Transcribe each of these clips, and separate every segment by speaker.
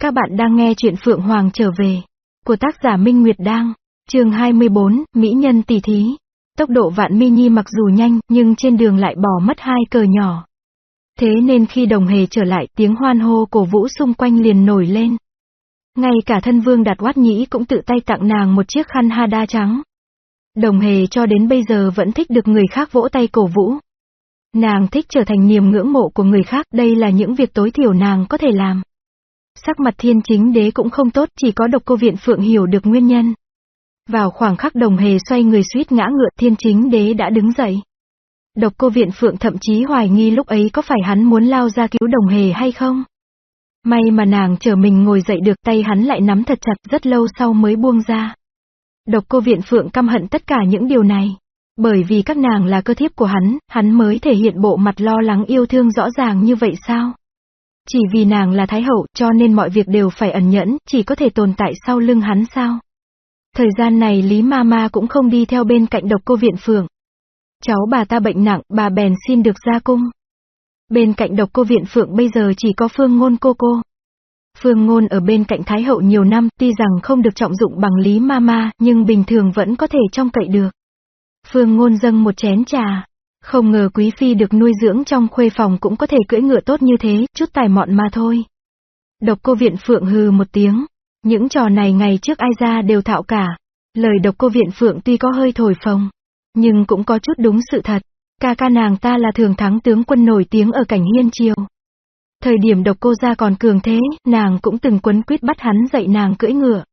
Speaker 1: Các bạn đang nghe chuyện Phượng Hoàng trở về. Của tác giả Minh Nguyệt Đang. chương 24, Mỹ Nhân tỷ thí. Tốc độ vạn mi nhi mặc dù nhanh, nhưng trên đường lại bỏ mất hai cờ nhỏ. Thế nên khi đồng hề trở lại, tiếng hoan hô cổ vũ xung quanh liền nổi lên. Ngay cả thân vương đạt oát nhĩ cũng tự tay tặng nàng một chiếc khăn hada trắng. Đồng hề cho đến bây giờ vẫn thích được người khác vỗ tay cổ vũ. Nàng thích trở thành niềm ngưỡng mộ của người khác, đây là những việc tối thiểu nàng có thể làm. Sắc mặt thiên chính đế cũng không tốt, chỉ có độc cô viện phượng hiểu được nguyên nhân. Vào khoảng khắc đồng hề xoay người suýt ngã ngựa thiên chính đế đã đứng dậy. Độc cô viện phượng thậm chí hoài nghi lúc ấy có phải hắn muốn lao ra cứu đồng hề hay không. May mà nàng chờ mình ngồi dậy được tay hắn lại nắm thật chặt rất lâu sau mới buông ra. Độc cô viện phượng căm hận tất cả những điều này. Bởi vì các nàng là cơ thiếp của hắn, hắn mới thể hiện bộ mặt lo lắng yêu thương rõ ràng như vậy sao? Chỉ vì nàng là Thái Hậu cho nên mọi việc đều phải ẩn nhẫn, chỉ có thể tồn tại sau lưng hắn sao? Thời gian này Lý Ma Ma cũng không đi theo bên cạnh độc cô viện phượng. Cháu bà ta bệnh nặng, bà bèn xin được ra cung. Bên cạnh độc cô viện phượng bây giờ chỉ có phương ngôn cô cô. Phương ngôn ở bên cạnh Thái Hậu nhiều năm, tuy rằng không được trọng dụng bằng Lý Ma Ma, nhưng bình thường vẫn có thể trông cậy được. Phương ngôn dâng một chén trà, không ngờ quý phi được nuôi dưỡng trong khuê phòng cũng có thể cưỡi ngựa tốt như thế, chút tài mọn mà thôi. Độc cô viện phượng hừ một tiếng. Những trò này ngày trước ai ra đều thạo cả. Lời độc cô viện phượng tuy có hơi thổi phồng, nhưng cũng có chút đúng sự thật. Ca ca nàng ta là thường thắng tướng quân nổi tiếng ở cảnh hiên triều. Thời điểm độc cô ra còn cường thế, nàng cũng từng quấn quyết bắt hắn dạy nàng cưỡi ngựa.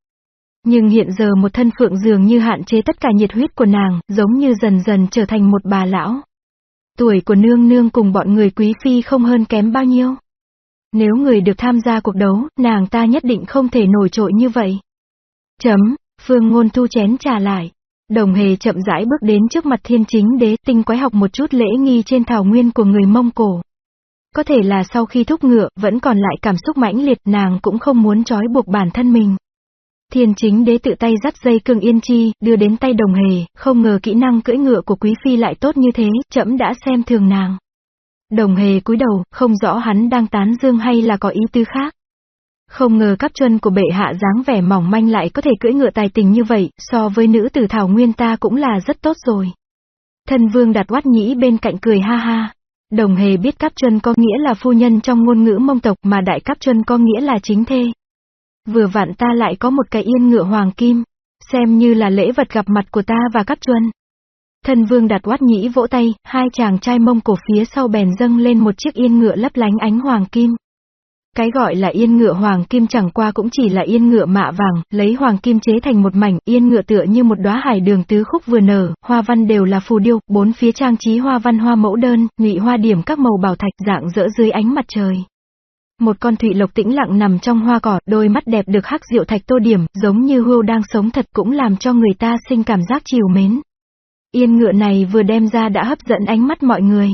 Speaker 1: Nhưng hiện giờ một thân phượng dường như hạn chế tất cả nhiệt huyết của nàng, giống như dần dần trở thành một bà lão. Tuổi của nương nương cùng bọn người quý phi không hơn kém bao nhiêu. Nếu người được tham gia cuộc đấu, nàng ta nhất định không thể nổi trội như vậy. Chấm, phương ngôn thu chén trà lại. Đồng hề chậm rãi bước đến trước mặt thiên chính đế tinh quái học một chút lễ nghi trên thảo nguyên của người Mông Cổ. Có thể là sau khi thúc ngựa, vẫn còn lại cảm xúc mãnh liệt nàng cũng không muốn trói buộc bản thân mình. Thiên chính đế tự tay dắt dây cương yên chi, đưa đến tay đồng hề, không ngờ kỹ năng cưỡi ngựa của quý phi lại tốt như thế, chậm đã xem thường nàng. Đồng hề cúi đầu, không rõ hắn đang tán dương hay là có ý tư khác. Không ngờ cắp chân của bệ hạ dáng vẻ mỏng manh lại có thể cưỡi ngựa tài tình như vậy, so với nữ tử thảo nguyên ta cũng là rất tốt rồi. Thân vương đặt oát nhĩ bên cạnh cười ha ha. Đồng hề biết cáp chân có nghĩa là phu nhân trong ngôn ngữ mông tộc mà đại cáp chân có nghĩa là chính thê. Vừa vặn ta lại có một cái yên ngựa hoàng kim, xem như là lễ vật gặp mặt của ta và các chuân. Thân vương đặt quát nhĩ vỗ tay, hai chàng trai mông cổ phía sau bèn dâng lên một chiếc yên ngựa lấp lánh ánh hoàng kim. Cái gọi là yên ngựa hoàng kim chẳng qua cũng chỉ là yên ngựa mạ vàng, lấy hoàng kim chế thành một mảnh, yên ngựa tựa như một đóa hải đường tứ khúc vừa nở, hoa văn đều là phù điêu, bốn phía trang trí hoa văn hoa mẫu đơn, nhụy hoa điểm các màu bảo thạch dạng rỡ dưới ánh mặt trời. Một con thụy lộc tĩnh lặng nằm trong hoa cỏ, đôi mắt đẹp được hắc diệu thạch tô điểm, giống như hươu đang sống thật cũng làm cho người ta sinh cảm giác chiều mến. Yên ngựa này vừa đem ra đã hấp dẫn ánh mắt mọi người.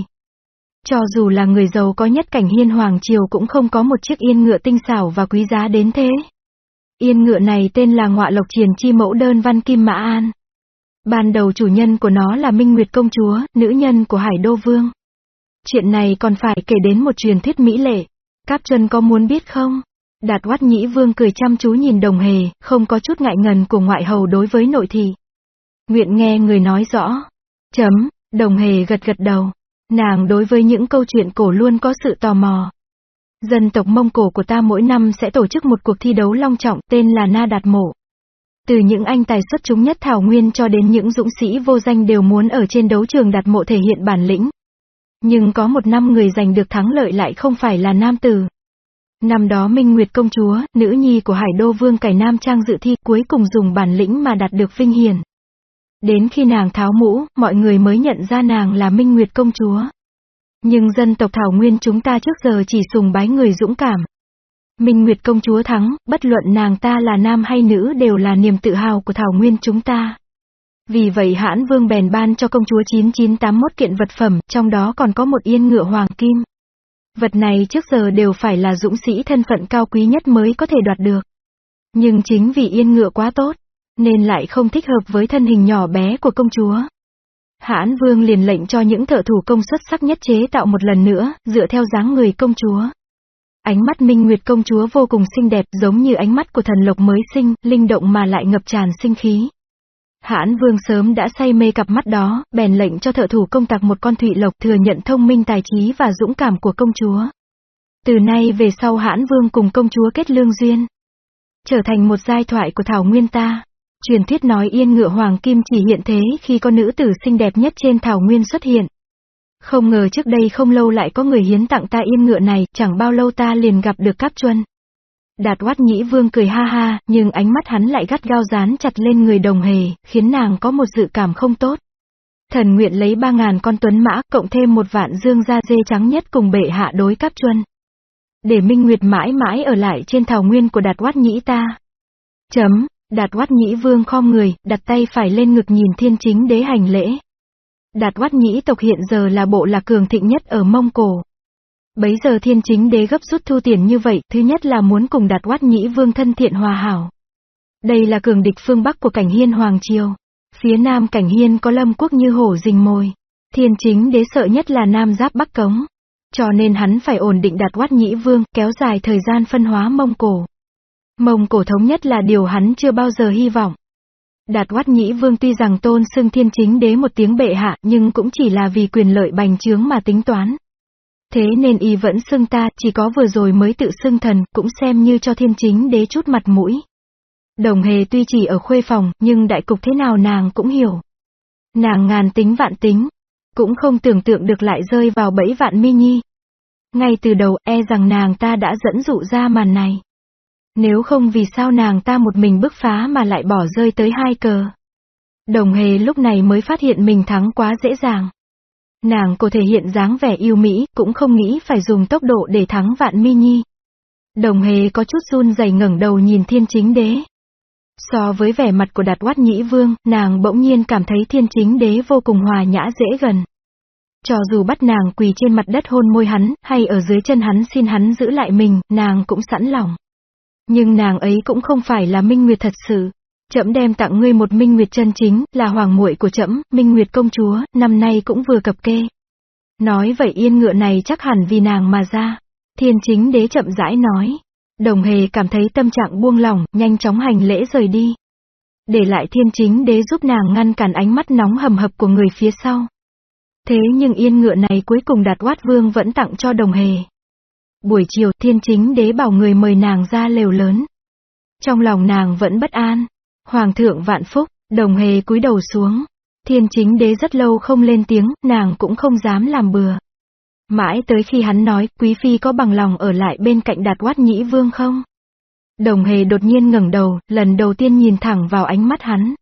Speaker 1: Cho dù là người giàu có nhất cảnh hiên hoàng triều cũng không có một chiếc yên ngựa tinh xảo và quý giá đến thế. Yên ngựa này tên là ngọa lộc triền chi mẫu đơn văn kim mã an. Ban đầu chủ nhân của nó là Minh Nguyệt công chúa, nữ nhân của Hải Đô Vương. Chuyện này còn phải kể đến một truyền thuyết mỹ lệ, Cáp chân có muốn biết không? Đạt Oát Nhĩ Vương cười chăm chú nhìn đồng hề, không có chút ngại ngần của ngoại hầu đối với nội thị. Nguyện nghe người nói rõ. Chấm, đồng hề gật gật đầu. Nàng đối với những câu chuyện cổ luôn có sự tò mò. Dân tộc Mông Cổ của ta mỗi năm sẽ tổ chức một cuộc thi đấu long trọng tên là Na Đạt Mộ. Từ những anh tài xuất chúng nhất Thảo Nguyên cho đến những dũng sĩ vô danh đều muốn ở trên đấu trường đạt mộ thể hiện bản lĩnh, nhưng có một năm người giành được thắng lợi lại không phải là nam tử. Năm đó Minh Nguyệt công chúa, nữ nhi của Hải Đô Vương Cải Nam Trang dự thi cuối cùng dùng bản lĩnh mà đạt được vinh hiển. Đến khi nàng tháo mũ, mọi người mới nhận ra nàng là Minh Nguyệt công chúa. Nhưng dân tộc Thảo Nguyên chúng ta trước giờ chỉ sùng bái người dũng cảm. Minh Nguyệt công chúa thắng, bất luận nàng ta là nam hay nữ đều là niềm tự hào của Thảo Nguyên chúng ta. Vì vậy hãn vương bèn ban cho công chúa 9981 kiện vật phẩm, trong đó còn có một yên ngựa hoàng kim. Vật này trước giờ đều phải là dũng sĩ thân phận cao quý nhất mới có thể đoạt được. Nhưng chính vì yên ngựa quá tốt, nên lại không thích hợp với thân hình nhỏ bé của công chúa. Hãn vương liền lệnh cho những thợ thủ công xuất sắc nhất chế tạo một lần nữa, dựa theo dáng người công chúa. Ánh mắt Minh Nguyệt công chúa vô cùng xinh đẹp giống như ánh mắt của thần lộc mới sinh, linh động mà lại ngập tràn sinh khí. Hãn vương sớm đã say mê cặp mắt đó, bèn lệnh cho thợ thủ công tạc một con thụy lộc thừa nhận thông minh tài trí và dũng cảm của công chúa. Từ nay về sau hãn vương cùng công chúa kết lương duyên. Trở thành một giai thoại của Thảo Nguyên ta. Truyền thuyết nói yên ngựa hoàng kim chỉ hiện thế khi có nữ tử xinh đẹp nhất trên Thảo Nguyên xuất hiện. Không ngờ trước đây không lâu lại có người hiến tặng ta yên ngựa này, chẳng bao lâu ta liền gặp được Cáp Chuân. Đạt Oát Nhĩ Vương cười ha ha, nhưng ánh mắt hắn lại gắt gao dán chặt lên người đồng hề, khiến nàng có một dự cảm không tốt. Thần nguyện lấy ba ngàn con tuấn mã, cộng thêm một vạn dương gia dê trắng nhất cùng bệ hạ đối Cáp Chuân. Để Minh Nguyệt mãi mãi ở lại trên thảo nguyên của Đạt Oát Nhĩ ta. Chấm, Đạt Oát Nhĩ Vương khom người, đặt tay phải lên ngực nhìn thiên chính đế hành lễ. Đạt Oát Nhĩ tộc hiện giờ là bộ lạc cường thịnh nhất ở Mông Cổ. Bấy giờ thiên chính đế gấp rút thu tiền như vậy, thứ nhất là muốn cùng Đạt Oát Nhĩ Vương thân thiện hòa hảo. Đây là cường địch phương Bắc của cảnh hiên Hoàng Triều. Phía Nam cảnh hiên có lâm quốc như hổ rình mồi. Thiên chính đế sợ nhất là Nam giáp Bắc Cống. Cho nên hắn phải ổn định Đạt Oát Nhĩ Vương, kéo dài thời gian phân hóa Mông Cổ. Mông Cổ thống nhất là điều hắn chưa bao giờ hy vọng. Đạt Oát Nhĩ Vương tuy rằng tôn xưng thiên chính đế một tiếng bệ hạ nhưng cũng chỉ là vì quyền lợi bành trướng mà tính toán. Thế nên y vẫn xưng ta, chỉ có vừa rồi mới tự xưng thần, cũng xem như cho thiên chính đế chút mặt mũi. Đồng hề tuy chỉ ở khuê phòng, nhưng đại cục thế nào nàng cũng hiểu. Nàng ngàn tính vạn tính, cũng không tưởng tượng được lại rơi vào bẫy vạn mi nhi. Ngay từ đầu e rằng nàng ta đã dẫn dụ ra màn này. Nếu không vì sao nàng ta một mình bức phá mà lại bỏ rơi tới hai cờ. Đồng hề lúc này mới phát hiện mình thắng quá dễ dàng. Nàng cô thể hiện dáng vẻ yêu mỹ, cũng không nghĩ phải dùng tốc độ để thắng vạn mi nhi. Đồng hề có chút run rẩy ngẩng đầu nhìn thiên chính đế. So với vẻ mặt của đạt oát nhĩ vương, nàng bỗng nhiên cảm thấy thiên chính đế vô cùng hòa nhã dễ gần. Cho dù bắt nàng quỳ trên mặt đất hôn môi hắn, hay ở dưới chân hắn xin hắn giữ lại mình, nàng cũng sẵn lòng. Nhưng nàng ấy cũng không phải là Minh Nguyệt thật sự. Trẫm đem tặng ngươi một Minh Nguyệt chân chính, là hoàng muội của trẫm, Minh Nguyệt công chúa, năm nay cũng vừa cập kê. Nói vậy yên ngựa này chắc hẳn vì nàng mà ra. Thiên chính đế chậm rãi nói. Đồng hề cảm thấy tâm trạng buông lỏng, nhanh chóng hành lễ rời đi. Để lại thiên chính đế giúp nàng ngăn cản ánh mắt nóng hầm hập của người phía sau. Thế nhưng yên ngựa này cuối cùng đạt oát vương vẫn tặng cho đồng hề. Buổi chiều thiên chính đế bảo người mời nàng ra lều lớn. Trong lòng nàng vẫn bất an. Hoàng thượng vạn phúc, đồng hề cúi đầu xuống. Thiên chính đế rất lâu không lên tiếng, nàng cũng không dám làm bừa. Mãi tới khi hắn nói, quý phi có bằng lòng ở lại bên cạnh đạt quát nhĩ vương không? Đồng hề đột nhiên ngẩng đầu, lần đầu tiên nhìn thẳng vào ánh mắt hắn.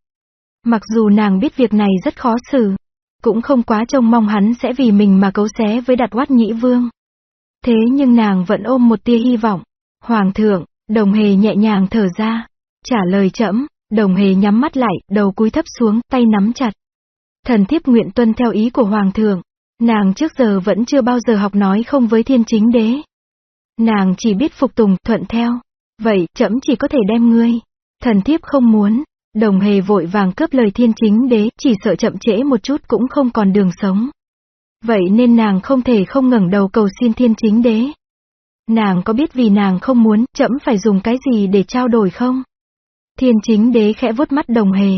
Speaker 1: Mặc dù nàng biết việc này rất khó xử, cũng không quá trông mong hắn sẽ vì mình mà cấu xé với đạt quát nhĩ vương. Thế nhưng nàng vẫn ôm một tia hy vọng. Hoàng thượng, đồng hề nhẹ nhàng thở ra. Trả lời chậm, đồng hề nhắm mắt lại, đầu cúi thấp xuống, tay nắm chặt. Thần thiếp nguyện tuân theo ý của Hoàng thượng. Nàng trước giờ vẫn chưa bao giờ học nói không với thiên chính đế. Nàng chỉ biết phục tùng, thuận theo. Vậy, chậm chỉ có thể đem ngươi. Thần thiếp không muốn. Đồng hề vội vàng cướp lời thiên chính đế, chỉ sợ chậm trễ một chút cũng không còn đường sống. Vậy nên nàng không thể không ngẩng đầu cầu xin thiên chính đế. Nàng có biết vì nàng không muốn, chậm phải dùng cái gì để trao đổi không? Thiên chính đế khẽ vuốt mắt đồng hề.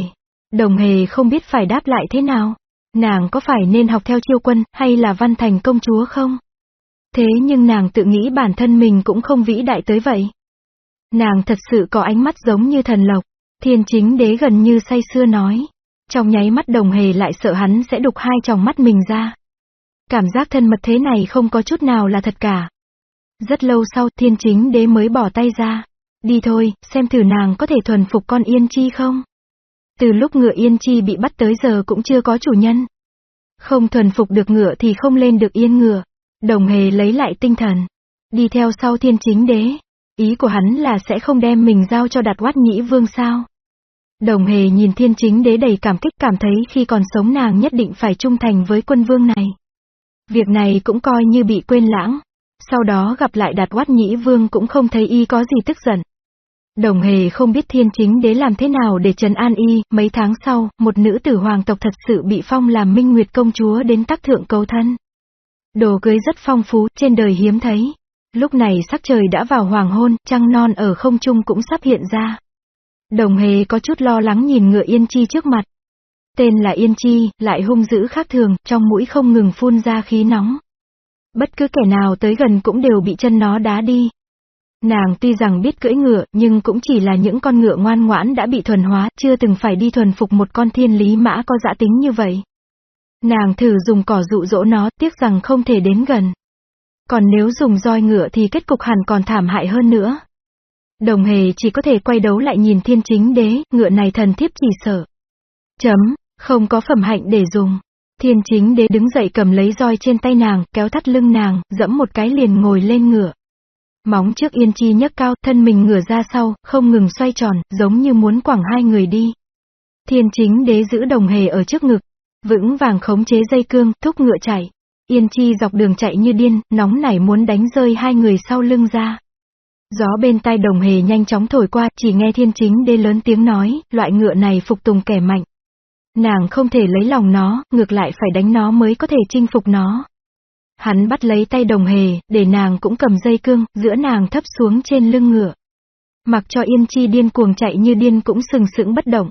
Speaker 1: Đồng hề không biết phải đáp lại thế nào. Nàng có phải nên học theo chiêu quân, hay là văn thành công chúa không? Thế nhưng nàng tự nghĩ bản thân mình cũng không vĩ đại tới vậy. Nàng thật sự có ánh mắt giống như thần lộc. Thiên chính đế gần như say xưa nói. Trong nháy mắt đồng hề lại sợ hắn sẽ đục hai tròng mắt mình ra. Cảm giác thân mật thế này không có chút nào là thật cả. Rất lâu sau thiên chính đế mới bỏ tay ra. Đi thôi, xem thử nàng có thể thuần phục con Yên Chi không? Từ lúc ngựa Yên Chi bị bắt tới giờ cũng chưa có chủ nhân. Không thuần phục được ngựa thì không lên được yên ngựa. Đồng hề lấy lại tinh thần. Đi theo sau thiên chính đế. Ý của hắn là sẽ không đem mình giao cho đạt quát nhĩ vương sao. Đồng hề nhìn thiên chính đế đầy cảm kích cảm thấy khi còn sống nàng nhất định phải trung thành với quân vương này. Việc này cũng coi như bị quên lãng. Sau đó gặp lại đạt quát nhĩ vương cũng không thấy y có gì tức giận. Đồng hề không biết thiên chính đế làm thế nào để trần an y, mấy tháng sau, một nữ tử hoàng tộc thật sự bị phong làm minh nguyệt công chúa đến tác thượng cầu thân. Đồ cưới rất phong phú, trên đời hiếm thấy. Lúc này sắc trời đã vào hoàng hôn, trăng non ở không trung cũng sắp hiện ra. Đồng hề có chút lo lắng nhìn ngựa Yên Chi trước mặt. Tên là Yên Chi, lại hung dữ khác thường, trong mũi không ngừng phun ra khí nóng. Bất cứ kẻ nào tới gần cũng đều bị chân nó đá đi. Nàng tuy rằng biết cưỡi ngựa, nhưng cũng chỉ là những con ngựa ngoan ngoãn đã bị thuần hóa, chưa từng phải đi thuần phục một con thiên lý mã có dã tính như vậy. Nàng thử dùng cỏ dụ dỗ nó, tiếc rằng không thể đến gần. Còn nếu dùng roi ngựa thì kết cục hẳn còn thảm hại hơn nữa. Đồng hề chỉ có thể quay đấu lại nhìn thiên chính đế, ngựa này thần thiếp chỉ sợ. Chấm, không có phẩm hạnh để dùng. Thiên chính đế đứng dậy cầm lấy roi trên tay nàng, kéo thắt lưng nàng, dẫm một cái liền ngồi lên ngựa. Móng trước yên chi nhấc cao, thân mình ngửa ra sau, không ngừng xoay tròn, giống như muốn quẳng hai người đi. Thiên chính đế giữ đồng hề ở trước ngực, vững vàng khống chế dây cương, thúc ngựa chạy. Yên chi dọc đường chạy như điên, nóng nảy muốn đánh rơi hai người sau lưng ra. Gió bên tai đồng hề nhanh chóng thổi qua, chỉ nghe thiên chính đế lớn tiếng nói, loại ngựa này phục tùng kẻ mạnh. Nàng không thể lấy lòng nó, ngược lại phải đánh nó mới có thể chinh phục nó. Hắn bắt lấy tay đồng hề, để nàng cũng cầm dây cương, giữa nàng thấp xuống trên lưng ngựa. Mặc cho Yên Chi điên cuồng chạy như điên cũng sừng sững bất động.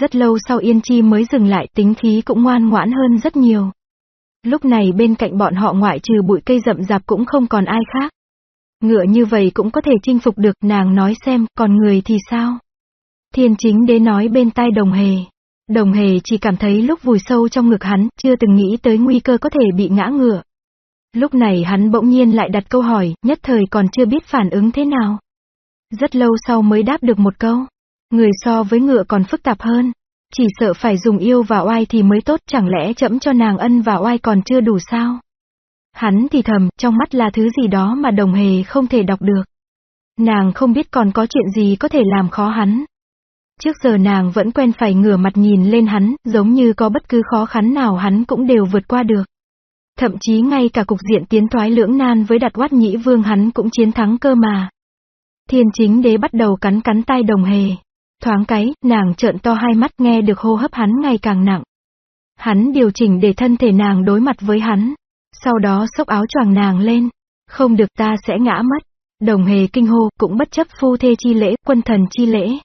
Speaker 1: Rất lâu sau Yên Chi mới dừng lại tính khí cũng ngoan ngoãn hơn rất nhiều. Lúc này bên cạnh bọn họ ngoại trừ bụi cây rậm rạp cũng không còn ai khác. Ngựa như vậy cũng có thể chinh phục được, nàng nói xem, còn người thì sao? Thiên chính đế nói bên tai đồng hề. Đồng hề chỉ cảm thấy lúc vùi sâu trong ngực hắn, chưa từng nghĩ tới nguy cơ có thể bị ngã ngựa. Lúc này hắn bỗng nhiên lại đặt câu hỏi, nhất thời còn chưa biết phản ứng thế nào. Rất lâu sau mới đáp được một câu. Người so với ngựa còn phức tạp hơn. Chỉ sợ phải dùng yêu và oai thì mới tốt, chẳng lẽ chậm cho nàng ân và oai còn chưa đủ sao? Hắn thì thầm, trong mắt là thứ gì đó mà đồng hề không thể đọc được. Nàng không biết còn có chuyện gì có thể làm khó hắn. Trước giờ nàng vẫn quen phải ngửa mặt nhìn lên hắn, giống như có bất cứ khó khăn nào hắn cũng đều vượt qua được. Thậm chí ngay cả cục diện tiến thoái lưỡng nan với đặt oát nhĩ vương hắn cũng chiến thắng cơ mà. Thiên chính đế bắt đầu cắn cắn tay đồng hề. Thoáng cái, nàng trợn to hai mắt nghe được hô hấp hắn ngày càng nặng. Hắn điều chỉnh để thân thể nàng đối mặt với hắn. Sau đó xốc áo choàng nàng lên. Không được ta sẽ ngã mất. Đồng hề kinh hô, cũng bất chấp phu thê chi lễ, quân thần chi lễ.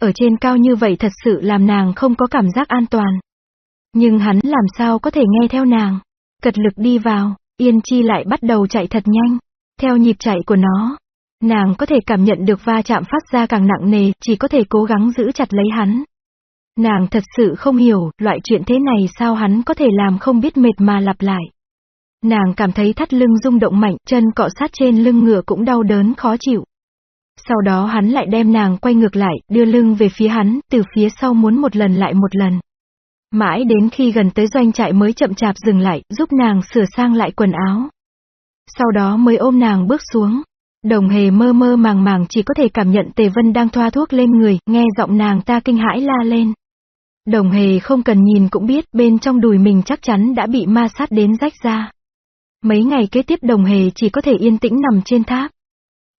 Speaker 1: Ở trên cao như vậy thật sự làm nàng không có cảm giác an toàn. Nhưng hắn làm sao có thể nghe theo nàng. Cật lực đi vào, Yên Chi lại bắt đầu chạy thật nhanh. Theo nhịp chạy của nó, nàng có thể cảm nhận được va chạm phát ra càng nặng nề, chỉ có thể cố gắng giữ chặt lấy hắn. Nàng thật sự không hiểu, loại chuyện thế này sao hắn có thể làm không biết mệt mà lặp lại. Nàng cảm thấy thắt lưng rung động mạnh, chân cọ sát trên lưng ngựa cũng đau đớn khó chịu. Sau đó hắn lại đem nàng quay ngược lại, đưa lưng về phía hắn, từ phía sau muốn một lần lại một lần. Mãi đến khi gần tới doanh trại mới chậm chạp dừng lại, giúp nàng sửa sang lại quần áo. Sau đó mới ôm nàng bước xuống. Đồng hề mơ mơ màng màng chỉ có thể cảm nhận Tề Vân đang thoa thuốc lên người, nghe giọng nàng ta kinh hãi la lên. Đồng hề không cần nhìn cũng biết bên trong đùi mình chắc chắn đã bị ma sát đến rách ra. Mấy ngày kế tiếp đồng hề chỉ có thể yên tĩnh nằm trên tháp.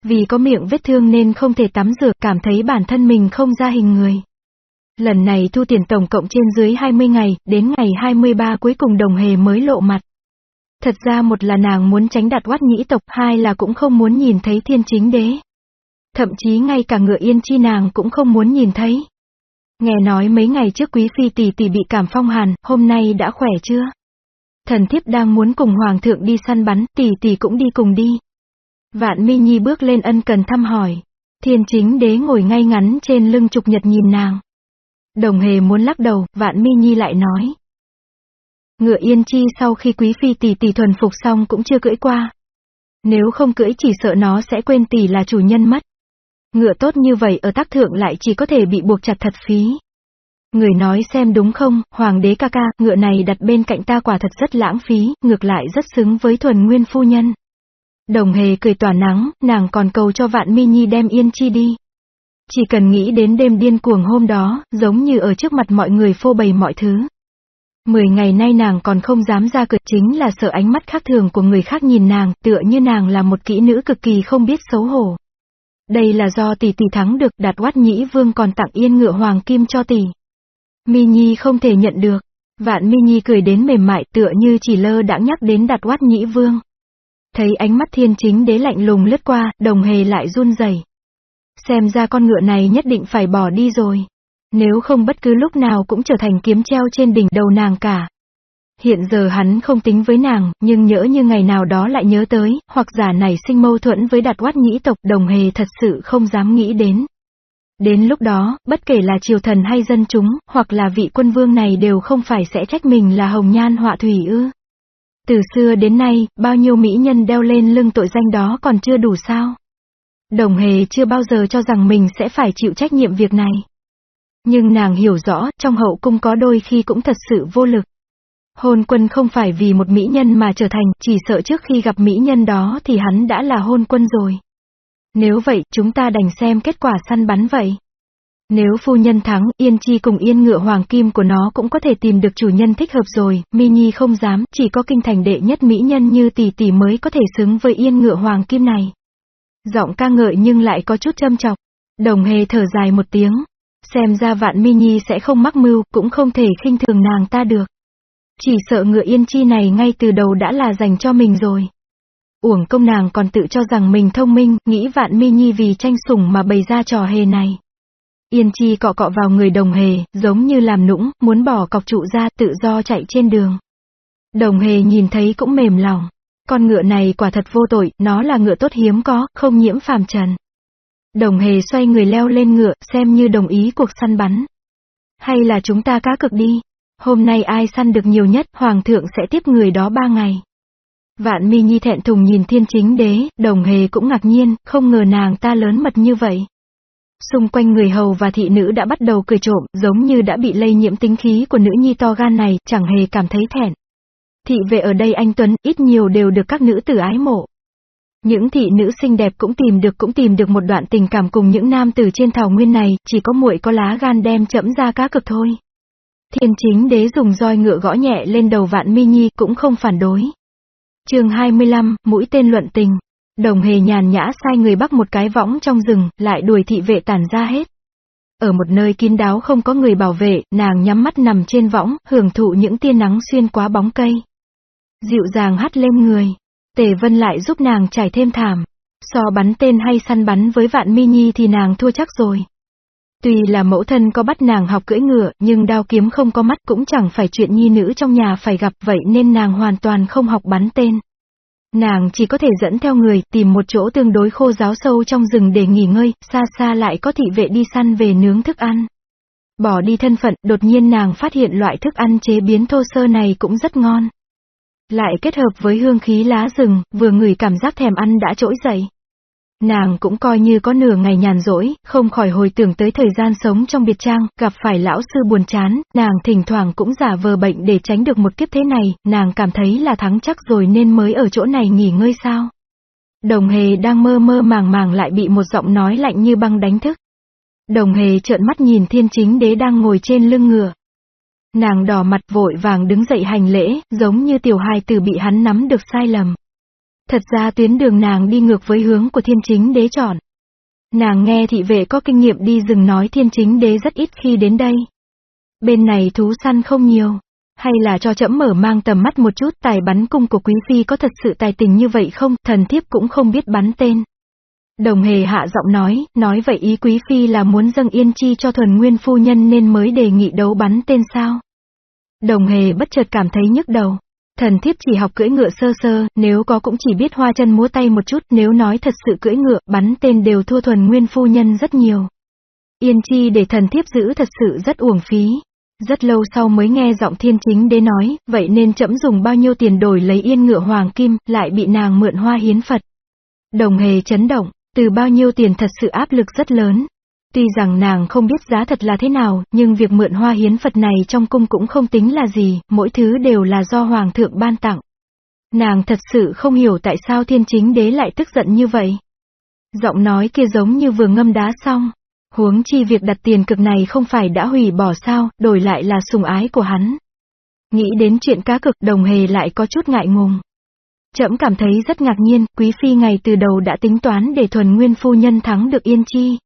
Speaker 1: Vì có miệng vết thương nên không thể tắm rửa cảm thấy bản thân mình không ra hình người. Lần này thu tiền tổng cộng trên dưới 20 ngày, đến ngày 23 cuối cùng đồng hề mới lộ mặt. Thật ra một là nàng muốn tránh đặt oát nhĩ tộc, hai là cũng không muốn nhìn thấy thiên chính đế. Thậm chí ngay cả ngựa yên chi nàng cũng không muốn nhìn thấy. Nghe nói mấy ngày trước quý phi tỷ tỷ bị cảm phong hàn, hôm nay đã khỏe chưa? Thần thiếp đang muốn cùng hoàng thượng đi săn bắn, tỷ tỷ cũng đi cùng đi. Vạn mi nhi bước lên ân cần thăm hỏi. Thiên chính đế ngồi ngay ngắn trên lưng trục nhật nhìn nàng. Đồng hề muốn lắc đầu, vạn mi nhi lại nói. Ngựa yên chi sau khi quý phi tỷ tỷ thuần phục xong cũng chưa cưỡi qua. Nếu không cưỡi chỉ sợ nó sẽ quên tỷ là chủ nhân mất. Ngựa tốt như vậy ở tác thượng lại chỉ có thể bị buộc chặt thật phí. Người nói xem đúng không, hoàng đế ca ca, ngựa này đặt bên cạnh ta quả thật rất lãng phí, ngược lại rất xứng với thuần nguyên phu nhân. Đồng hề cười tỏa nắng, nàng còn cầu cho vạn mi nhi đem yên chi đi. Chỉ cần nghĩ đến đêm điên cuồng hôm đó, giống như ở trước mặt mọi người phô bày mọi thứ. Mười ngày nay nàng còn không dám ra cửa chính là sợ ánh mắt khác thường của người khác nhìn nàng, tựa như nàng là một kỹ nữ cực kỳ không biết xấu hổ. Đây là do tỷ tỷ thắng được, đạt quát nhĩ vương còn tặng yên ngựa hoàng kim cho tỷ. Mi Nhi không thể nhận được. Vạn Mi Nhi cười đến mềm mại tựa như chỉ lơ đã nhắc đến đạt quát nhĩ vương. Thấy ánh mắt thiên chính đế lạnh lùng lướt qua, đồng hề lại run rẩy. Xem ra con ngựa này nhất định phải bỏ đi rồi. Nếu không bất cứ lúc nào cũng trở thành kiếm treo trên đỉnh đầu nàng cả. Hiện giờ hắn không tính với nàng, nhưng nhỡ như ngày nào đó lại nhớ tới, hoặc giả này sinh mâu thuẫn với đạt quát nhĩ tộc đồng hề thật sự không dám nghĩ đến. Đến lúc đó, bất kể là triều thần hay dân chúng, hoặc là vị quân vương này đều không phải sẽ trách mình là hồng nhan họa thủy ư. Từ xưa đến nay, bao nhiêu mỹ nhân đeo lên lưng tội danh đó còn chưa đủ sao? Đồng hề chưa bao giờ cho rằng mình sẽ phải chịu trách nhiệm việc này. Nhưng nàng hiểu rõ, trong hậu cung có đôi khi cũng thật sự vô lực. Hôn quân không phải vì một mỹ nhân mà trở thành, chỉ sợ trước khi gặp mỹ nhân đó thì hắn đã là hôn quân rồi. Nếu vậy, chúng ta đành xem kết quả săn bắn vậy. Nếu phu nhân thắng, Yên Chi cùng Yên ngựa hoàng kim của nó cũng có thể tìm được chủ nhân thích hợp rồi, Mi Nhi không dám, chỉ có kinh thành đệ nhất mỹ nhân như tỷ tỷ mới có thể xứng với Yên ngựa hoàng kim này. Giọng ca ngợi nhưng lại có chút châm chọc. Đồng hề thở dài một tiếng. Xem ra vạn Mi Nhi sẽ không mắc mưu, cũng không thể khinh thường nàng ta được. Chỉ sợ ngựa Yên Chi này ngay từ đầu đã là dành cho mình rồi. Uổng công nàng còn tự cho rằng mình thông minh, nghĩ vạn Mi Nhi vì tranh sủng mà bày ra trò hề này. Yên chi cọ cọ vào người đồng hề, giống như làm nũng, muốn bỏ cọc trụ ra tự do chạy trên đường. Đồng hề nhìn thấy cũng mềm lòng. Con ngựa này quả thật vô tội, nó là ngựa tốt hiếm có, không nhiễm phàm trần. Đồng hề xoay người leo lên ngựa, xem như đồng ý cuộc săn bắn. Hay là chúng ta cá cực đi. Hôm nay ai săn được nhiều nhất, hoàng thượng sẽ tiếp người đó ba ngày. Vạn mi nhi thẹn thùng nhìn thiên chính đế, đồng hề cũng ngạc nhiên, không ngờ nàng ta lớn mật như vậy. Xung quanh người hầu và thị nữ đã bắt đầu cười trộm, giống như đã bị lây nhiễm tính khí của nữ nhi to gan này, chẳng hề cảm thấy thẹn. Thị vệ ở đây anh Tuấn, ít nhiều đều được các nữ tử ái mộ. Những thị nữ xinh đẹp cũng tìm được cũng tìm được một đoạn tình cảm cùng những nam tử trên thảo nguyên này, chỉ có muội có lá gan đem chẫm ra cá cực thôi. Thiên chính đế dùng roi ngựa gõ nhẹ lên đầu vạn mi nhi cũng không phản đối. chương 25, mũi tên luận tình. Đồng hề nhàn nhã sai người bắt một cái võng trong rừng, lại đuổi thị vệ tản ra hết. Ở một nơi kín đáo không có người bảo vệ, nàng nhắm mắt nằm trên võng, hưởng thụ những tia nắng xuyên qua bóng cây. Dịu dàng hắt lên người. Tề Vân lại giúp nàng trải thêm thảm. So bắn tên hay săn bắn với vạn mi nhi thì nàng thua chắc rồi. Tuy là mẫu thân có bắt nàng học cưỡi ngựa, nhưng đao kiếm không có mắt cũng chẳng phải chuyện nhi nữ trong nhà phải gặp vậy nên nàng hoàn toàn không học bắn tên. Nàng chỉ có thể dẫn theo người, tìm một chỗ tương đối khô giáo sâu trong rừng để nghỉ ngơi, xa xa lại có thị vệ đi săn về nướng thức ăn. Bỏ đi thân phận, đột nhiên nàng phát hiện loại thức ăn chế biến thô sơ này cũng rất ngon. Lại kết hợp với hương khí lá rừng, vừa ngửi cảm giác thèm ăn đã trỗi dậy. Nàng cũng coi như có nửa ngày nhàn rỗi, không khỏi hồi tưởng tới thời gian sống trong biệt trang, gặp phải lão sư buồn chán, nàng thỉnh thoảng cũng giả vờ bệnh để tránh được một kiếp thế này, nàng cảm thấy là thắng chắc rồi nên mới ở chỗ này nghỉ ngơi sao. Đồng hề đang mơ mơ màng màng lại bị một giọng nói lạnh như băng đánh thức. Đồng hề trợn mắt nhìn thiên chính đế đang ngồi trên lưng ngựa. Nàng đỏ mặt vội vàng đứng dậy hành lễ, giống như tiểu hài tử bị hắn nắm được sai lầm. Thật ra tuyến đường nàng đi ngược với hướng của thiên chính đế chọn. Nàng nghe thị vệ có kinh nghiệm đi rừng nói thiên chính đế rất ít khi đến đây. Bên này thú săn không nhiều. Hay là cho chậm mở mang tầm mắt một chút tài bắn cung của quý phi có thật sự tài tình như vậy không, thần thiếp cũng không biết bắn tên. Đồng hề hạ giọng nói, nói vậy ý quý phi là muốn dâng yên chi cho thuần nguyên phu nhân nên mới đề nghị đấu bắn tên sao. Đồng hề bất chợt cảm thấy nhức đầu. Thần thiếp chỉ học cưỡi ngựa sơ sơ, nếu có cũng chỉ biết hoa chân múa tay một chút, nếu nói thật sự cưỡi ngựa, bắn tên đều thua thuần nguyên phu nhân rất nhiều. Yên chi để thần thiếp giữ thật sự rất uổng phí. Rất lâu sau mới nghe giọng thiên chính đế nói, vậy nên chậm dùng bao nhiêu tiền đổi lấy yên ngựa hoàng kim, lại bị nàng mượn hoa hiến Phật. Đồng hề chấn động, từ bao nhiêu tiền thật sự áp lực rất lớn. Tuy rằng nàng không biết giá thật là thế nào, nhưng việc mượn hoa hiến Phật này trong cung cũng không tính là gì, mỗi thứ đều là do Hoàng thượng ban tặng. Nàng thật sự không hiểu tại sao thiên chính đế lại tức giận như vậy. Giọng nói kia giống như vừa ngâm đá xong. Huống chi việc đặt tiền cực này không phải đã hủy bỏ sao, đổi lại là sùng ái của hắn. Nghĩ đến chuyện cá cực đồng hề lại có chút ngại ngùng. Trẫm cảm thấy rất ngạc nhiên, quý phi ngày từ đầu đã tính toán để thuần nguyên phu nhân thắng được yên chi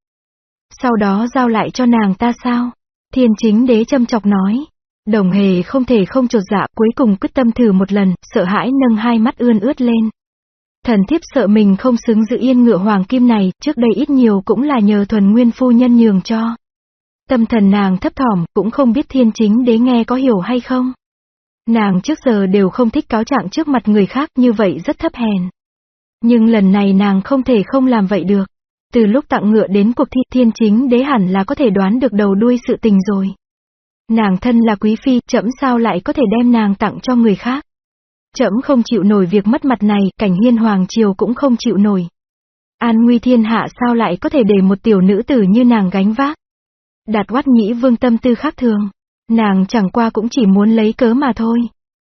Speaker 1: sau đó giao lại cho nàng ta sao? Thiên chính đế châm chọc nói. Đồng hề không thể không trột dạ, cuối cùng quyết tâm thử một lần, sợ hãi nâng hai mắt ươn ướt lên. Thần thiếp sợ mình không xứng giữ yên ngựa hoàng kim này, trước đây ít nhiều cũng là nhờ thuần nguyên phu nhân nhường cho. Tâm thần nàng thấp thỏm, cũng không biết thiên chính đế nghe có hiểu hay không. Nàng trước giờ đều không thích cáo trạng trước mặt người khác như vậy rất thấp hèn. Nhưng lần này nàng không thể không làm vậy được. Từ lúc tặng ngựa đến cuộc thi thiên chính đế hẳn là có thể đoán được đầu đuôi sự tình rồi. Nàng thân là quý phi, chậm sao lại có thể đem nàng tặng cho người khác. Chậm không chịu nổi việc mất mặt này, cảnh hiên hoàng triều cũng không chịu nổi. An nguy thiên hạ sao lại có thể để một tiểu nữ tử như nàng gánh vác. Đạt quát nhĩ vương tâm tư khác thường. Nàng chẳng qua cũng chỉ muốn lấy cớ mà thôi.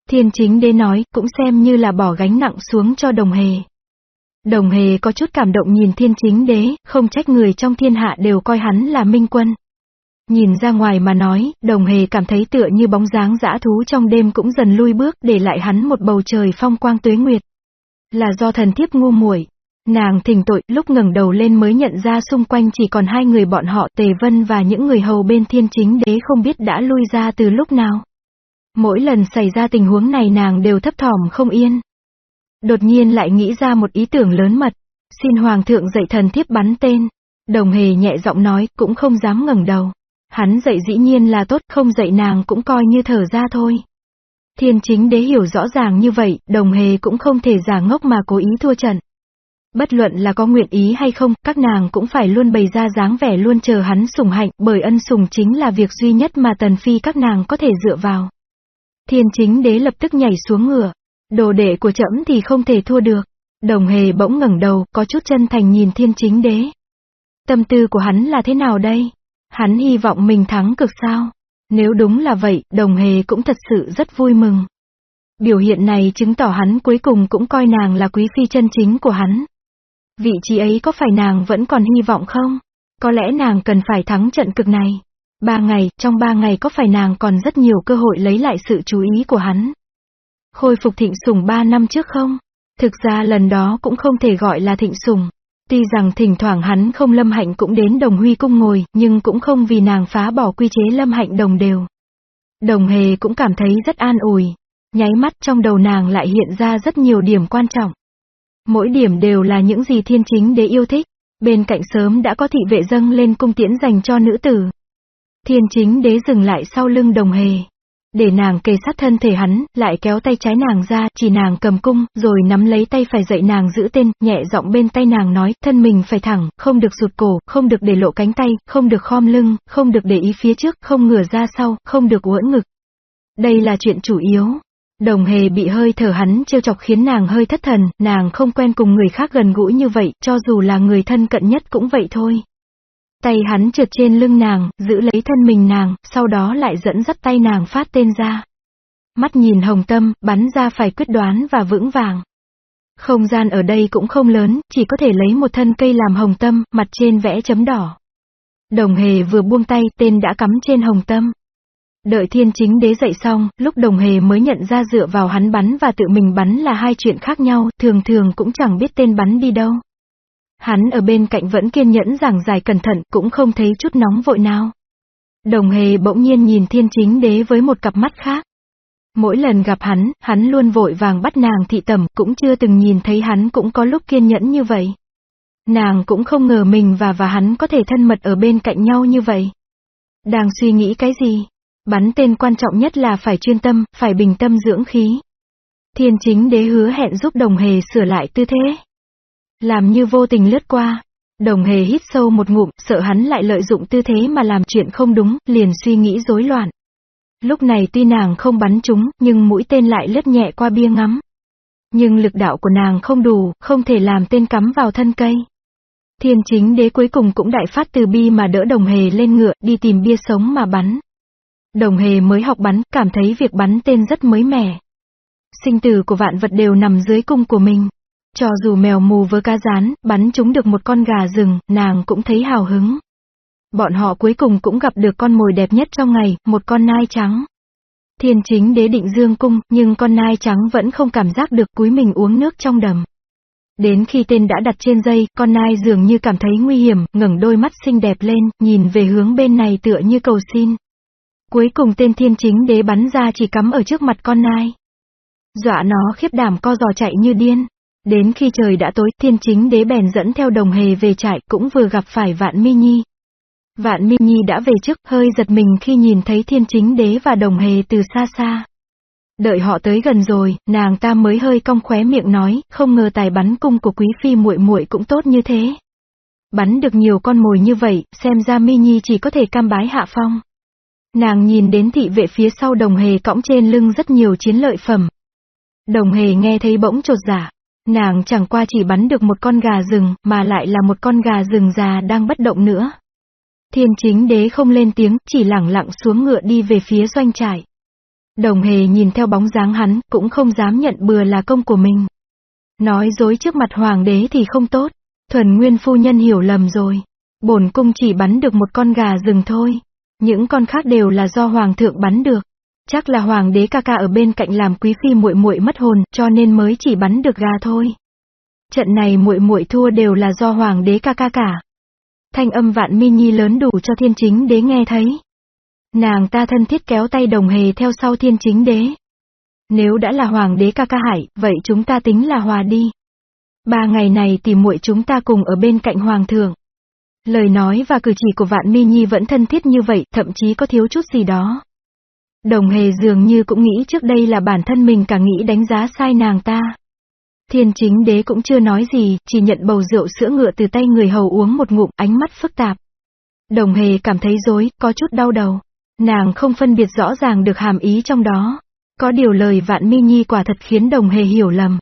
Speaker 1: Thiên chính đế nói, cũng xem như là bỏ gánh nặng xuống cho đồng hề. Đồng hề có chút cảm động nhìn thiên chính đế, không trách người trong thiên hạ đều coi hắn là minh quân. Nhìn ra ngoài mà nói, đồng hề cảm thấy tựa như bóng dáng dã thú trong đêm cũng dần lui bước để lại hắn một bầu trời phong quang tuế nguyệt. Là do thần thiếp ngu muội Nàng thỉnh tội, lúc ngẩng đầu lên mới nhận ra xung quanh chỉ còn hai người bọn họ Tề Vân và những người hầu bên thiên chính đế không biết đã lui ra từ lúc nào. Mỗi lần xảy ra tình huống này nàng đều thấp thỏm không yên. Đột nhiên lại nghĩ ra một ý tưởng lớn mật. Xin Hoàng thượng dạy thần thiếp bắn tên. Đồng hề nhẹ giọng nói, cũng không dám ngẩng đầu. Hắn dạy dĩ nhiên là tốt, không dạy nàng cũng coi như thở ra thôi. Thiên chính đế hiểu rõ ràng như vậy, đồng hề cũng không thể giả ngốc mà cố ý thua trận. Bất luận là có nguyện ý hay không, các nàng cũng phải luôn bày ra dáng vẻ luôn chờ hắn sủng hạnh, bởi ân sủng chính là việc duy nhất mà tần phi các nàng có thể dựa vào. Thiên chính đế lập tức nhảy xuống ngựa. Đồ đệ của trẫm thì không thể thua được. Đồng hề bỗng ngẩng đầu, có chút chân thành nhìn thiên chính đế. Tâm tư của hắn là thế nào đây? Hắn hy vọng mình thắng cực sao? Nếu đúng là vậy, đồng hề cũng thật sự rất vui mừng. Biểu hiện này chứng tỏ hắn cuối cùng cũng coi nàng là quý phi chân chính của hắn. Vị trí ấy có phải nàng vẫn còn hy vọng không? Có lẽ nàng cần phải thắng trận cực này. Ba ngày, trong ba ngày có phải nàng còn rất nhiều cơ hội lấy lại sự chú ý của hắn? Khôi phục thịnh sủng ba năm trước không? Thực ra lần đó cũng không thể gọi là thịnh sủng. Tuy rằng thỉnh thoảng hắn không lâm hạnh cũng đến đồng huy cung ngồi, nhưng cũng không vì nàng phá bỏ quy chế lâm hạnh đồng đều. Đồng hề cũng cảm thấy rất an ủi. Nháy mắt trong đầu nàng lại hiện ra rất nhiều điểm quan trọng. Mỗi điểm đều là những gì thiên chính đế yêu thích. Bên cạnh sớm đã có thị vệ dâng lên cung tiễn dành cho nữ tử. Thiên chính đế dừng lại sau lưng đồng hề. Để nàng kề sát thân thể hắn, lại kéo tay trái nàng ra, chỉ nàng cầm cung, rồi nắm lấy tay phải dậy nàng giữ tên, nhẹ giọng bên tay nàng nói, thân mình phải thẳng, không được rụt cổ, không được để lộ cánh tay, không được khom lưng, không được để ý phía trước, không ngửa ra sau, không được uỡn ngực. Đây là chuyện chủ yếu. Đồng hề bị hơi thở hắn trêu chọc khiến nàng hơi thất thần, nàng không quen cùng người khác gần gũi như vậy, cho dù là người thân cận nhất cũng vậy thôi. Tay hắn trượt trên lưng nàng, giữ lấy thân mình nàng, sau đó lại dẫn dắt tay nàng phát tên ra. Mắt nhìn hồng tâm, bắn ra phải quyết đoán và vững vàng. Không gian ở đây cũng không lớn, chỉ có thể lấy một thân cây làm hồng tâm, mặt trên vẽ chấm đỏ. Đồng hề vừa buông tay, tên đã cắm trên hồng tâm. Đợi thiên chính đế dậy xong, lúc đồng hề mới nhận ra dựa vào hắn bắn và tự mình bắn là hai chuyện khác nhau, thường thường cũng chẳng biết tên bắn đi đâu. Hắn ở bên cạnh vẫn kiên nhẫn giảng giải cẩn thận, cũng không thấy chút nóng vội nào. Đồng hề bỗng nhiên nhìn thiên chính đế với một cặp mắt khác. Mỗi lần gặp hắn, hắn luôn vội vàng bắt nàng thị tẩm, cũng chưa từng nhìn thấy hắn cũng có lúc kiên nhẫn như vậy. Nàng cũng không ngờ mình và và hắn có thể thân mật ở bên cạnh nhau như vậy. Đang suy nghĩ cái gì? Bắn tên quan trọng nhất là phải chuyên tâm, phải bình tâm dưỡng khí. Thiên chính đế hứa hẹn giúp đồng hề sửa lại tư thế. Làm như vô tình lướt qua. Đồng hề hít sâu một ngụm, sợ hắn lại lợi dụng tư thế mà làm chuyện không đúng, liền suy nghĩ rối loạn. Lúc này tuy nàng không bắn chúng, nhưng mũi tên lại lướt nhẹ qua bia ngắm. Nhưng lực đạo của nàng không đủ, không thể làm tên cắm vào thân cây. Thiên chính đế cuối cùng cũng đại phát từ bi mà đỡ đồng hề lên ngựa, đi tìm bia sống mà bắn. Đồng hề mới học bắn, cảm thấy việc bắn tên rất mới mẻ. Sinh tử của vạn vật đều nằm dưới cung của mình. Cho dù mèo mù với cá rán, bắn chúng được một con gà rừng, nàng cũng thấy hào hứng. Bọn họ cuối cùng cũng gặp được con mồi đẹp nhất trong ngày, một con nai trắng. Thiên chính đế định dương cung, nhưng con nai trắng vẫn không cảm giác được cúi mình uống nước trong đầm. Đến khi tên đã đặt trên dây, con nai dường như cảm thấy nguy hiểm, ngẩng đôi mắt xinh đẹp lên, nhìn về hướng bên này tựa như cầu xin. Cuối cùng tên thiên chính đế bắn ra chỉ cắm ở trước mặt con nai. Dọa nó khiếp đảm co giò chạy như điên. Đến khi trời đã tối, thiên chính đế bèn dẫn theo đồng hề về trại, cũng vừa gặp phải vạn mi nhi. Vạn mi nhi đã về trước, hơi giật mình khi nhìn thấy thiên chính đế và đồng hề từ xa xa. Đợi họ tới gần rồi, nàng ta mới hơi cong khóe miệng nói, không ngờ tài bắn cung của quý phi muội muội cũng tốt như thế. Bắn được nhiều con mồi như vậy, xem ra mi nhi chỉ có thể cam bái hạ phong. Nàng nhìn đến thị vệ phía sau đồng hề cõng trên lưng rất nhiều chiến lợi phẩm. Đồng hề nghe thấy bỗng trột giả. Dạ. Nàng chẳng qua chỉ bắn được một con gà rừng, mà lại là một con gà rừng già đang bất động nữa. Thiên chính đế không lên tiếng, chỉ lẳng lặng xuống ngựa đi về phía doanh trại. Đồng hề nhìn theo bóng dáng hắn, cũng không dám nhận bừa là công của mình. Nói dối trước mặt hoàng đế thì không tốt. Thuần nguyên phu nhân hiểu lầm rồi. Bổn cung chỉ bắn được một con gà rừng thôi. Những con khác đều là do hoàng thượng bắn được. Chắc là hoàng đế ca ca ở bên cạnh làm quý phi muội muội mất hồn, cho nên mới chỉ bắn được gà thôi. Trận này muội muội thua đều là do hoàng đế ca ca cả. Thanh âm vạn mi nhi lớn đủ cho thiên chính đế nghe thấy. Nàng ta thân thiết kéo tay đồng hề theo sau thiên chính đế. Nếu đã là hoàng đế ca ca hải, vậy chúng ta tính là hòa đi. Ba ngày này thì muội chúng ta cùng ở bên cạnh hoàng thượng. Lời nói và cử chỉ của vạn mi nhi vẫn thân thiết như vậy, thậm chí có thiếu chút gì đó. Đồng hề dường như cũng nghĩ trước đây là bản thân mình cả nghĩ đánh giá sai nàng ta. Thiên chính đế cũng chưa nói gì, chỉ nhận bầu rượu sữa ngựa từ tay người hầu uống một ngụm ánh mắt phức tạp. Đồng hề cảm thấy dối, có chút đau đầu. Nàng không phân biệt rõ ràng được hàm ý trong đó. Có điều lời vạn mi nhi quả thật khiến đồng hề hiểu lầm.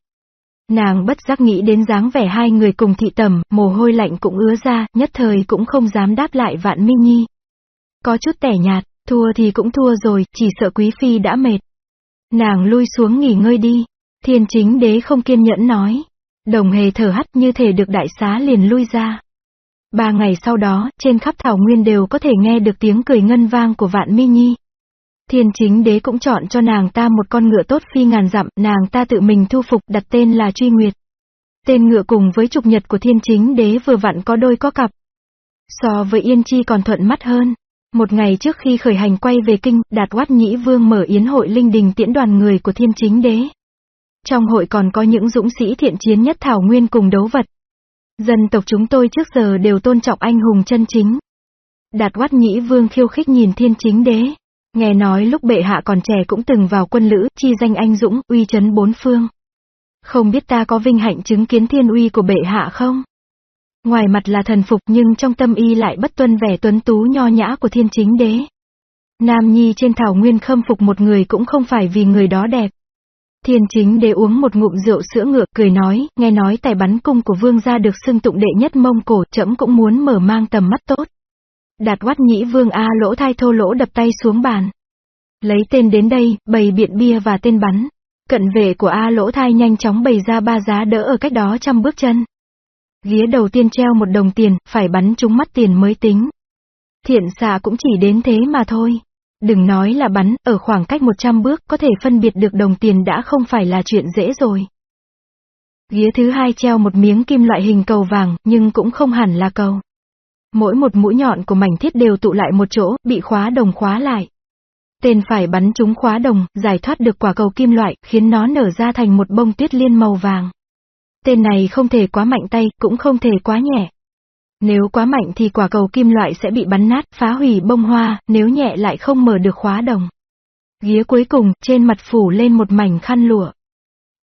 Speaker 1: Nàng bất giác nghĩ đến dáng vẻ hai người cùng thị tầm, mồ hôi lạnh cũng ứa ra, nhất thời cũng không dám đáp lại vạn mi nhi. Có chút tẻ nhạt, thua thì cũng thua rồi, chỉ sợ quý phi đã mệt. Nàng lui xuống nghỉ ngơi đi. Thiên chính đế không kiên nhẫn nói. Đồng hề thở hắt như thể được đại xá liền lui ra. Ba ngày sau đó, trên khắp thảo nguyên đều có thể nghe được tiếng cười ngân vang của vạn mi nhi. Thiên chính đế cũng chọn cho nàng ta một con ngựa tốt phi ngàn dặm, nàng ta tự mình thu phục đặt tên là Truy Nguyệt. Tên ngựa cùng với trục nhật của thiên chính đế vừa vặn có đôi có cặp. So với Yên Chi còn thuận mắt hơn. Một ngày trước khi khởi hành quay về kinh, Đạt Quát Nhĩ Vương mở yến hội linh đình tiễn đoàn người của thiên chính đế. Trong hội còn có những dũng sĩ thiện chiến nhất thảo nguyên cùng đấu vật. Dân tộc chúng tôi trước giờ đều tôn trọng anh hùng chân chính. Đạt Quát Nhĩ Vương khiêu khích nhìn thiên chính đế. Nghe nói lúc bệ hạ còn trẻ cũng từng vào quân lữ, chi danh anh dũng, uy chấn bốn phương. Không biết ta có vinh hạnh chứng kiến thiên uy của bệ hạ không? Ngoài mặt là thần phục nhưng trong tâm y lại bất tuân vẻ tuấn tú nho nhã của thiên chính đế. Nam Nhi trên thảo nguyên khâm phục một người cũng không phải vì người đó đẹp. Thiên chính đế uống một ngụm rượu sữa ngựa, cười nói, nghe nói tài bắn cung của vương gia được xưng tụng đệ nhất mông cổ, trẫm cũng muốn mở mang tầm mắt tốt. Đạt quát nhĩ vương A lỗ thai thô lỗ đập tay xuống bàn. Lấy tên đến đây, bày biện bia và tên bắn. Cận vệ của A lỗ thai nhanh chóng bày ra ba giá đỡ ở cách đó trăm bước chân. Vía đầu tiên treo một đồng tiền, phải bắn trúng mắt tiền mới tính. Thiện xạ cũng chỉ đến thế mà thôi. Đừng nói là bắn, ở khoảng cách 100 bước có thể phân biệt được đồng tiền đã không phải là chuyện dễ rồi. Vía thứ hai treo một miếng kim loại hình cầu vàng, nhưng cũng không hẳn là cầu. Mỗi một mũi nhọn của mảnh thiết đều tụ lại một chỗ, bị khóa đồng khóa lại. Tên phải bắn trúng khóa đồng, giải thoát được quả cầu kim loại, khiến nó nở ra thành một bông tuyết liên màu vàng. Tên này không thể quá mạnh tay, cũng không thể quá nhẹ. Nếu quá mạnh thì quả cầu kim loại sẽ bị bắn nát, phá hủy bông hoa, nếu nhẹ lại không mở được khóa đồng. Ghía cuối cùng, trên mặt phủ lên một mảnh khăn lụa.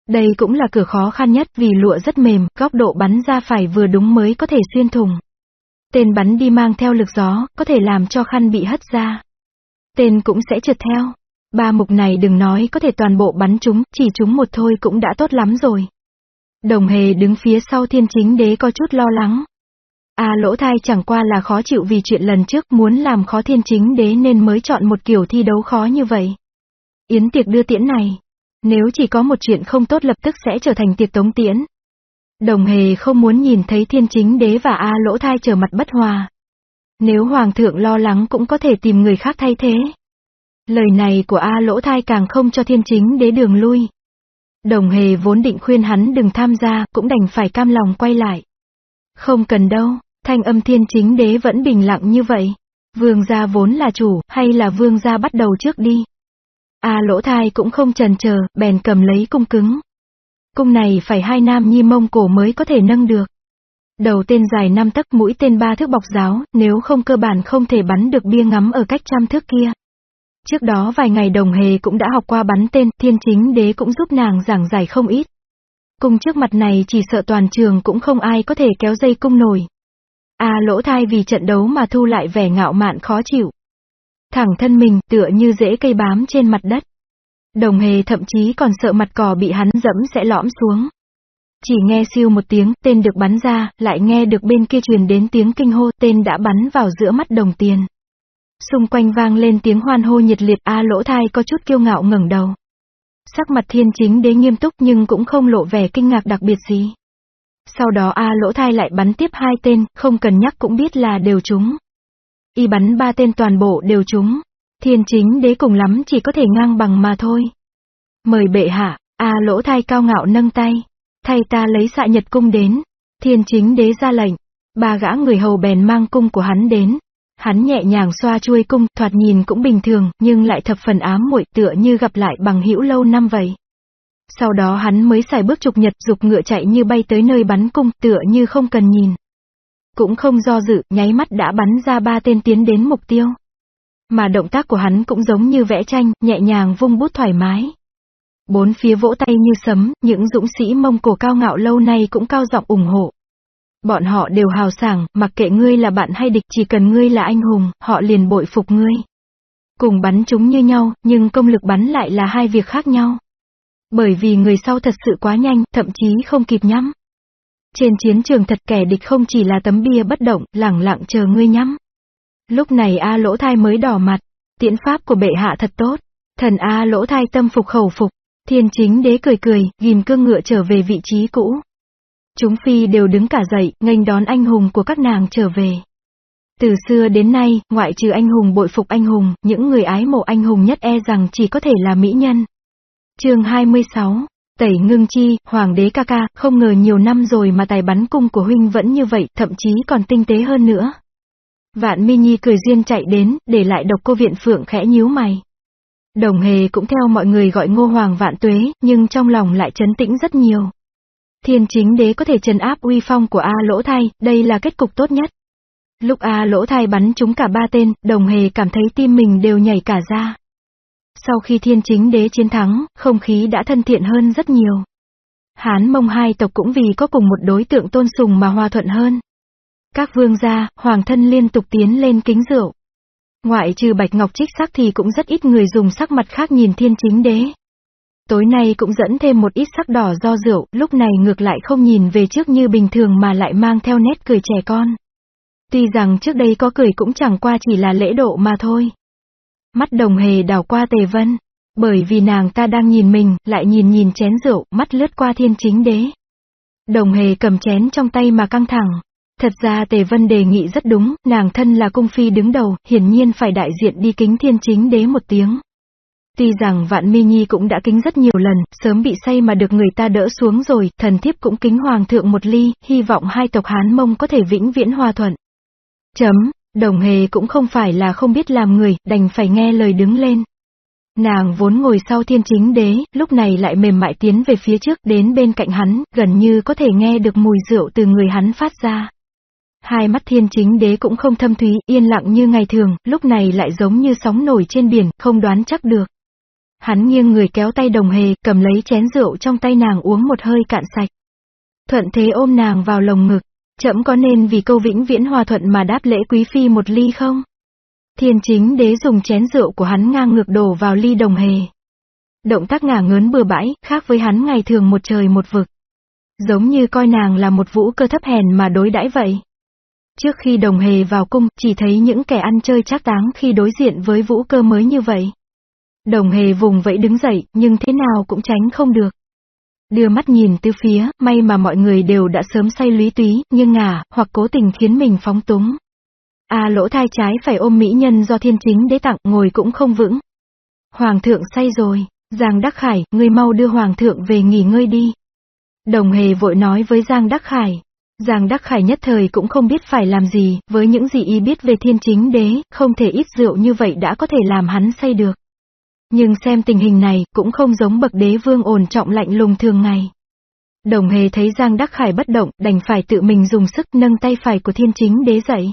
Speaker 1: Đây cũng là cửa khó khăn nhất vì lụa rất mềm, góc độ bắn ra phải vừa đúng mới có thể xuyên thùng. Tên bắn đi mang theo lực gió, có thể làm cho khăn bị hất ra. Tên cũng sẽ trượt theo. Ba mục này đừng nói có thể toàn bộ bắn chúng, chỉ chúng một thôi cũng đã tốt lắm rồi. Đồng hề đứng phía sau thiên chính đế có chút lo lắng. A lỗ thai chẳng qua là khó chịu vì chuyện lần trước muốn làm khó thiên chính đế nên mới chọn một kiểu thi đấu khó như vậy. Yến tiệc đưa tiễn này. Nếu chỉ có một chuyện không tốt lập tức sẽ trở thành tiệc tống tiễn. Đồng hề không muốn nhìn thấy thiên chính đế và A lỗ thai trở mặt bất hòa. Nếu hoàng thượng lo lắng cũng có thể tìm người khác thay thế. Lời này của A lỗ thai càng không cho thiên chính đế đường lui. Đồng hề vốn định khuyên hắn đừng tham gia, cũng đành phải cam lòng quay lại. Không cần đâu, thanh âm thiên chính đế vẫn bình lặng như vậy. Vương gia vốn là chủ, hay là vương gia bắt đầu trước đi. A à, lỗ thai cũng không trần chờ, bèn cầm lấy cung cứng. Cung này phải hai nam nhi mông cổ mới có thể nâng được. Đầu tên dài năm tấc mũi tên ba thước bọc giáo, nếu không cơ bản không thể bắn được bia ngắm ở cách trăm thước kia. Trước đó vài ngày đồng hề cũng đã học qua bắn tên, thiên chính đế cũng giúp nàng giảng giải không ít. Cung trước mặt này chỉ sợ toàn trường cũng không ai có thể kéo dây cung nổi. A lỗ thai vì trận đấu mà thu lại vẻ ngạo mạn khó chịu. Thẳng thân mình tựa như rễ cây bám trên mặt đất. Đồng hề thậm chí còn sợ mặt cỏ bị hắn dẫm sẽ lõm xuống. Chỉ nghe siêu một tiếng, tên được bắn ra, lại nghe được bên kia truyền đến tiếng kinh hô, tên đã bắn vào giữa mắt đồng tiền. Xung quanh vang lên tiếng hoan hô nhiệt liệt, A lỗ thai có chút kiêu ngạo ngẩng đầu. Sắc mặt thiên chính đế nghiêm túc nhưng cũng không lộ vẻ kinh ngạc đặc biệt gì. Sau đó A lỗ thai lại bắn tiếp hai tên, không cần nhắc cũng biết là đều trúng. Y bắn ba tên toàn bộ đều trúng. Thiên chính đế cùng lắm chỉ có thể ngang bằng mà thôi. Mời bệ hạ, A lỗ thai cao ngạo nâng tay. Thay ta lấy xạ nhật cung đến. Thiên chính đế ra lệnh. Ba gã người hầu bèn mang cung của hắn đến. Hắn nhẹ nhàng xoa chuôi cung, thoạt nhìn cũng bình thường, nhưng lại thập phần ám muội tựa như gặp lại bằng hữu lâu năm vậy. Sau đó hắn mới xài bước trục nhật dục ngựa chạy như bay tới nơi bắn cung, tựa như không cần nhìn. Cũng không do dự, nháy mắt đã bắn ra ba tên tiến đến mục tiêu. Mà động tác của hắn cũng giống như vẽ tranh, nhẹ nhàng vung bút thoải mái. Bốn phía vỗ tay như sấm, những dũng sĩ mông cổ cao ngạo lâu nay cũng cao giọng ủng hộ. Bọn họ đều hào sảng, mặc kệ ngươi là bạn hay địch chỉ cần ngươi là anh hùng, họ liền bội phục ngươi. Cùng bắn chúng như nhau, nhưng công lực bắn lại là hai việc khác nhau. Bởi vì người sau thật sự quá nhanh, thậm chí không kịp nhắm. Trên chiến trường thật kẻ địch không chỉ là tấm bia bất động, lẳng lặng chờ ngươi nhắm. Lúc này A lỗ thai mới đỏ mặt, tiễn pháp của bệ hạ thật tốt. Thần A lỗ thai tâm phục khẩu phục, thiên chính đế cười cười, ghim cương ngựa trở về vị trí cũ. Chúng phi đều đứng cả dậy, nghênh đón anh hùng của các nàng trở về. Từ xưa đến nay, ngoại trừ anh hùng bội phục anh hùng, những người ái mộ anh hùng nhất e rằng chỉ có thể là mỹ nhân. chương 26 Tẩy ngưng chi, hoàng đế ca ca, không ngờ nhiều năm rồi mà tài bắn cung của huynh vẫn như vậy, thậm chí còn tinh tế hơn nữa. Vạn mi nhi cười duyên chạy đến, để lại độc cô viện phượng khẽ nhíu mày. Đồng hề cũng theo mọi người gọi ngô hoàng vạn tuế, nhưng trong lòng lại chấn tĩnh rất nhiều. Thiên chính đế có thể trần áp uy phong của A lỗ thai, đây là kết cục tốt nhất. Lúc A lỗ thai bắn chúng cả ba tên, đồng hề cảm thấy tim mình đều nhảy cả ra. Sau khi thiên chính đế chiến thắng, không khí đã thân thiện hơn rất nhiều. Hán mông hai tộc cũng vì có cùng một đối tượng tôn sùng mà hòa thuận hơn. Các vương gia, hoàng thân liên tục tiến lên kính rượu. Ngoại trừ bạch ngọc trích sắc thì cũng rất ít người dùng sắc mặt khác nhìn thiên chính đế. Tối nay cũng dẫn thêm một ít sắc đỏ do rượu, lúc này ngược lại không nhìn về trước như bình thường mà lại mang theo nét cười trẻ con. Tuy rằng trước đây có cười cũng chẳng qua chỉ là lễ độ mà thôi. Mắt đồng hề đảo qua tề vân. Bởi vì nàng ta đang nhìn mình, lại nhìn nhìn chén rượu, mắt lướt qua thiên chính đế. Đồng hề cầm chén trong tay mà căng thẳng. Thật ra Tề Vân đề nghị rất đúng, nàng thân là cung phi đứng đầu, hiển nhiên phải đại diện đi kính thiên chính đế một tiếng. Tuy rằng Vạn Mi Nhi cũng đã kính rất nhiều lần, sớm bị say mà được người ta đỡ xuống rồi, thần thiếp cũng kính hoàng thượng một ly, hy vọng hai tộc Hán Mông có thể vĩnh viễn hòa thuận. Chấm, đồng hề cũng không phải là không biết làm người, đành phải nghe lời đứng lên. Nàng vốn ngồi sau thiên chính đế, lúc này lại mềm mại tiến về phía trước đến bên cạnh hắn, gần như có thể nghe được mùi rượu từ người hắn phát ra. Hai mắt thiên chính đế cũng không thâm thúy, yên lặng như ngày thường, lúc này lại giống như sóng nổi trên biển, không đoán chắc được. Hắn nghiêng người kéo tay đồng hề, cầm lấy chén rượu trong tay nàng uống một hơi cạn sạch. Thuận thế ôm nàng vào lồng ngực, chậm có nên vì câu vĩnh viễn hòa thuận mà đáp lễ quý phi một ly không? Thiên chính đế dùng chén rượu của hắn ngang ngược đổ vào ly đồng hề. Động tác ngả ngớn bừa bãi, khác với hắn ngày thường một trời một vực. Giống như coi nàng là một vũ cơ thấp hèn mà đối đãi vậy. Trước khi đồng hề vào cung, chỉ thấy những kẻ ăn chơi chắc táng khi đối diện với vũ cơ mới như vậy. Đồng hề vùng vẫy đứng dậy, nhưng thế nào cũng tránh không được. Đưa mắt nhìn từ phía, may mà mọi người đều đã sớm say lúy túy, nhưng ngả, hoặc cố tình khiến mình phóng túng. A lỗ thai trái phải ôm mỹ nhân do thiên chính đế tặng, ngồi cũng không vững. Hoàng thượng say rồi, Giang Đắc Khải, ngươi mau đưa Hoàng thượng về nghỉ ngơi đi. Đồng hề vội nói với Giang Đắc Khải. Giang Đắc Khải nhất thời cũng không biết phải làm gì, với những gì y biết về thiên chính đế, không thể ít rượu như vậy đã có thể làm hắn say được. Nhưng xem tình hình này, cũng không giống bậc đế vương ổn trọng lạnh lùng thường ngày. Đồng hề thấy Giang Đắc Khải bất động, đành phải tự mình dùng sức nâng tay phải của thiên chính đế dậy.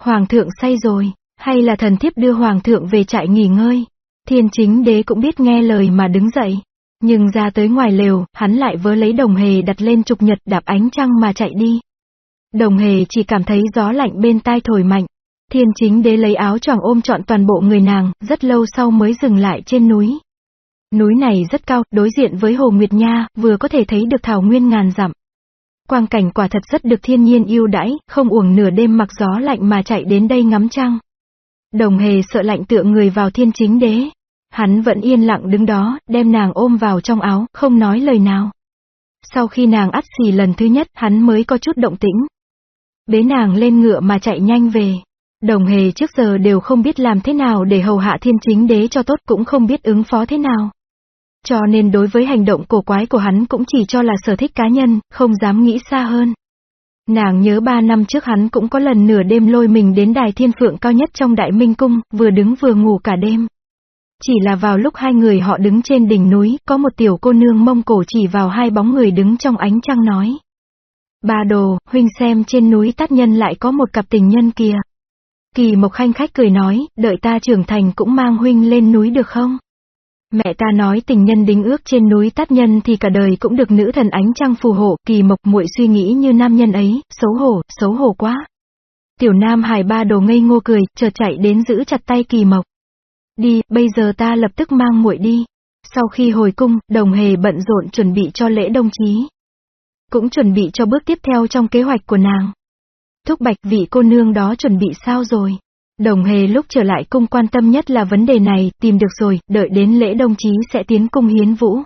Speaker 1: Hoàng thượng say rồi, hay là thần thiếp đưa hoàng thượng về trại nghỉ ngơi. Thiên chính đế cũng biết nghe lời mà đứng dậy. Nhưng ra tới ngoài lều, hắn lại vớ lấy đồng hề đặt lên trục nhật đạp ánh trăng mà chạy đi. Đồng hề chỉ cảm thấy gió lạnh bên tai thổi mạnh. Thiên chính đế lấy áo choàng ôm trọn toàn bộ người nàng, rất lâu sau mới dừng lại trên núi. Núi này rất cao, đối diện với Hồ Nguyệt Nha, vừa có thể thấy được thảo nguyên ngàn dặm. Quang cảnh quả thật rất được thiên nhiên yêu đãi, không uổng nửa đêm mặc gió lạnh mà chạy đến đây ngắm trăng. Đồng hề sợ lạnh tựa người vào thiên chính đế. Hắn vẫn yên lặng đứng đó, đem nàng ôm vào trong áo, không nói lời nào. Sau khi nàng ắt xì lần thứ nhất, hắn mới có chút động tĩnh. Bế nàng lên ngựa mà chạy nhanh về. Đồng hề trước giờ đều không biết làm thế nào để hầu hạ thiên chính đế cho tốt cũng không biết ứng phó thế nào. Cho nên đối với hành động cổ quái của hắn cũng chỉ cho là sở thích cá nhân, không dám nghĩ xa hơn. Nàng nhớ ba năm trước hắn cũng có lần nửa đêm lôi mình đến đài thiên phượng cao nhất trong đại minh cung, vừa đứng vừa ngủ cả đêm. Chỉ là vào lúc hai người họ đứng trên đỉnh núi, có một tiểu cô nương mông cổ chỉ vào hai bóng người đứng trong ánh trăng nói. Ba đồ, huynh xem trên núi tát nhân lại có một cặp tình nhân kia. Kỳ Mộc Khanh khách cười nói, đợi ta trưởng thành cũng mang huynh lên núi được không? Mẹ ta nói tình nhân đính ước trên núi tát nhân thì cả đời cũng được nữ thần ánh trăng phù hộ, kỳ mộc muội suy nghĩ như nam nhân ấy, xấu hổ, xấu hổ quá. Tiểu nam hài ba đồ ngây ngô cười, chợt chạy đến giữ chặt tay kỳ mộc. Đi, bây giờ ta lập tức mang muội đi. Sau khi hồi cung, đồng hề bận rộn chuẩn bị cho lễ đồng chí. Cũng chuẩn bị cho bước tiếp theo trong kế hoạch của nàng. Thúc bạch vị cô nương đó chuẩn bị sao rồi? Đồng hề lúc trở lại cung quan tâm nhất là vấn đề này, tìm được rồi, đợi đến lễ đồng chí sẽ tiến cung hiến vũ.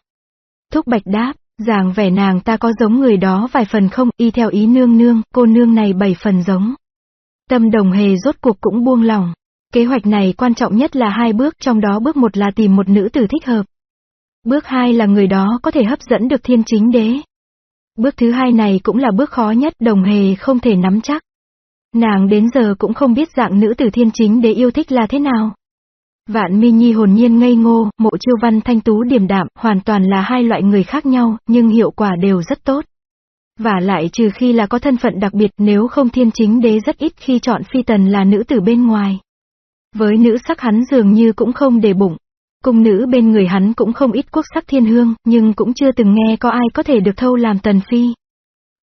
Speaker 1: Thúc bạch đáp, giảng vẻ nàng ta có giống người đó vài phần không, y theo ý nương nương, cô nương này bảy phần giống. Tâm đồng hề rốt cuộc cũng buông lòng. Kế hoạch này quan trọng nhất là hai bước, trong đó bước một là tìm một nữ tử thích hợp. Bước hai là người đó có thể hấp dẫn được thiên chính đế. Bước thứ hai này cũng là bước khó nhất, đồng hề không thể nắm chắc. Nàng đến giờ cũng không biết dạng nữ tử thiên chính đế yêu thích là thế nào. Vạn mi nhi hồn nhiên ngây ngô, mộ chiêu văn thanh tú điềm đạm, hoàn toàn là hai loại người khác nhau, nhưng hiệu quả đều rất tốt. Và lại trừ khi là có thân phận đặc biệt nếu không thiên chính đế rất ít khi chọn phi tần là nữ tử bên ngoài. Với nữ sắc hắn dường như cũng không để bụng. Cung nữ bên người hắn cũng không ít quốc sắc thiên hương, nhưng cũng chưa từng nghe có ai có thể được thâu làm tần phi.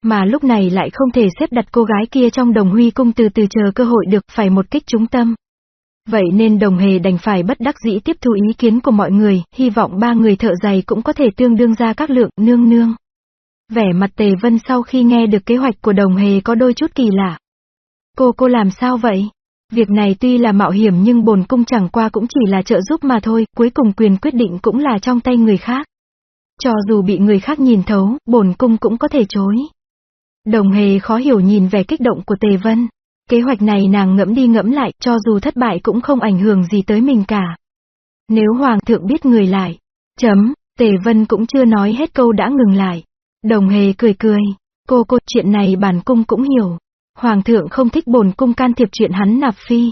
Speaker 1: Mà lúc này lại không thể xếp đặt cô gái kia trong đồng huy cung từ từ chờ cơ hội được phải một kích trúng tâm. Vậy nên đồng hề đành phải bất đắc dĩ tiếp thu ý kiến của mọi người, hy vọng ba người thợ giày cũng có thể tương đương ra các lượng nương nương. Vẻ mặt tề vân sau khi nghe được kế hoạch của đồng hề có đôi chút kỳ lạ. Cô cô làm sao vậy? Việc này tuy là mạo hiểm nhưng bồn cung chẳng qua cũng chỉ là trợ giúp mà thôi, cuối cùng quyền quyết định cũng là trong tay người khác. Cho dù bị người khác nhìn thấu, bồn cung cũng có thể chối. Đồng hề khó hiểu nhìn về kích động của Tề Vân. Kế hoạch này nàng ngẫm đi ngẫm lại, cho dù thất bại cũng không ảnh hưởng gì tới mình cả. Nếu Hoàng thượng biết người lại. Chấm, Tề Vân cũng chưa nói hết câu đã ngừng lại. Đồng hề cười cười. Cô cô chuyện này bản cung cũng hiểu. Hoàng thượng không thích bổn cung can thiệp chuyện hắn nạp phi.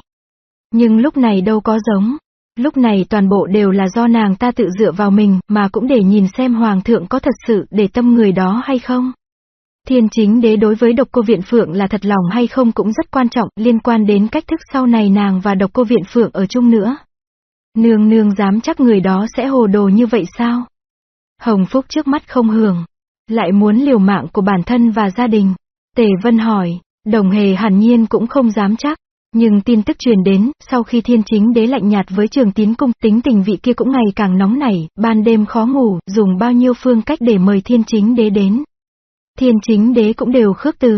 Speaker 1: Nhưng lúc này đâu có giống. Lúc này toàn bộ đều là do nàng ta tự dựa vào mình, mà cũng để nhìn xem hoàng thượng có thật sự để tâm người đó hay không. Thiên chính đế đối với độc cô viện phượng là thật lòng hay không cũng rất quan trọng, liên quan đến cách thức sau này nàng và độc cô viện phượng ở chung nữa. Nương nương dám chắc người đó sẽ hồ đồ như vậy sao? Hồng Phúc trước mắt không hưởng. Lại muốn liều mạng của bản thân và gia đình. Tề Vân hỏi, đồng hề hẳn nhiên cũng không dám chắc. Nhưng tin tức truyền đến, sau khi thiên chính đế lạnh nhạt với trường tín cung, tính tình vị kia cũng ngày càng nóng nảy, ban đêm khó ngủ, dùng bao nhiêu phương cách để mời thiên chính đế đến. Thiên chính đế cũng đều khước từ.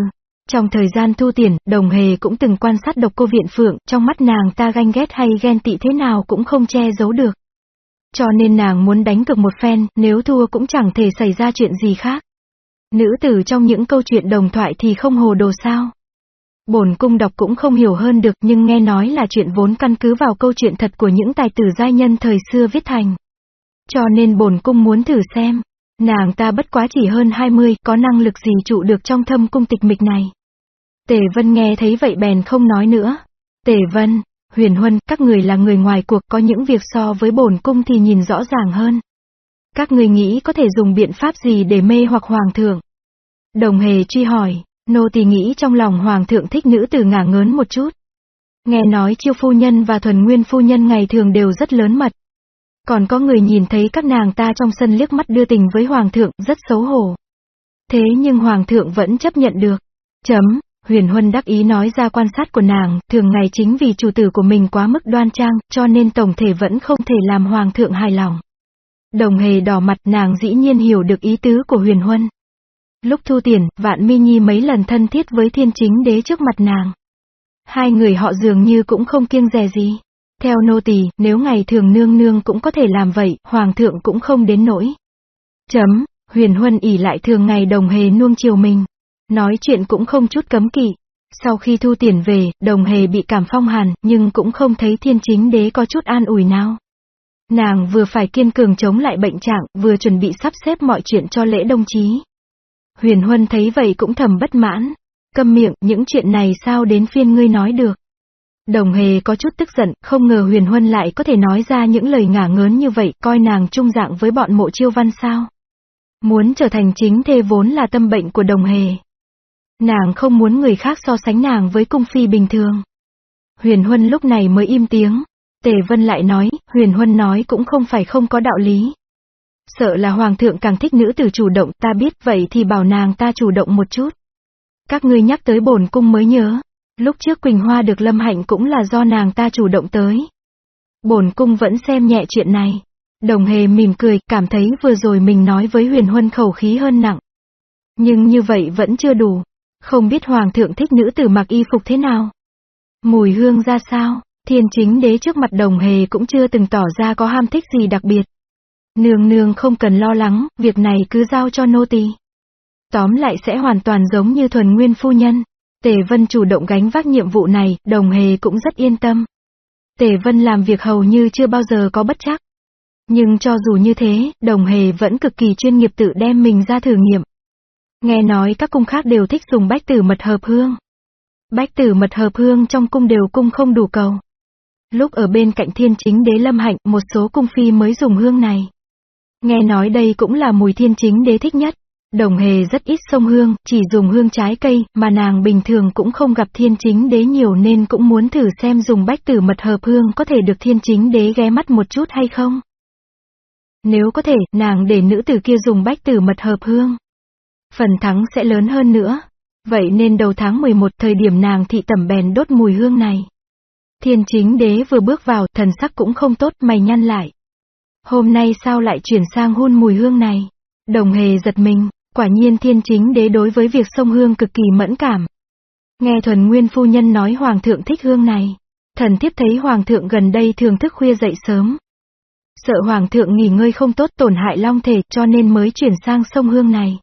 Speaker 1: Trong thời gian thu tiền, đồng hề cũng từng quan sát độc cô viện phượng, trong mắt nàng ta ganh ghét hay ghen tị thế nào cũng không che giấu được. Cho nên nàng muốn đánh cực một phen, nếu thua cũng chẳng thể xảy ra chuyện gì khác. Nữ tử trong những câu chuyện đồng thoại thì không hồ đồ sao. Bổn cung đọc cũng không hiểu hơn được nhưng nghe nói là chuyện vốn căn cứ vào câu chuyện thật của những tài tử giai nhân thời xưa viết thành. Cho nên bổn cung muốn thử xem. Nàng ta bất quá chỉ hơn 20, có năng lực gì trụ được trong thâm cung tịch mịch này. Tề Vân nghe thấy vậy bèn không nói nữa. Tề Vân, Huyền Huân, các người là người ngoài cuộc có những việc so với bổn cung thì nhìn rõ ràng hơn. Các người nghĩ có thể dùng biện pháp gì để mê hoặc hoàng thượng? Đồng hề truy hỏi, nô tỳ nghĩ trong lòng hoàng thượng thích nữ tử ngả ngớn một chút. Nghe nói chiêu phu nhân và thuần nguyên phu nhân ngày thường đều rất lớn mật. Còn có người nhìn thấy các nàng ta trong sân liếc mắt đưa tình với hoàng thượng, rất xấu hổ. Thế nhưng hoàng thượng vẫn chấp nhận được. Chấm, huyền huân đắc ý nói ra quan sát của nàng, thường ngày chính vì chủ tử của mình quá mức đoan trang, cho nên tổng thể vẫn không thể làm hoàng thượng hài lòng. Đồng hề đỏ mặt nàng dĩ nhiên hiểu được ý tứ của huyền huân. Lúc thu tiền, vạn mi nhi mấy lần thân thiết với thiên chính đế trước mặt nàng. Hai người họ dường như cũng không kiêng dè gì. Theo nô tỳ, nếu ngày thường nương nương cũng có thể làm vậy, hoàng thượng cũng không đến nỗi. Chấm, huyền huân ỉ lại thường ngày đồng hề nuông chiều mình. Nói chuyện cũng không chút cấm kỵ. Sau khi thu tiền về, đồng hề bị cảm phong hàn, nhưng cũng không thấy thiên chính đế có chút an ủi nào. Nàng vừa phải kiên cường chống lại bệnh trạng, vừa chuẩn bị sắp xếp mọi chuyện cho lễ đồng chí. Huyền Huân thấy vậy cũng thầm bất mãn. Câm miệng, những chuyện này sao đến phiên ngươi nói được. Đồng hề có chút tức giận, không ngờ Huyền Huân lại có thể nói ra những lời ngả ngớn như vậy, coi nàng trung dạng với bọn mộ chiêu văn sao. Muốn trở thành chính thê vốn là tâm bệnh của đồng hề. Nàng không muốn người khác so sánh nàng với cung phi bình thường. Huyền Huân lúc này mới im tiếng. Tề Vân lại nói, Huyền Huân nói cũng không phải không có đạo lý. Sợ là Hoàng thượng càng thích nữ tử chủ động, ta biết vậy thì bảo nàng ta chủ động một chút. Các ngươi nhắc tới bổn cung mới nhớ. Lúc trước Quỳnh Hoa được lâm hạnh cũng là do nàng ta chủ động tới. Bổn cung vẫn xem nhẹ chuyện này. Đồng hề mỉm cười, cảm thấy vừa rồi mình nói với huyền huân khẩu khí hơn nặng. Nhưng như vậy vẫn chưa đủ. Không biết hoàng thượng thích nữ tử mặc y phục thế nào. Mùi hương ra sao, thiên chính đế trước mặt đồng hề cũng chưa từng tỏ ra có ham thích gì đặc biệt. Nương nương không cần lo lắng, việc này cứ giao cho nô tỳ. Tóm lại sẽ hoàn toàn giống như thuần nguyên phu nhân. Tề Vân chủ động gánh vác nhiệm vụ này, đồng hề cũng rất yên tâm. Tề Vân làm việc hầu như chưa bao giờ có bất chắc. Nhưng cho dù như thế, đồng hề vẫn cực kỳ chuyên nghiệp tự đem mình ra thử nghiệm. Nghe nói các cung khác đều thích dùng bách tử mật hợp hương. Bách tử mật hợp hương trong cung đều cung không đủ cầu. Lúc ở bên cạnh thiên chính đế lâm hạnh, một số cung phi mới dùng hương này. Nghe nói đây cũng là mùi thiên chính đế thích nhất. Đồng hề rất ít sông hương, chỉ dùng hương trái cây, mà nàng bình thường cũng không gặp thiên chính đế nhiều nên cũng muốn thử xem dùng bách tử mật hợp hương có thể được thiên chính đế ghé mắt một chút hay không. Nếu có thể, nàng để nữ tử kia dùng bách tử mật hợp hương. Phần thắng sẽ lớn hơn nữa. Vậy nên đầu tháng 11 thời điểm nàng thị tẩm bèn đốt mùi hương này. Thiên chính đế vừa bước vào, thần sắc cũng không tốt, mày nhăn lại. Hôm nay sao lại chuyển sang hôn mùi hương này? Đồng hề giật mình, quả nhiên thiên chính đế đối với việc sông hương cực kỳ mẫn cảm. Nghe thuần nguyên phu nhân nói hoàng thượng thích hương này. Thần thiếp thấy hoàng thượng gần đây thường thức khuya dậy sớm. Sợ hoàng thượng nghỉ ngơi không tốt tổn hại long thể cho nên mới chuyển sang sông hương này.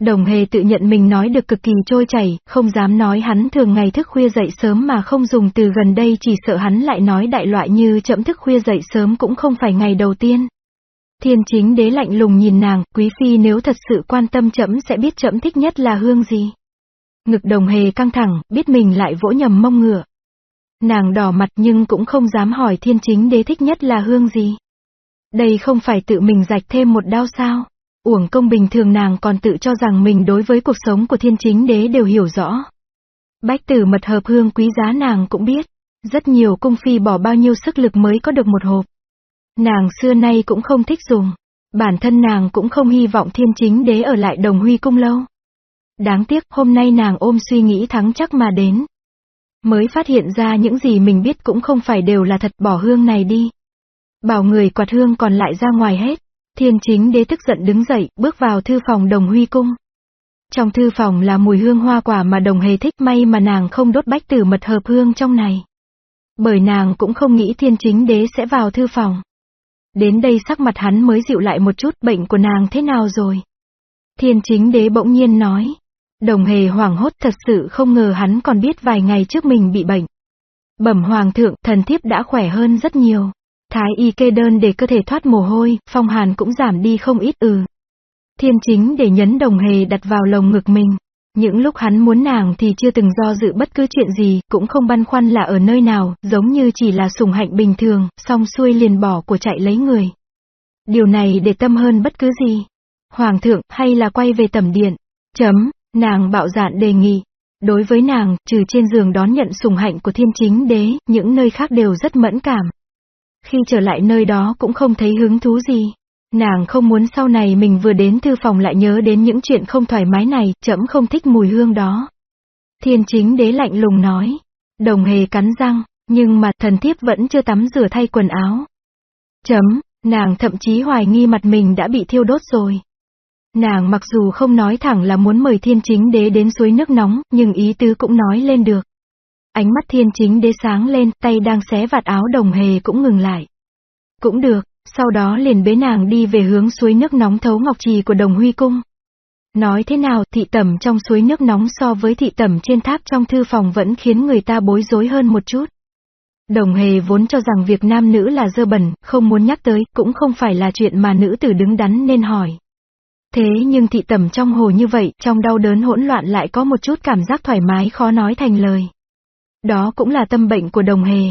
Speaker 1: Đồng hề tự nhận mình nói được cực kỳ trôi chảy, không dám nói hắn thường ngày thức khuya dậy sớm mà không dùng từ gần đây chỉ sợ hắn lại nói đại loại như chậm thức khuya dậy sớm cũng không phải ngày đầu tiên. Thiên chính đế lạnh lùng nhìn nàng, quý phi nếu thật sự quan tâm chậm sẽ biết chậm thích nhất là hương gì. Ngực đồng hề căng thẳng, biết mình lại vỗ nhầm mông ngựa. Nàng đỏ mặt nhưng cũng không dám hỏi thiên chính đế thích nhất là hương gì. Đây không phải tự mình rạch thêm một đau sao. Uổng công bình thường nàng còn tự cho rằng mình đối với cuộc sống của thiên chính đế đều hiểu rõ. Bách tử mật hợp hương quý giá nàng cũng biết. Rất nhiều cung phi bỏ bao nhiêu sức lực mới có được một hộp. Nàng xưa nay cũng không thích dùng. Bản thân nàng cũng không hy vọng thiên chính đế ở lại đồng huy cung lâu. Đáng tiếc hôm nay nàng ôm suy nghĩ thắng chắc mà đến. Mới phát hiện ra những gì mình biết cũng không phải đều là thật bỏ hương này đi. Bảo người quạt hương còn lại ra ngoài hết. Thiên chính đế tức giận đứng dậy, bước vào thư phòng đồng huy cung. Trong thư phòng là mùi hương hoa quả mà đồng hề thích may mà nàng không đốt bách tử mật hợp hương trong này. Bởi nàng cũng không nghĩ thiên chính đế sẽ vào thư phòng. Đến đây sắc mặt hắn mới dịu lại một chút, bệnh của nàng thế nào rồi? Thiên chính đế bỗng nhiên nói. Đồng hề hoảng hốt thật sự không ngờ hắn còn biết vài ngày trước mình bị bệnh. Bẩm hoàng thượng, thần thiếp đã khỏe hơn rất nhiều. Thái y kê đơn để cơ thể thoát mồ hôi, phong hàn cũng giảm đi không ít ừ. Thiên chính để nhấn đồng hề đặt vào lồng ngực mình. Những lúc hắn muốn nàng thì chưa từng do dự bất cứ chuyện gì, cũng không băn khoăn là ở nơi nào, giống như chỉ là sùng hạnh bình thường, xong xuôi liền bỏ của chạy lấy người. Điều này để tâm hơn bất cứ gì. Hoàng thượng, hay là quay về tẩm điện. Chấm, nàng bạo dạn đề nghị. Đối với nàng, trừ trên giường đón nhận sùng hạnh của thiên chính đế, những nơi khác đều rất mẫn cảm. Khi trở lại nơi đó cũng không thấy hứng thú gì. Nàng không muốn sau này mình vừa đến thư phòng lại nhớ đến những chuyện không thoải mái này, chậm không thích mùi hương đó. Thiên chính đế lạnh lùng nói. Đồng hề cắn răng, nhưng mà thần thiếp vẫn chưa tắm rửa thay quần áo. Chấm, nàng thậm chí hoài nghi mặt mình đã bị thiêu đốt rồi. Nàng mặc dù không nói thẳng là muốn mời thiên chính đế đến suối nước nóng, nhưng ý tứ cũng nói lên được. Ánh mắt thiên chính đế sáng lên, tay đang xé vạt áo đồng hề cũng ngừng lại. Cũng được, sau đó liền bế nàng đi về hướng suối nước nóng thấu ngọc trì của đồng huy cung. Nói thế nào, thị tẩm trong suối nước nóng so với thị tẩm trên tháp trong thư phòng vẫn khiến người ta bối rối hơn một chút. Đồng hề vốn cho rằng việc nam nữ là dơ bẩn, không muốn nhắc tới, cũng không phải là chuyện mà nữ tử đứng đắn nên hỏi. Thế nhưng thị tẩm trong hồ như vậy, trong đau đớn hỗn loạn lại có một chút cảm giác thoải mái khó nói thành lời. Đó cũng là tâm bệnh của đồng hề.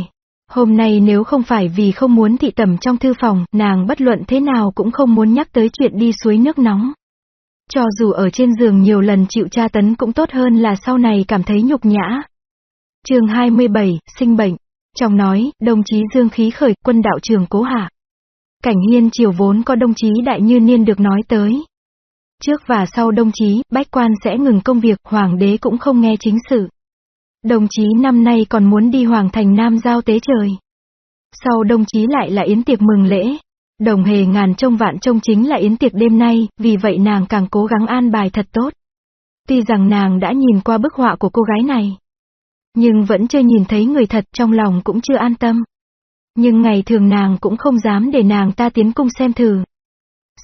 Speaker 1: Hôm nay nếu không phải vì không muốn thị tẩm trong thư phòng, nàng bất luận thế nào cũng không muốn nhắc tới chuyện đi suối nước nóng. Cho dù ở trên giường nhiều lần chịu tra tấn cũng tốt hơn là sau này cảm thấy nhục nhã. chương 27, sinh bệnh. Trong nói, đồng chí Dương Khí khởi, quân đạo trường cố hạ. Cảnh hiên chiều vốn có đồng chí đại như niên được nói tới. Trước và sau đồng chí, bách quan sẽ ngừng công việc, hoàng đế cũng không nghe chính sự. Đồng chí năm nay còn muốn đi hoàng thành Nam giao tế trời. Sau đồng chí lại là yến tiệc mừng lễ. Đồng hề ngàn trông vạn trông chính là yến tiệc đêm nay, vì vậy nàng càng cố gắng an bài thật tốt. Tuy rằng nàng đã nhìn qua bức họa của cô gái này. Nhưng vẫn chưa nhìn thấy người thật trong lòng cũng chưa an tâm. Nhưng ngày thường nàng cũng không dám để nàng ta tiến cung xem thử.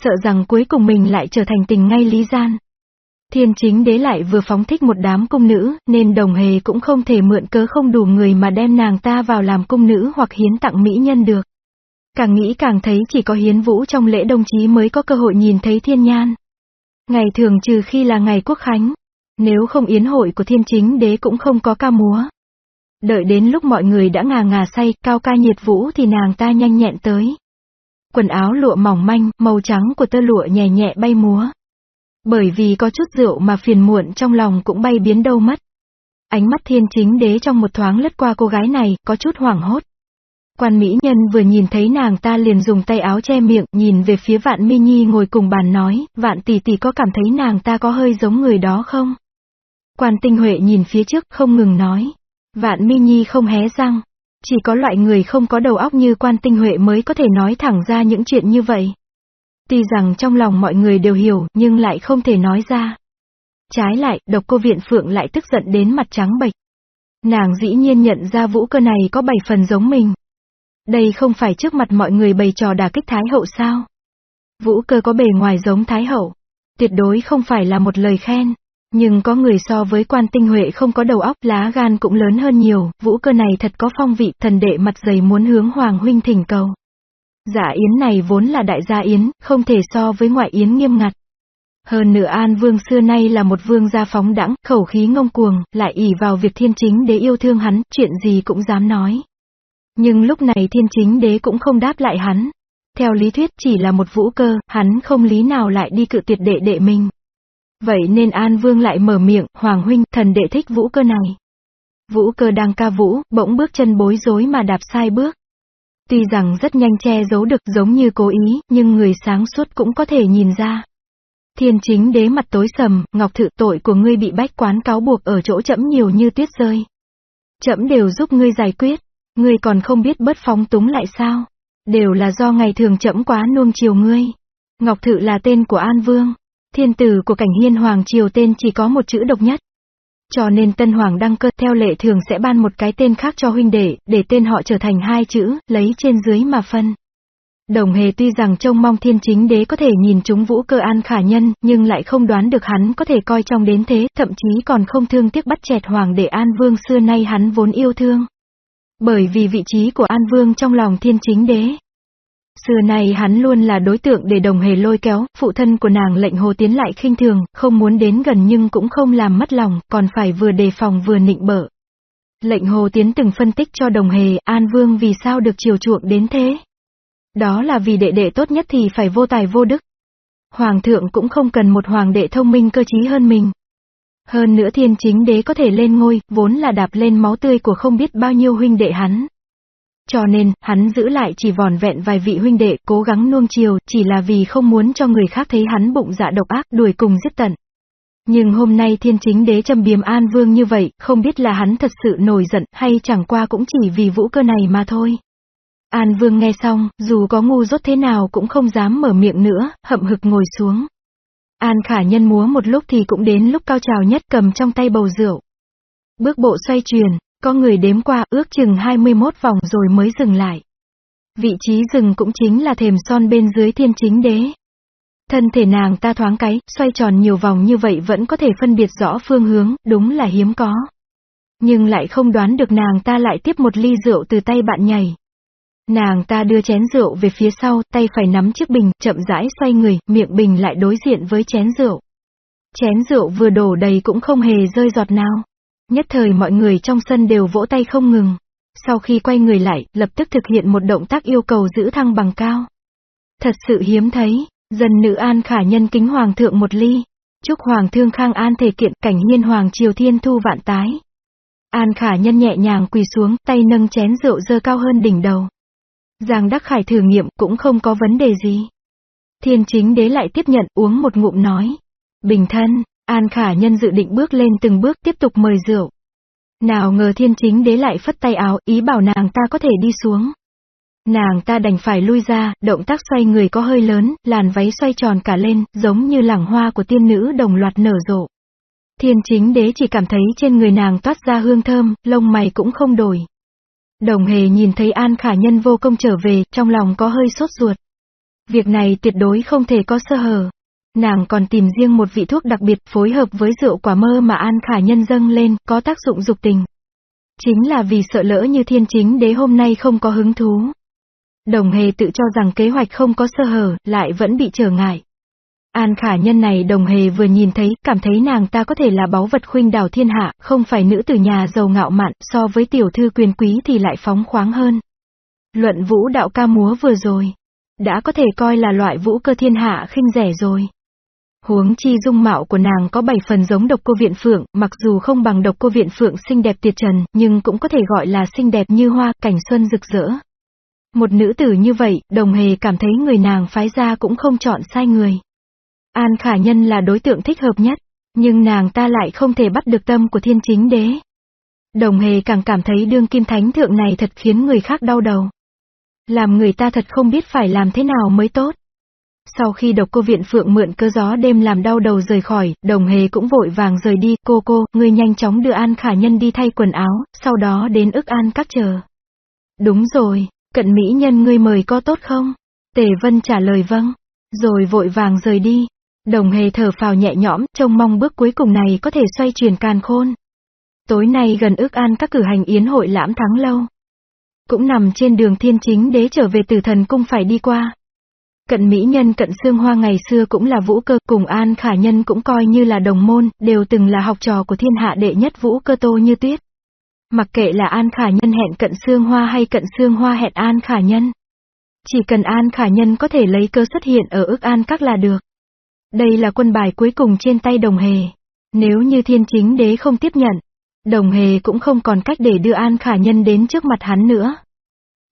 Speaker 1: Sợ rằng cuối cùng mình lại trở thành tình ngay lý gian. Thiên chính đế lại vừa phóng thích một đám cung nữ, nên đồng hề cũng không thể mượn cớ không đủ người mà đem nàng ta vào làm cung nữ hoặc hiến tặng mỹ nhân được. Càng nghĩ càng thấy chỉ có hiến vũ trong lễ đồng chí mới có cơ hội nhìn thấy thiên nhan. Ngày thường trừ khi là ngày quốc khánh. Nếu không yến hội của thiên chính đế cũng không có ca múa. Đợi đến lúc mọi người đã ngà ngà say, cao ca nhiệt vũ thì nàng ta nhanh nhẹn tới. Quần áo lụa mỏng manh, màu trắng của tơ lụa nhẹ nhẹ bay múa. Bởi vì có chút rượu mà phiền muộn trong lòng cũng bay biến đâu mất. Ánh mắt thiên chính đế trong một thoáng lướt qua cô gái này, có chút hoảng hốt. Quan mỹ nhân vừa nhìn thấy nàng ta liền dùng tay áo che miệng, nhìn về phía vạn mi nhi ngồi cùng bàn nói, vạn tỷ tỷ có cảm thấy nàng ta có hơi giống người đó không? Quan tinh huệ nhìn phía trước không ngừng nói. Vạn mi nhi không hé răng. Chỉ có loại người không có đầu óc như quan tinh huệ mới có thể nói thẳng ra những chuyện như vậy. Tuy rằng trong lòng mọi người đều hiểu, nhưng lại không thể nói ra. Trái lại, độc cô viện phượng lại tức giận đến mặt trắng bệch. Nàng dĩ nhiên nhận ra vũ cơ này có bảy phần giống mình. Đây không phải trước mặt mọi người bày trò đả kích Thái Hậu sao? Vũ cơ có bề ngoài giống Thái Hậu. Tuyệt đối không phải là một lời khen. Nhưng có người so với quan tinh huệ không có đầu óc lá gan cũng lớn hơn nhiều, vũ cơ này thật có phong vị, thần đệ mặt dày muốn hướng Hoàng huynh thỉnh cầu. Giả yến này vốn là đại gia yến, không thể so với ngoại yến nghiêm ngặt. Hơn nữa An Vương xưa nay là một vương gia phóng đẳng, khẩu khí ngông cuồng, lại ỷ vào việc thiên chính đế yêu thương hắn, chuyện gì cũng dám nói. Nhưng lúc này thiên chính đế cũng không đáp lại hắn. Theo lý thuyết chỉ là một vũ cơ, hắn không lý nào lại đi cự tuyệt đệ đệ mình. Vậy nên An Vương lại mở miệng, Hoàng huynh, thần đệ thích vũ cơ này. Vũ cơ đang ca vũ, bỗng bước chân bối rối mà đạp sai bước. Tuy rằng rất nhanh che giấu được giống như cố ý, nhưng người sáng suốt cũng có thể nhìn ra. Thiên chính đế mặt tối sầm, ngọc thự tội của ngươi bị bách quán cáo buộc ở chỗ chậm nhiều như tuyết rơi. Chậm đều giúp ngươi giải quyết, ngươi còn không biết bớt phóng túng lại sao. Đều là do ngày thường chậm quá nuông chiều ngươi. Ngọc thự là tên của An Vương. Thiên tử của cảnh hiên hoàng triều tên chỉ có một chữ độc nhất. Cho nên tân hoàng đăng cơ theo lệ thường sẽ ban một cái tên khác cho huynh đệ, để tên họ trở thành hai chữ, lấy trên dưới mà phân. Đồng hề tuy rằng trông mong thiên chính đế có thể nhìn chúng vũ cơ an khả nhân, nhưng lại không đoán được hắn có thể coi trong đến thế, thậm chí còn không thương tiếc bắt chẹt hoàng để an vương xưa nay hắn vốn yêu thương. Bởi vì vị trí của an vương trong lòng thiên chính đế, Xưa này hắn luôn là đối tượng để đồng hề lôi kéo, phụ thân của nàng lệnh hồ tiến lại khinh thường, không muốn đến gần nhưng cũng không làm mất lòng, còn phải vừa đề phòng vừa nịnh bợ. Lệnh hồ tiến từng phân tích cho đồng hề, An Vương vì sao được chiều chuộng đến thế. Đó là vì đệ đệ tốt nhất thì phải vô tài vô đức. Hoàng thượng cũng không cần một hoàng đệ thông minh cơ trí hơn mình. Hơn nữa thiên chính đế có thể lên ngôi, vốn là đạp lên máu tươi của không biết bao nhiêu huynh đệ hắn. Cho nên, hắn giữ lại chỉ vòn vẹn vài vị huynh đệ, cố gắng nuông chiều, chỉ là vì không muốn cho người khác thấy hắn bụng dạ độc ác, đuổi cùng giết tận. Nhưng hôm nay thiên chính đế châm biếm An Vương như vậy, không biết là hắn thật sự nổi giận, hay chẳng qua cũng chỉ vì vũ cơ này mà thôi. An Vương nghe xong, dù có ngu dốt thế nào cũng không dám mở miệng nữa, hậm hực ngồi xuống. An khả nhân múa một lúc thì cũng đến lúc cao trào nhất cầm trong tay bầu rượu. Bước bộ xoay chuyển, có người đếm qua ước chừng 21 vòng rồi mới dừng lại. Vị trí dừng cũng chính là thềm son bên dưới thiên chính đế. Thân thể nàng ta thoáng cái, xoay tròn nhiều vòng như vậy vẫn có thể phân biệt rõ phương hướng, đúng là hiếm có. Nhưng lại không đoán được nàng ta lại tiếp một ly rượu từ tay bạn nhảy. Nàng ta đưa chén rượu về phía sau, tay phải nắm chiếc bình, chậm rãi xoay người, miệng bình lại đối diện với chén rượu. Chén rượu vừa đổ đầy cũng không hề rơi giọt nào. Nhất thời mọi người trong sân đều vỗ tay không ngừng. Sau khi quay người lại, lập tức thực hiện một động tác yêu cầu giữ thăng bằng cao. Thật sự hiếm thấy, dân nữ an khả nhân kính hoàng thượng một ly. Chúc hoàng thương khang an thể kiện cảnh hiên hoàng triều thiên thu vạn tái. An khả nhân nhẹ nhàng quỳ xuống, tay nâng chén rượu dơ cao hơn đỉnh đầu. Giang Đắc Khải thử nghiệm cũng không có vấn đề gì. Thiên chính đế lại tiếp nhận uống một ngụm nói. Bình thân, An khả nhân dự định bước lên từng bước tiếp tục mời rượu. Nào ngờ thiên chính đế lại phất tay áo, ý bảo nàng ta có thể đi xuống. Nàng ta đành phải lui ra, động tác xoay người có hơi lớn, làn váy xoay tròn cả lên, giống như lẳng hoa của tiên nữ đồng loạt nở rộ. Thiên chính đế chỉ cảm thấy trên người nàng toát ra hương thơm, lông mày cũng không đổi. Đồng hề nhìn thấy An khả nhân vô công trở về, trong lòng có hơi sốt ruột. Việc này tuyệt đối không thể có sơ hở. Nàng còn tìm riêng một vị thuốc đặc biệt phối hợp với rượu quả mơ mà An Khả Nhân dâng lên, có tác dụng dục tình. Chính là vì sợ lỡ như thiên chính đế hôm nay không có hứng thú. Đồng hề tự cho rằng kế hoạch không có sơ hở, lại vẫn bị trở ngại. An khả nhân này đồng hề vừa nhìn thấy, cảm thấy nàng ta có thể là báu vật khuynh đảo thiên hạ, không phải nữ từ nhà giàu ngạo mạn, so với tiểu thư quyền quý thì lại phóng khoáng hơn. Luận vũ đạo ca múa vừa rồi, đã có thể coi là loại vũ cơ thiên hạ khinh rẻ rồi. Huống chi dung mạo của nàng có bảy phần giống độc cô viện phượng, mặc dù không bằng độc cô viện phượng xinh đẹp tuyệt trần, nhưng cũng có thể gọi là xinh đẹp như hoa, cảnh xuân rực rỡ. Một nữ tử như vậy, đồng hề cảm thấy người nàng phái ra cũng không chọn sai người. An khả nhân là đối tượng thích hợp nhất, nhưng nàng ta lại không thể bắt được tâm của thiên chính đế. Đồng hề càng cảm thấy đương kim thánh thượng này thật khiến người khác đau đầu. Làm người ta thật không biết phải làm thế nào mới tốt. Sau khi độc cô viện phượng mượn cơ gió đêm làm đau đầu rời khỏi, đồng hề cũng vội vàng rời đi, cô cô, ngươi nhanh chóng đưa An Khả Nhân đi thay quần áo, sau đó đến ức an các chờ. Đúng rồi, cận mỹ nhân ngươi mời có tốt không? Tề Vân trả lời vâng, rồi vội vàng rời đi. Đồng hề thở phào nhẹ nhõm, trông mong bước cuối cùng này có thể xoay chuyển càn khôn. Tối nay gần ước an các cử hành yến hội lãm thắng lâu. Cũng nằm trên đường thiên chính đế trở về từ thần cung phải đi qua. Cận mỹ nhân cận xương hoa ngày xưa cũng là vũ cơ, cùng an khả nhân cũng coi như là đồng môn, đều từng là học trò của thiên hạ đệ nhất vũ cơ tô như tuyết. Mặc kệ là an khả nhân hẹn cận xương hoa hay cận xương hoa hẹn an khả nhân. Chỉ cần an khả nhân có thể lấy cơ xuất hiện ở ước an các là được. Đây là quân bài cuối cùng trên tay đồng hề. Nếu như thiên chính đế không tiếp nhận, đồng hề cũng không còn cách để đưa an khả nhân đến trước mặt hắn nữa.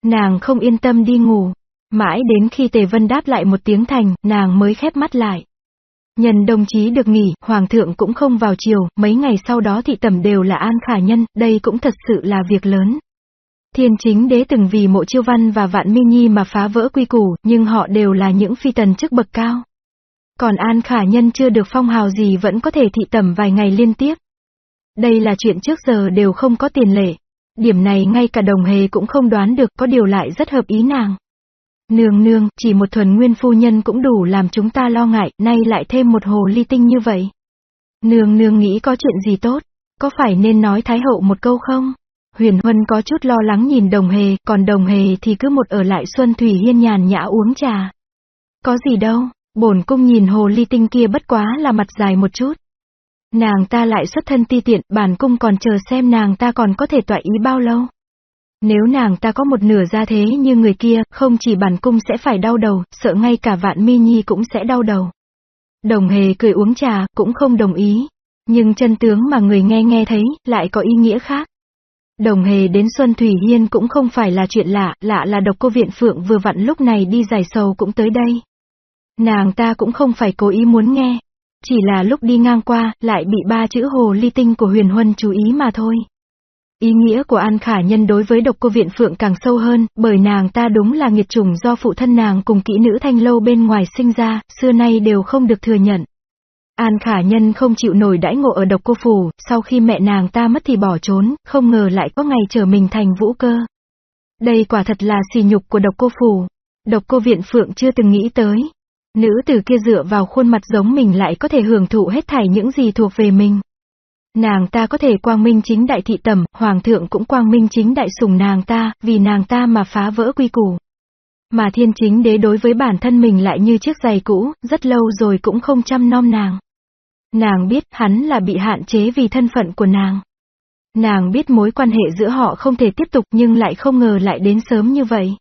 Speaker 1: Nàng không yên tâm đi ngủ, Mãi đến khi Tề Vân đáp lại một tiếng thành, nàng mới khép mắt lại. Nhân đồng chí được nghỉ, Hoàng thượng cũng không vào chiều, mấy ngày sau đó thị tẩm đều là an khả nhân, đây cũng thật sự là việc lớn. Thiên chính đế từng vì mộ chiêu văn và vạn Minh nhi mà phá vỡ quy củ, nhưng họ đều là những phi tần chức bậc cao. Còn an khả nhân chưa được phong hào gì vẫn có thể thị tẩm vài ngày liên tiếp. Đây là chuyện trước giờ đều không có tiền lệ. Điểm này ngay cả đồng hề cũng không đoán được có điều lại rất hợp ý nàng. Nương nương, chỉ một thuần nguyên phu nhân cũng đủ làm chúng ta lo ngại, nay lại thêm một hồ ly tinh như vậy. Nương nương nghĩ có chuyện gì tốt, có phải nên nói Thái hậu một câu không? Huyền Huân có chút lo lắng nhìn đồng hề, còn đồng hề thì cứ một ở lại Xuân Thủy Hiên nhàn nhã uống trà. Có gì đâu, bổn cung nhìn hồ ly tinh kia bất quá là mặt dài một chút. Nàng ta lại xuất thân ti tiện, bản cung còn chờ xem nàng ta còn có thể tọa ý bao lâu. Nếu nàng ta có một nửa ra thế như người kia, không chỉ bản cung sẽ phải đau đầu, sợ ngay cả vạn mi nhi cũng sẽ đau đầu. Đồng hề cười uống trà, cũng không đồng ý. Nhưng chân tướng mà người nghe nghe thấy, lại có ý nghĩa khác. Đồng hề đến Xuân Thủy Hiên cũng không phải là chuyện lạ, lạ là độc cô viện phượng vừa vặn lúc này đi giải sầu cũng tới đây. Nàng ta cũng không phải cố ý muốn nghe. Chỉ là lúc đi ngang qua, lại bị ba chữ hồ ly tinh của huyền huân chú ý mà thôi. Ý nghĩa của An Khả Nhân đối với độc cô viện phượng càng sâu hơn, bởi nàng ta đúng là nghiệt chủng do phụ thân nàng cùng kỹ nữ thanh lâu bên ngoài sinh ra, xưa nay đều không được thừa nhận. An Khả Nhân không chịu nổi đãi ngộ ở độc cô phủ, sau khi mẹ nàng ta mất thì bỏ trốn, không ngờ lại có ngày trở mình thành vũ cơ. Đây quả thật là xì nhục của độc cô phủ. Độc cô viện phượng chưa từng nghĩ tới. Nữ tử kia dựa vào khuôn mặt giống mình lại có thể hưởng thụ hết thảy những gì thuộc về mình. Nàng ta có thể quang minh chính đại thị tẩm, hoàng thượng cũng quang minh chính đại sủng nàng ta, vì nàng ta mà phá vỡ quy củ. Mà thiên chính đế đối với bản thân mình lại như chiếc giày cũ, rất lâu rồi cũng không chăm nom nàng. Nàng biết hắn là bị hạn chế vì thân phận của nàng. Nàng biết mối quan hệ giữa họ không thể tiếp tục nhưng lại không ngờ lại đến sớm như vậy.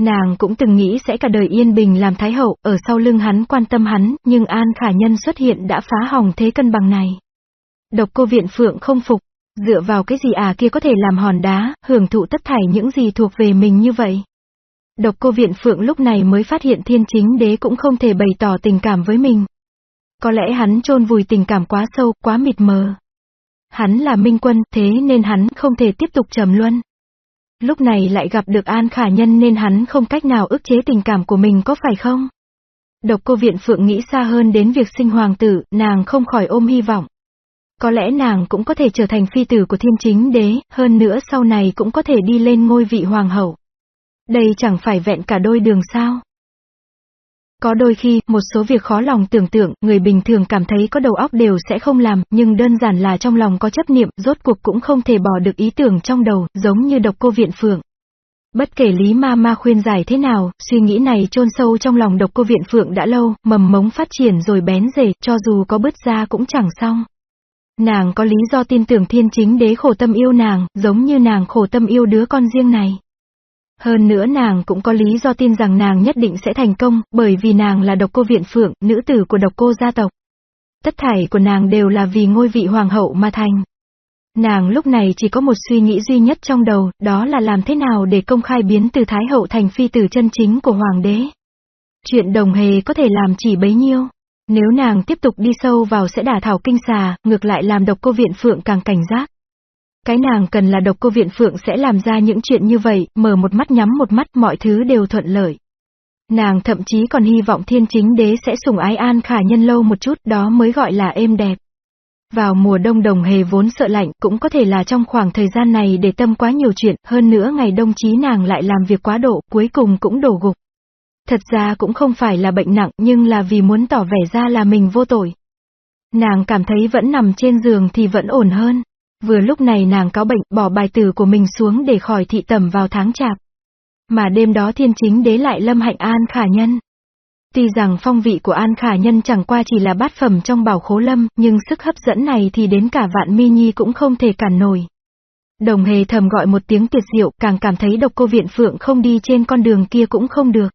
Speaker 1: Nàng cũng từng nghĩ sẽ cả đời yên bình làm thái hậu, ở sau lưng hắn quan tâm hắn, nhưng An Khả Nhân xuất hiện đã phá hỏng thế cân bằng này. Độc cô viện phượng không phục, dựa vào cái gì à kia có thể làm hòn đá, hưởng thụ tất thảy những gì thuộc về mình như vậy. Độc cô viện phượng lúc này mới phát hiện thiên chính đế cũng không thể bày tỏ tình cảm với mình. Có lẽ hắn chôn vùi tình cảm quá sâu, quá mịt mờ. Hắn là minh quân, thế nên hắn không thể tiếp tục trầm luân. Lúc này lại gặp được An Khả Nhân nên hắn không cách nào ức chế tình cảm của mình có phải không? Độc cô viện phượng nghĩ xa hơn đến việc sinh hoàng tử, nàng không khỏi ôm hy vọng. Có lẽ nàng cũng có thể trở thành phi tử của thiên chính đế, hơn nữa sau này cũng có thể đi lên ngôi vị hoàng hậu. Đây chẳng phải vẹn cả đôi đường sao. Có đôi khi, một số việc khó lòng tưởng tượng, người bình thường cảm thấy có đầu óc đều sẽ không làm, nhưng đơn giản là trong lòng có chấp niệm, rốt cuộc cũng không thể bỏ được ý tưởng trong đầu, giống như độc cô viện phượng. Bất kể Lý Ma Ma khuyên giải thế nào, suy nghĩ này chôn sâu trong lòng độc cô viện phượng đã lâu, mầm mống phát triển rồi bén rể, cho dù có bứt ra cũng chẳng xong. Nàng có lý do tin tưởng thiên chính đế khổ tâm yêu nàng, giống như nàng khổ tâm yêu đứa con riêng này. Hơn nữa nàng cũng có lý do tin rằng nàng nhất định sẽ thành công, bởi vì nàng là độc cô viện phượng, nữ tử của độc cô gia tộc. Tất thảy của nàng đều là vì ngôi vị hoàng hậu mà thành. Nàng lúc này chỉ có một suy nghĩ duy nhất trong đầu, đó là làm thế nào để công khai biến từ Thái hậu thành phi tử chân chính của hoàng đế. Chuyện đồng hề có thể làm chỉ bấy nhiêu. Nếu nàng tiếp tục đi sâu vào sẽ đả thảo kinh xà, ngược lại làm độc cô viện phượng càng cảnh giác. Cái nàng cần là độc cô viện phượng sẽ làm ra những chuyện như vậy, mở một mắt nhắm một mắt mọi thứ đều thuận lợi. Nàng thậm chí còn hy vọng thiên chính đế sẽ sủng ái an khả nhân lâu một chút, đó mới gọi là êm đẹp. Vào mùa đông đồng hề vốn sợ lạnh, cũng có thể là trong khoảng thời gian này để tâm quá nhiều chuyện, hơn nữa ngày đông chí nàng lại làm việc quá độ, cuối cùng cũng đổ gục. Thật ra cũng không phải là bệnh nặng, nhưng là vì muốn tỏ vẻ ra là mình vô tội. Nàng cảm thấy vẫn nằm trên giường thì vẫn ổn hơn. Vừa lúc này nàng cáo bệnh, bỏ bài tử của mình xuống để khỏi thị tẩm vào tháng chạp. Mà đêm đó thiên chính đế lại lâm hạnh an khả nhân. Tuy rằng phong vị của An Khả Nhân chẳng qua chỉ là bát phẩm trong bảo khố lâm, nhưng sức hấp dẫn này thì đến cả vạn mi nhi cũng không thể cản nổi. Đồng hề thầm gọi một tiếng tuyệt diệu, càng cảm thấy độc cô viện phượng không đi trên con đường kia cũng không được.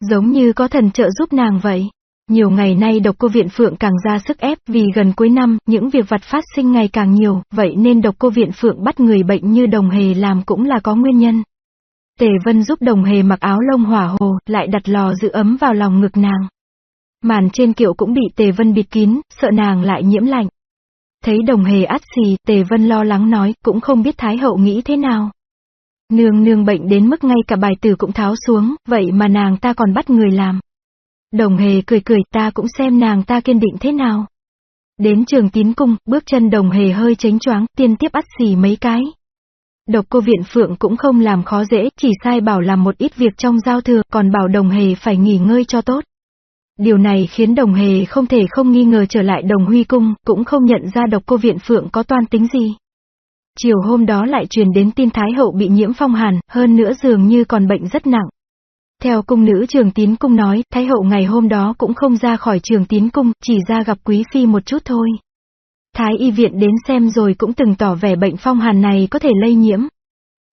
Speaker 1: Giống như có thần trợ giúp nàng vậy. Nhiều ngày nay độc cô viện phượng càng ra sức ép vì gần cuối năm, những việc vặt phát sinh ngày càng nhiều, vậy nên độc cô viện phượng bắt người bệnh như đồng hề làm cũng là có nguyên nhân. Tề Vân giúp đồng hề mặc áo lông hỏa hồ, lại đặt lò giữ ấm vào lòng ngực nàng. Màn trên kiệu cũng bị Tề Vân bịt kín, sợ nàng lại nhiễm lạnh. Thấy đồng hề át xì, Tề Vân lo lắng nói, cũng không biết Thái Hậu nghĩ thế nào. Nương nương bệnh đến mức ngay cả bài tử cũng tháo xuống, vậy mà nàng ta còn bắt người làm. Đồng hề cười cười ta cũng xem nàng ta kiên định thế nào. Đến trường tín cung, bước chân đồng hề hơi tránh choáng, tiên tiếp ắt xì mấy cái. Độc cô viện phượng cũng không làm khó dễ, chỉ sai bảo làm một ít việc trong giao thừa, còn bảo đồng hề phải nghỉ ngơi cho tốt. Điều này khiến đồng hề không thể không nghi ngờ trở lại đồng huy cung, cũng không nhận ra độc cô viện phượng có toan tính gì. Chiều hôm đó lại truyền đến tin Thái hậu bị nhiễm phong hàn, hơn nữa dường như còn bệnh rất nặng. Theo cung nữ trường tín cung nói, Thái hậu ngày hôm đó cũng không ra khỏi trường tín cung, chỉ ra gặp quý phi một chút thôi. Thái y viện đến xem rồi cũng từng tỏ vẻ bệnh phong hàn này có thể lây nhiễm.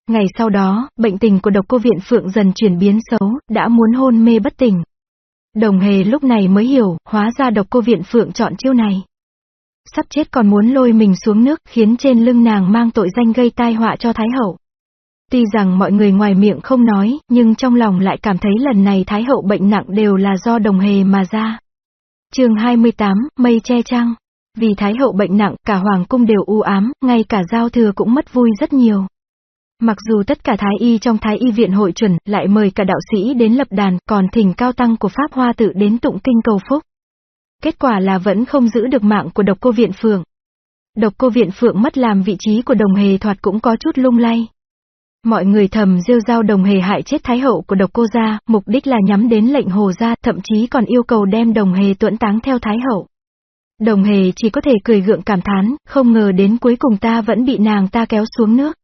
Speaker 1: Ngày sau đó, bệnh tình của độc cô viện phượng dần chuyển biến xấu, đã muốn hôn mê bất tỉnh. Đồng hề lúc này mới hiểu, hóa ra độc cô viện phượng chọn chiêu này. Sắp chết còn muốn lôi mình xuống nước, khiến trên lưng nàng mang tội danh gây tai họa cho Thái Hậu. Tuy rằng mọi người ngoài miệng không nói, nhưng trong lòng lại cảm thấy lần này Thái Hậu bệnh nặng đều là do đồng hề mà ra. chương 28, Mây che trăng. Vì Thái Hậu bệnh nặng, cả Hoàng cung đều u ám, ngay cả giao thừa cũng mất vui rất nhiều. Mặc dù tất cả Thái Y trong Thái Y viện hội chuẩn, lại mời cả đạo sĩ đến lập đàn, còn thỉnh cao tăng của Pháp Hoa tự đến tụng kinh cầu phúc. Kết quả là vẫn không giữ được mạng của độc cô viện phượng. Độc cô viện phượng mất làm vị trí của đồng hề thoạt cũng có chút lung lay. Mọi người thầm rêu rao đồng hề hại chết thái hậu của độc cô gia, mục đích là nhắm đến lệnh hồ gia, thậm chí còn yêu cầu đem đồng hề tuẫn táng theo thái hậu. Đồng hề chỉ có thể cười gượng cảm thán, không ngờ đến cuối cùng ta vẫn bị nàng ta kéo xuống nước.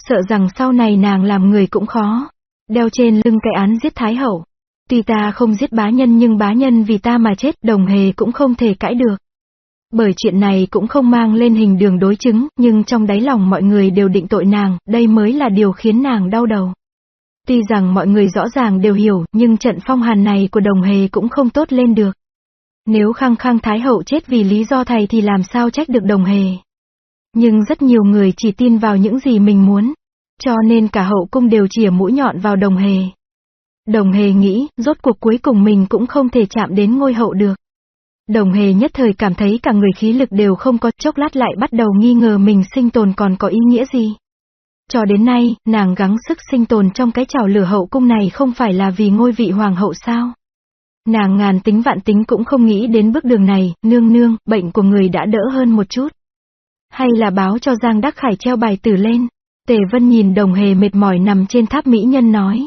Speaker 1: Sợ rằng sau này nàng làm người cũng khó. Đeo trên lưng cái án giết thái hậu. Tuy ta không giết bá nhân nhưng bá nhân vì ta mà chết, đồng hề cũng không thể cãi được. Bởi chuyện này cũng không mang lên hình đường đối chứng, nhưng trong đáy lòng mọi người đều định tội nàng, đây mới là điều khiến nàng đau đầu. Tuy rằng mọi người rõ ràng đều hiểu, nhưng trận phong hàn này của đồng hề cũng không tốt lên được. Nếu khăng khăng Thái Hậu chết vì lý do thầy thì làm sao trách được đồng hề. Nhưng rất nhiều người chỉ tin vào những gì mình muốn. Cho nên cả hậu cung đều chìa mũi nhọn vào đồng hề. Đồng hề nghĩ, rốt cuộc cuối cùng mình cũng không thể chạm đến ngôi hậu được. Đồng hề nhất thời cảm thấy cả người khí lực đều không có, chốc lát lại bắt đầu nghi ngờ mình sinh tồn còn có ý nghĩa gì. Cho đến nay, nàng gắng sức sinh tồn trong cái chảo lửa hậu cung này không phải là vì ngôi vị hoàng hậu sao. Nàng ngàn tính vạn tính cũng không nghĩ đến bước đường này, nương nương, bệnh của người đã đỡ hơn một chút. Hay là báo cho Giang Đắc Khải treo bài tử lên. Tề Vân nhìn đồng hề mệt mỏi nằm trên tháp mỹ nhân nói.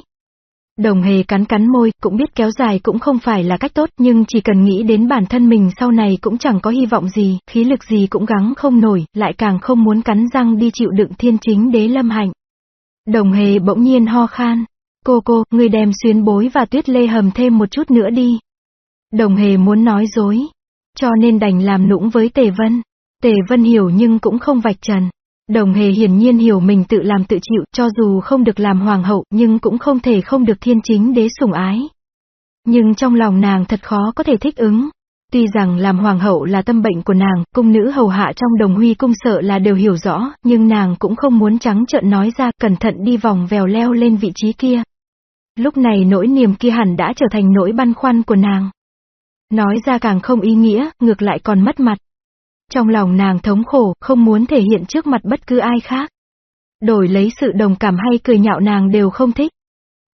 Speaker 1: Đồng hề cắn cắn môi, cũng biết kéo dài cũng không phải là cách tốt nhưng chỉ cần nghĩ đến bản thân mình sau này cũng chẳng có hy vọng gì, khí lực gì cũng gắng không nổi, lại càng không muốn cắn răng đi chịu đựng thiên chính đế lâm hạnh. Đồng hề bỗng nhiên ho khan. Cô cô, người đem xuyến bối và tuyết lê hầm thêm một chút nữa đi. Đồng hề muốn nói dối. Cho nên đành làm nũng với Tề Vân. Tề Vân hiểu nhưng cũng không vạch trần. Đồng hề hiển nhiên hiểu mình tự làm tự chịu, cho dù không được làm hoàng hậu, nhưng cũng không thể không được thiên chính đế sủng ái. Nhưng trong lòng nàng thật khó có thể thích ứng. Tuy rằng làm hoàng hậu là tâm bệnh của nàng, cung nữ hầu hạ trong đồng huy cung sợ là đều hiểu rõ, nhưng nàng cũng không muốn trắng trợn nói ra, cẩn thận đi vòng vèo leo lên vị trí kia. Lúc này nỗi niềm kia hẳn đã trở thành nỗi băn khoăn của nàng. Nói ra càng không ý nghĩa, ngược lại còn mất mặt. Trong lòng nàng thống khổ, không muốn thể hiện trước mặt bất cứ ai khác. Đổi lấy sự đồng cảm hay cười nhạo nàng đều không thích.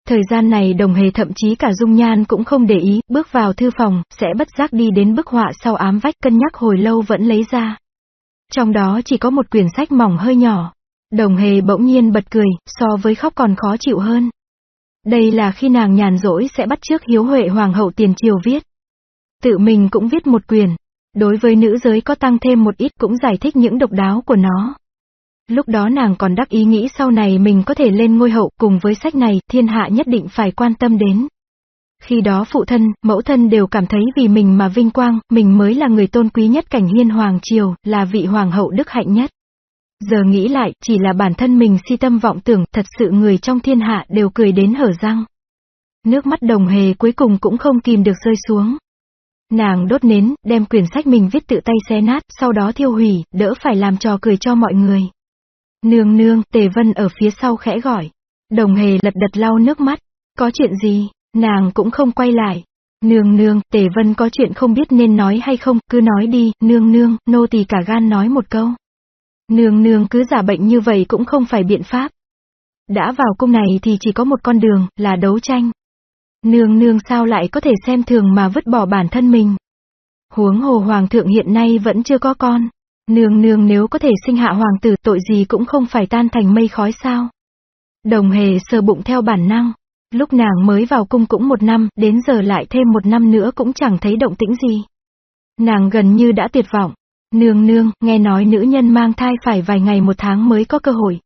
Speaker 1: Thời gian này đồng hề thậm chí cả dung nhan cũng không để ý, bước vào thư phòng, sẽ bất giác đi đến bức họa sau ám vách cân nhắc hồi lâu vẫn lấy ra. Trong đó chỉ có một quyển sách mỏng hơi nhỏ. Đồng hề bỗng nhiên bật cười, so với khóc còn khó chịu hơn. Đây là khi nàng nhàn rỗi sẽ bắt trước hiếu huệ hoàng hậu tiền triều viết. Tự mình cũng viết một quyển Đối với nữ giới có tăng thêm một ít cũng giải thích những độc đáo của nó. Lúc đó nàng còn đắc ý nghĩ sau này mình có thể lên ngôi hậu cùng với sách này, thiên hạ nhất định phải quan tâm đến. Khi đó phụ thân, mẫu thân đều cảm thấy vì mình mà vinh quang, mình mới là người tôn quý nhất cảnh hiên hoàng triều, là vị hoàng hậu đức hạnh nhất. Giờ nghĩ lại, chỉ là bản thân mình si tâm vọng tưởng, thật sự người trong thiên hạ đều cười đến hở răng. Nước mắt đồng hề cuối cùng cũng không kìm được rơi xuống. Nàng đốt nến, đem quyển sách mình viết tự tay xé nát, sau đó thiêu hủy, đỡ phải làm trò cười cho mọi người. Nương nương, Tề Vân ở phía sau khẽ gọi. Đồng hề lật đật lau nước mắt. Có chuyện gì? Nàng cũng không quay lại. Nương nương, Tề Vân có chuyện không biết nên nói hay không, cứ nói đi, nương nương, nô tỳ cả gan nói một câu. Nương nương cứ giả bệnh như vậy cũng không phải biện pháp. Đã vào cung này thì chỉ có một con đường, là đấu tranh. Nương nương sao lại có thể xem thường mà vứt bỏ bản thân mình. Huống hồ hoàng thượng hiện nay vẫn chưa có con. Nương nương nếu có thể sinh hạ hoàng tử tội gì cũng không phải tan thành mây khói sao. Đồng hề sờ bụng theo bản năng. Lúc nàng mới vào cung cũng một năm, đến giờ lại thêm một năm nữa cũng chẳng thấy động tĩnh gì. Nàng gần như đã tuyệt vọng. Nương nương, nghe nói nữ nhân mang thai phải vài ngày một tháng mới có cơ hội.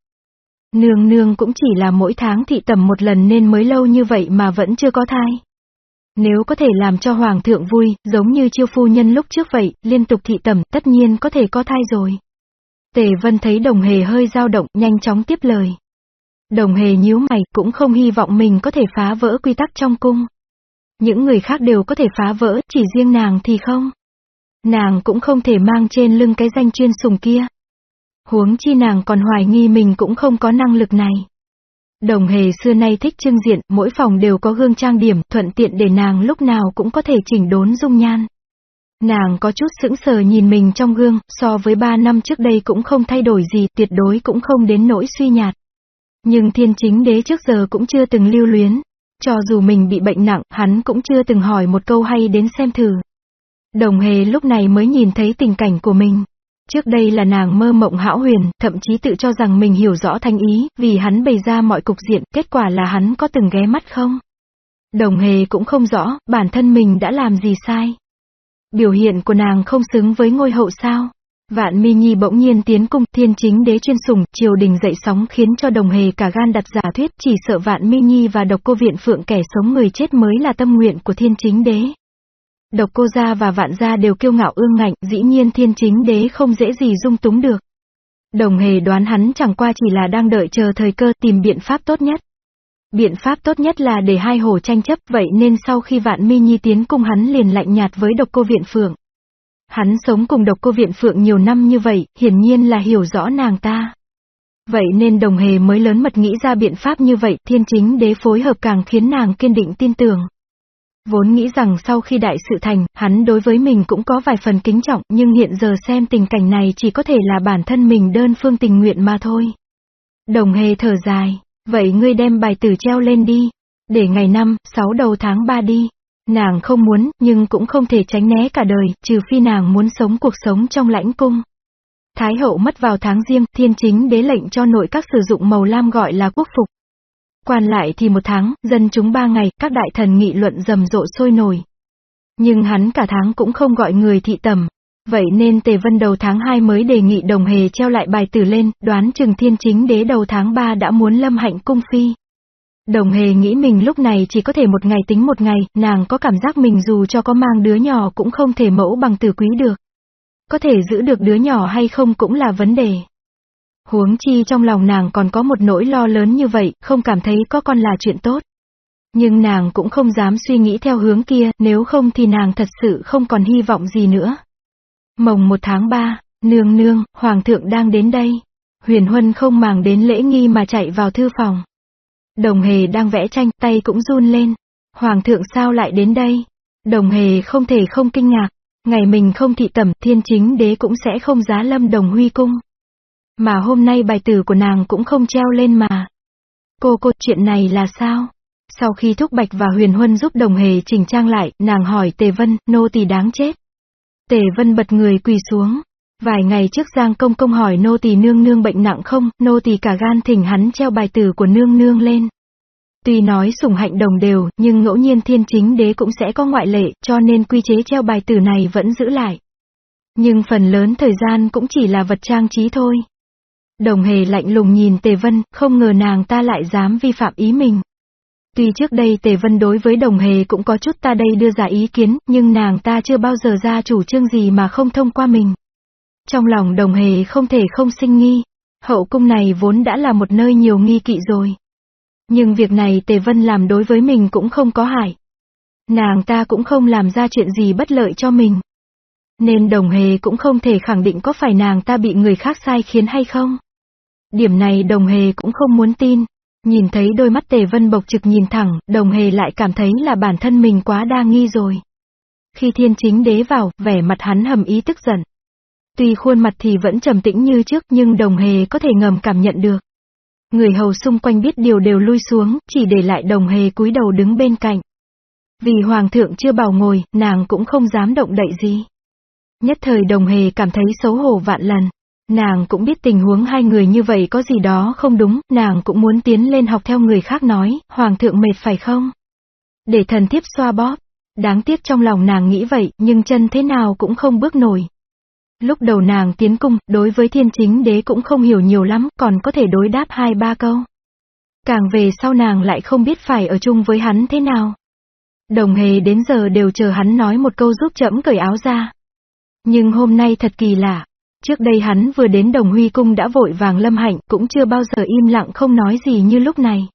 Speaker 1: Nương nương cũng chỉ là mỗi tháng thị tầm một lần nên mới lâu như vậy mà vẫn chưa có thai. Nếu có thể làm cho hoàng thượng vui, giống như chiêu phu nhân lúc trước vậy, liên tục thị tầm, tất nhiên có thể có thai rồi. Tề Vân thấy đồng hề hơi dao động, nhanh chóng tiếp lời. Đồng hề nhíu mày, cũng không hy vọng mình có thể phá vỡ quy tắc trong cung. Những người khác đều có thể phá vỡ, chỉ riêng nàng thì không. Nàng cũng không thể mang trên lưng cái danh chuyên sùng kia. Huống chi nàng còn hoài nghi mình cũng không có năng lực này. Đồng hề xưa nay thích trưng diện, mỗi phòng đều có gương trang điểm, thuận tiện để nàng lúc nào cũng có thể chỉnh đốn dung nhan. Nàng có chút sững sờ nhìn mình trong gương, so với ba năm trước đây cũng không thay đổi gì, tuyệt đối cũng không đến nỗi suy nhạt. Nhưng thiên chính đế trước giờ cũng chưa từng lưu luyến. Cho dù mình bị bệnh nặng, hắn cũng chưa từng hỏi một câu hay đến xem thử. Đồng hề lúc này mới nhìn thấy tình cảnh của mình. Trước đây là nàng mơ mộng hão huyền, thậm chí tự cho rằng mình hiểu rõ thanh ý, vì hắn bày ra mọi cục diện, kết quả là hắn có từng ghé mắt không? Đồng hề cũng không rõ, bản thân mình đã làm gì sai. Biểu hiện của nàng không xứng với ngôi hậu sao? Vạn Mi Nhi bỗng nhiên tiến cung, thiên chính đế chuyên sùng triều đình dậy sóng khiến cho đồng hề cả gan đặt giả thuyết, chỉ sợ Vạn Mi Nhi và độc cô viện phượng kẻ sống người chết mới là tâm nguyện của thiên chính đế. Độc cô gia và vạn gia đều kiêu ngạo ương ngạnh, dĩ nhiên thiên chính đế không dễ gì dung túng được. Đồng hề đoán hắn chẳng qua chỉ là đang đợi chờ thời cơ tìm biện pháp tốt nhất. Biện pháp tốt nhất là để hai hồ tranh chấp vậy nên sau khi vạn mi nhi tiến cung hắn liền lạnh nhạt với độc cô viện phượng. Hắn sống cùng độc cô viện phượng nhiều năm như vậy, hiển nhiên là hiểu rõ nàng ta. Vậy nên đồng hề mới lớn mật nghĩ ra biện pháp như vậy, thiên chính đế phối hợp càng khiến nàng kiên định tin tưởng. Vốn nghĩ rằng sau khi đại sự thành, hắn đối với mình cũng có vài phần kính trọng, nhưng hiện giờ xem tình cảnh này chỉ có thể là bản thân mình đơn phương tình nguyện mà thôi. Đồng hề thở dài, vậy ngươi đem bài tử treo lên đi, để ngày năm, sáu đầu tháng ba đi. Nàng không muốn, nhưng cũng không thể tránh né cả đời, trừ phi nàng muốn sống cuộc sống trong lãnh cung. Thái hậu mất vào tháng riêng, thiên chính đế lệnh cho nội các sử dụng màu lam gọi là quốc phục. Quan lại thì một tháng, dân chúng ba ngày, các đại thần nghị luận rầm rộ sôi nổi. Nhưng hắn cả tháng cũng không gọi người thị tầm. Vậy nên Tề Vân đầu tháng 2 mới đề nghị đồng hề treo lại bài tử lên, đoán chừng thiên chính đế đầu tháng 3 đã muốn lâm hạnh cung phi. Đồng hề nghĩ mình lúc này chỉ có thể một ngày tính một ngày, nàng có cảm giác mình dù cho có mang đứa nhỏ cũng không thể mẫu bằng tử quý được. Có thể giữ được đứa nhỏ hay không cũng là vấn đề. Huống chi trong lòng nàng còn có một nỗi lo lớn như vậy, không cảm thấy có con là chuyện tốt. Nhưng nàng cũng không dám suy nghĩ theo hướng kia, nếu không thì nàng thật sự không còn hy vọng gì nữa. Mồng một tháng ba, nương nương, hoàng thượng đang đến đây. Huyền Huân không màng đến lễ nghi mà chạy vào thư phòng. Đồng hề đang vẽ tranh, tay cũng run lên. Hoàng thượng sao lại đến đây? Đồng hề không thể không kinh ngạc. Ngày mình không thị tẩm, thiên chính đế cũng sẽ không giá lâm đồng huy cung. Mà hôm nay bài tử của nàng cũng không treo lên mà. Cô cô, chuyện này là sao? Sau khi Thúc Bạch và Huyền Huân giúp đồng hề chỉnh trang lại, nàng hỏi Tề Vân, nô tỳ đáng chết. Tề Vân bật người quỳ xuống. Vài ngày trước Giang Công Công hỏi nô tỳ nương nương bệnh nặng không, nô tỳ cả gan thỉnh hắn treo bài tử của nương nương lên. Tuy nói sủng hạnh đồng đều, nhưng ngẫu nhiên thiên chính đế cũng sẽ có ngoại lệ, cho nên quy chế treo bài tử này vẫn giữ lại. Nhưng phần lớn thời gian cũng chỉ là vật trang trí thôi. Đồng hề lạnh lùng nhìn Tề Vân, không ngờ nàng ta lại dám vi phạm ý mình. Tuy trước đây Tề Vân đối với đồng hề cũng có chút ta đây đưa ra ý kiến, nhưng nàng ta chưa bao giờ ra chủ trương gì mà không thông qua mình. Trong lòng đồng hề không thể không sinh nghi. Hậu cung này vốn đã là một nơi nhiều nghi kỵ rồi. Nhưng việc này Tề Vân làm đối với mình cũng không có hại. Nàng ta cũng không làm ra chuyện gì bất lợi cho mình. Nên đồng hề cũng không thể khẳng định có phải nàng ta bị người khác sai khiến hay không. Điểm này đồng hề cũng không muốn tin. Nhìn thấy đôi mắt tề vân bộc trực nhìn thẳng, đồng hề lại cảm thấy là bản thân mình quá đa nghi rồi. Khi thiên chính đế vào, vẻ mặt hắn hầm ý tức giận. Tuy khuôn mặt thì vẫn trầm tĩnh như trước nhưng đồng hề có thể ngầm cảm nhận được. Người hầu xung quanh biết điều đều lui xuống, chỉ để lại đồng hề cúi đầu đứng bên cạnh. Vì hoàng thượng chưa bảo ngồi, nàng cũng không dám động đậy gì. Nhất thời đồng hề cảm thấy xấu hổ vạn lần. Nàng cũng biết tình huống hai người như vậy có gì đó không đúng, nàng cũng muốn tiến lên học theo người khác nói, hoàng thượng mệt phải không? Để thần thiếp xoa bóp. Đáng tiếc trong lòng nàng nghĩ vậy, nhưng chân thế nào cũng không bước nổi. Lúc đầu nàng tiến cung, đối với thiên chính đế cũng không hiểu nhiều lắm, còn có thể đối đáp hai ba câu. Càng về sau nàng lại không biết phải ở chung với hắn thế nào. Đồng hề đến giờ đều chờ hắn nói một câu giúp chậm cởi áo ra. Nhưng hôm nay thật kỳ lạ, Trước đây hắn vừa đến đồng huy cung đã vội vàng lâm hạnh, cũng chưa bao giờ im lặng không nói gì như lúc này.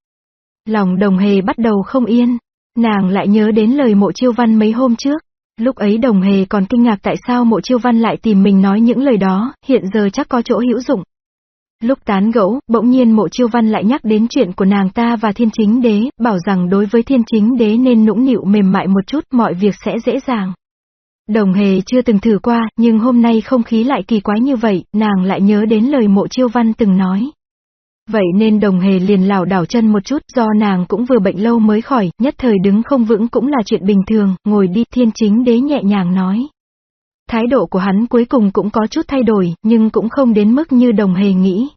Speaker 1: Lòng đồng hề bắt đầu không yên, nàng lại nhớ đến lời mộ chiêu văn mấy hôm trước. Lúc ấy đồng hề còn kinh ngạc tại sao mộ chiêu văn lại tìm mình nói những lời đó, hiện giờ chắc có chỗ hữu dụng. Lúc tán gẫu, bỗng nhiên mộ chiêu văn lại nhắc đến chuyện của nàng ta và thiên chính đế, bảo rằng đối với thiên chính đế nên nũng nịu mềm mại một chút, mọi việc sẽ dễ dàng. Đồng hề chưa từng thử qua, nhưng hôm nay không khí lại kỳ quái như vậy, nàng lại nhớ đến lời mộ chiêu văn từng nói. Vậy nên đồng hề liền lảo đảo chân một chút, do nàng cũng vừa bệnh lâu mới khỏi, nhất thời đứng không vững cũng là chuyện bình thường, ngồi đi thiên chính đế nhẹ nhàng nói. Thái độ của hắn cuối cùng cũng có chút thay đổi, nhưng cũng không đến mức như đồng hề nghĩ.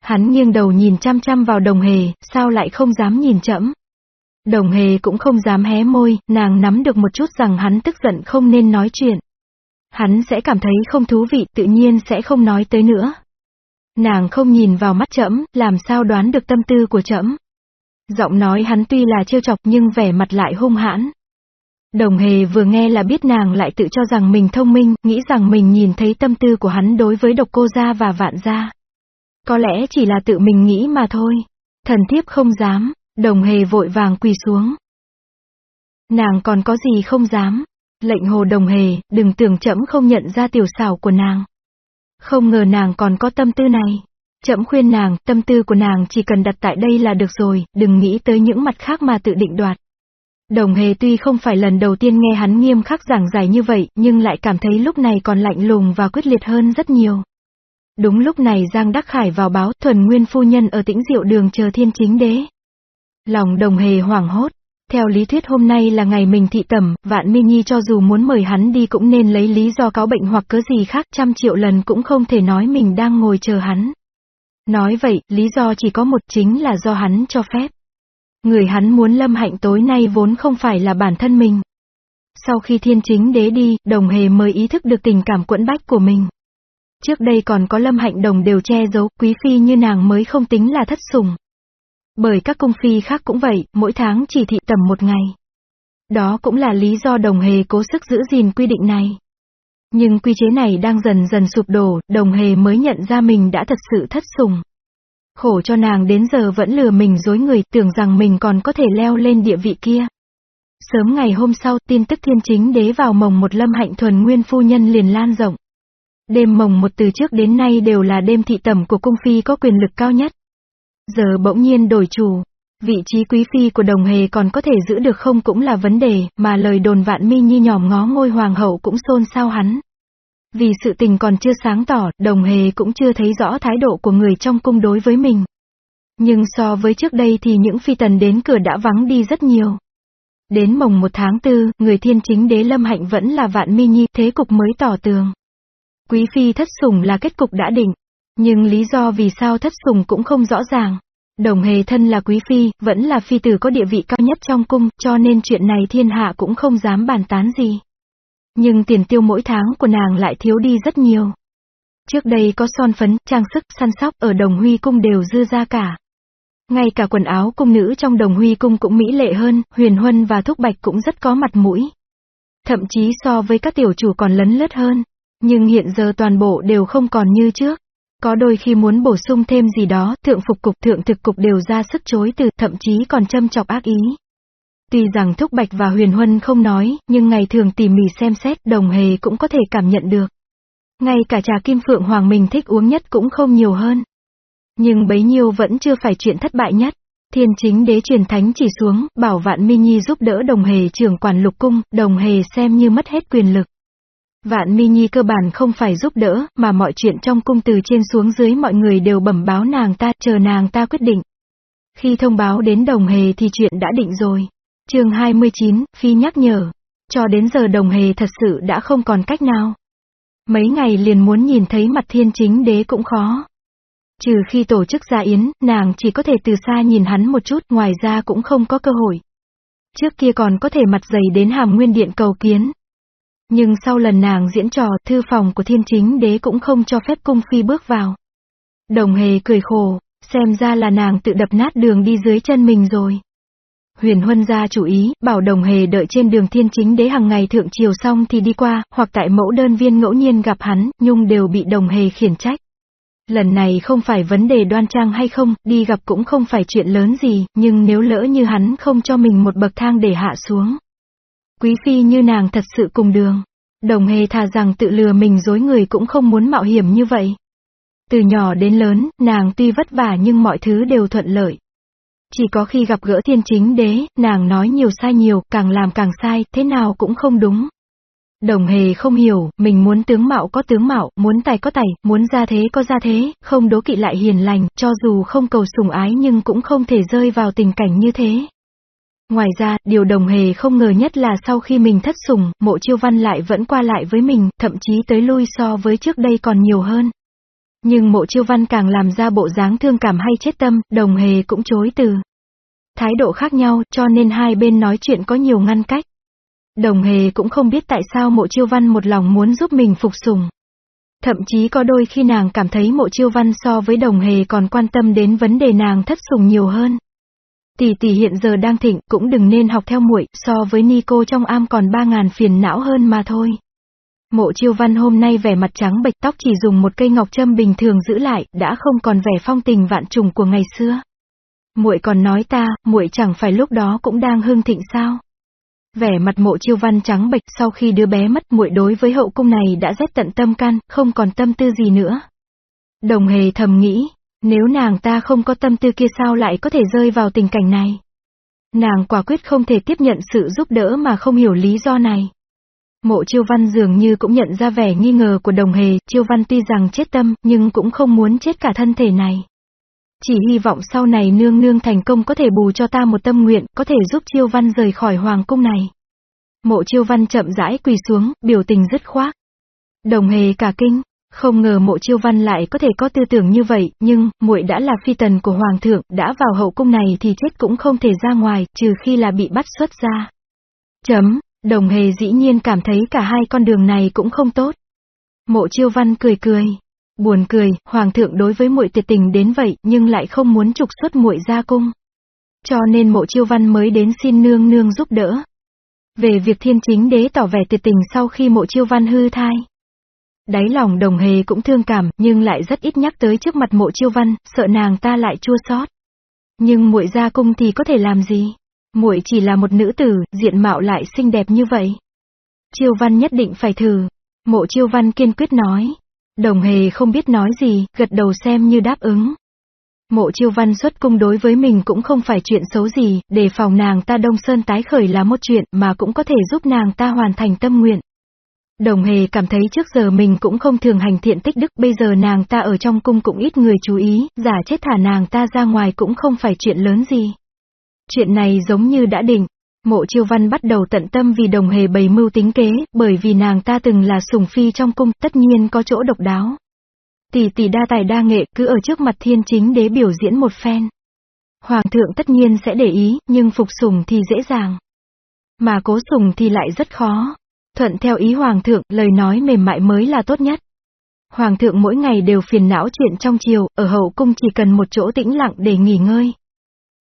Speaker 1: Hắn nghiêng đầu nhìn chăm chăm vào đồng hề, sao lại không dám nhìn chậm? Đồng hề cũng không dám hé môi, nàng nắm được một chút rằng hắn tức giận không nên nói chuyện. Hắn sẽ cảm thấy không thú vị tự nhiên sẽ không nói tới nữa. Nàng không nhìn vào mắt trẫm, làm sao đoán được tâm tư của trẫm. Giọng nói hắn tuy là trêu chọc nhưng vẻ mặt lại hung hãn. Đồng hề vừa nghe là biết nàng lại tự cho rằng mình thông minh, nghĩ rằng mình nhìn thấy tâm tư của hắn đối với độc cô gia và vạn gia. Có lẽ chỉ là tự mình nghĩ mà thôi. Thần thiếp không dám, đồng hề vội vàng quỳ xuống. Nàng còn có gì không dám. Lệnh hồ đồng hề, đừng tưởng chậm không nhận ra tiểu xảo của nàng. Không ngờ nàng còn có tâm tư này. Chậm khuyên nàng, tâm tư của nàng chỉ cần đặt tại đây là được rồi, đừng nghĩ tới những mặt khác mà tự định đoạt. Đồng hề tuy không phải lần đầu tiên nghe hắn nghiêm khắc giảng giải như vậy, nhưng lại cảm thấy lúc này còn lạnh lùng và quyết liệt hơn rất nhiều. Đúng lúc này Giang Đắc Khải vào báo thuần nguyên phu nhân ở tĩnh diệu đường chờ thiên chính đế. Lòng đồng hề hoảng hốt. Theo lý thuyết hôm nay là ngày mình thị tẩm, vạn minh nhi cho dù muốn mời hắn đi cũng nên lấy lý do cáo bệnh hoặc cớ gì khác trăm triệu lần cũng không thể nói mình đang ngồi chờ hắn. Nói vậy, lý do chỉ có một chính là do hắn cho phép. Người hắn muốn lâm hạnh tối nay vốn không phải là bản thân mình. Sau khi thiên chính đế đi, đồng hề mới ý thức được tình cảm quẫn bách của mình. Trước đây còn có lâm hạnh đồng đều che giấu, quý phi như nàng mới không tính là thất sủng. Bởi các cung phi khác cũng vậy, mỗi tháng chỉ thị tầm một ngày. Đó cũng là lý do đồng hề cố sức giữ gìn quy định này. Nhưng quy chế này đang dần dần sụp đổ, đồng hề mới nhận ra mình đã thật sự thất sủng. Khổ cho nàng đến giờ vẫn lừa mình dối người, tưởng rằng mình còn có thể leo lên địa vị kia. Sớm ngày hôm sau, tin tức thiên chính đế vào mồng một lâm hạnh thuần nguyên phu nhân liền lan rộng. Đêm mồng một từ trước đến nay đều là đêm thị tẩm của cung phi có quyền lực cao nhất. Giờ bỗng nhiên đổi chủ. Vị trí quý phi của đồng hề còn có thể giữ được không cũng là vấn đề, mà lời đồn vạn mi nhi nhòm ngó ngôi hoàng hậu cũng xôn xao hắn. Vì sự tình còn chưa sáng tỏ, đồng hề cũng chưa thấy rõ thái độ của người trong cung đối với mình. Nhưng so với trước đây thì những phi tần đến cửa đã vắng đi rất nhiều. Đến mồng một tháng tư, người thiên chính đế lâm hạnh vẫn là vạn mi nhi, thế cục mới tỏ tường. Quý phi thất sủng là kết cục đã định. Nhưng lý do vì sao thất sủng cũng không rõ ràng. Đồng hề thân là quý phi, vẫn là phi tử có địa vị cao nhất trong cung, cho nên chuyện này thiên hạ cũng không dám bàn tán gì. Nhưng tiền tiêu mỗi tháng của nàng lại thiếu đi rất nhiều. Trước đây có son phấn, trang sức, săn sóc ở đồng huy cung đều dư ra cả. Ngay cả quần áo cung nữ trong đồng huy cung cũng mỹ lệ hơn, huyền huân và thúc bạch cũng rất có mặt mũi. Thậm chí so với các tiểu chủ còn lấn lướt hơn. Nhưng hiện giờ toàn bộ đều không còn như trước. Có đôi khi muốn bổ sung thêm gì đó, thượng phục cục thượng thực cục đều ra sức chối từ, thậm chí còn châm chọc ác ý. Tuy rằng Thúc Bạch và Huyền Huân không nói, nhưng ngày thường tỉ mỉ xem xét đồng hề cũng có thể cảm nhận được. Ngay cả trà kim phượng hoàng mình thích uống nhất cũng không nhiều hơn. Nhưng bấy nhiêu vẫn chưa phải chuyện thất bại nhất. Thiên chính đế truyền thánh chỉ xuống, bảo vạn minh nhi giúp đỡ đồng hề trưởng quản lục cung, đồng hề xem như mất hết quyền lực. Vạn mi nhi cơ bản không phải giúp đỡ, mà mọi chuyện trong cung từ trên xuống dưới mọi người đều bẩm báo nàng ta, chờ nàng ta quyết định. Khi thông báo đến đồng hề thì chuyện đã định rồi chương 29, Phi nhắc nhở. Cho đến giờ đồng hề thật sự đã không còn cách nào. Mấy ngày liền muốn nhìn thấy mặt thiên chính đế cũng khó. Trừ khi tổ chức gia yến, nàng chỉ có thể từ xa nhìn hắn một chút, ngoài ra cũng không có cơ hội. Trước kia còn có thể mặt dày đến hàm nguyên điện cầu kiến. Nhưng sau lần nàng diễn trò, thư phòng của thiên chính đế cũng không cho phép cung phi bước vào. Đồng hề cười khổ, xem ra là nàng tự đập nát đường đi dưới chân mình rồi. Huyền Huân ra chủ ý, bảo đồng hề đợi trên đường thiên chính đế hàng ngày thượng chiều xong thì đi qua, hoặc tại mẫu đơn viên ngẫu nhiên gặp hắn, nhung đều bị đồng hề khiển trách. Lần này không phải vấn đề đoan trang hay không, đi gặp cũng không phải chuyện lớn gì, nhưng nếu lỡ như hắn không cho mình một bậc thang để hạ xuống. Quý phi như nàng thật sự cùng đường. Đồng hề thà rằng tự lừa mình dối người cũng không muốn mạo hiểm như vậy. Từ nhỏ đến lớn, nàng tuy vất vả nhưng mọi thứ đều thuận lợi. Chỉ có khi gặp gỡ thiên chính đế, nàng nói nhiều sai nhiều, càng làm càng sai, thế nào cũng không đúng. Đồng hề không hiểu, mình muốn tướng mạo có tướng mạo, muốn tài có tài, muốn ra thế có ra thế, không đố kỵ lại hiền lành, cho dù không cầu sủng ái nhưng cũng không thể rơi vào tình cảnh như thế. Ngoài ra, điều đồng hề không ngờ nhất là sau khi mình thất sủng, mộ chiêu văn lại vẫn qua lại với mình, thậm chí tới lui so với trước đây còn nhiều hơn. Nhưng mộ chiêu văn càng làm ra bộ dáng thương cảm hay chết tâm, đồng hề cũng chối từ. Thái độ khác nhau, cho nên hai bên nói chuyện có nhiều ngăn cách. Đồng hề cũng không biết tại sao mộ chiêu văn một lòng muốn giúp mình phục sùng. Thậm chí có đôi khi nàng cảm thấy mộ chiêu văn so với đồng hề còn quan tâm đến vấn đề nàng thất sùng nhiều hơn. Tỷ tỷ hiện giờ đang thịnh, cũng đừng nên học theo muội, so với Nico trong am còn ba ngàn phiền não hơn mà thôi. Mộ chiêu văn hôm nay vẻ mặt trắng bệch tóc chỉ dùng một cây ngọc châm bình thường giữ lại, đã không còn vẻ phong tình vạn trùng của ngày xưa. Muội còn nói ta, muội chẳng phải lúc đó cũng đang hưng thịnh sao? Vẻ mặt mộ chiêu văn trắng bệch sau khi đứa bé mất muội đối với hậu cung này đã rét tận tâm can, không còn tâm tư gì nữa. Đồng hề thầm nghĩ, nếu nàng ta không có tâm tư kia sao lại có thể rơi vào tình cảnh này? Nàng quả quyết không thể tiếp nhận sự giúp đỡ mà không hiểu lý do này. Mộ chiêu văn dường như cũng nhận ra vẻ nghi ngờ của đồng hề, chiêu văn tuy rằng chết tâm, nhưng cũng không muốn chết cả thân thể này. Chỉ hy vọng sau này nương nương thành công có thể bù cho ta một tâm nguyện, có thể giúp chiêu văn rời khỏi hoàng cung này. Mộ chiêu văn chậm rãi quỳ xuống, biểu tình dứt khoát. Đồng hề cả kinh, không ngờ mộ chiêu văn lại có thể có tư tưởng như vậy, nhưng, muội đã là phi tần của hoàng thượng, đã vào hậu cung này thì chết cũng không thể ra ngoài, trừ khi là bị bắt xuất ra. Chấm, đồng hề dĩ nhiên cảm thấy cả hai con đường này cũng không tốt. Mộ chiêu văn cười cười. Buồn cười, hoàng thượng đối với muội tuyệt tình đến vậy, nhưng lại không muốn trục xuất muội ra cung. Cho nên mộ chiêu văn mới đến xin nương nương giúp đỡ. Về việc thiên chính đế tỏ vẻ tuyệt tình sau khi mộ chiêu văn hư thai. Đáy lòng đồng hề cũng thương cảm, nhưng lại rất ít nhắc tới trước mặt mộ chiêu văn, sợ nàng ta lại chua xót. Nhưng muội ra cung thì có thể làm gì? Muội chỉ là một nữ tử, diện mạo lại xinh đẹp như vậy. Chiêu văn nhất định phải thử. Mộ chiêu văn kiên quyết nói. Đồng hề không biết nói gì, gật đầu xem như đáp ứng. Mộ chiêu văn xuất cung đối với mình cũng không phải chuyện xấu gì, đề phòng nàng ta đông sơn tái khởi là một chuyện mà cũng có thể giúp nàng ta hoàn thành tâm nguyện. Đồng hề cảm thấy trước giờ mình cũng không thường hành thiện tích đức, bây giờ nàng ta ở trong cung cũng ít người chú ý, giả chết thả nàng ta ra ngoài cũng không phải chuyện lớn gì. Chuyện này giống như đã định. Mộ chiêu văn bắt đầu tận tâm vì đồng hề bày mưu tính kế, bởi vì nàng ta từng là sùng phi trong cung, tất nhiên có chỗ độc đáo. Tỷ tỷ đa tài đa nghệ cứ ở trước mặt thiên chính đế biểu diễn một phen. Hoàng thượng tất nhiên sẽ để ý, nhưng phục sùng thì dễ dàng. Mà cố sùng thì lại rất khó. Thuận theo ý Hoàng thượng, lời nói mềm mại mới là tốt nhất. Hoàng thượng mỗi ngày đều phiền não chuyện trong chiều, ở hậu cung chỉ cần một chỗ tĩnh lặng để nghỉ ngơi.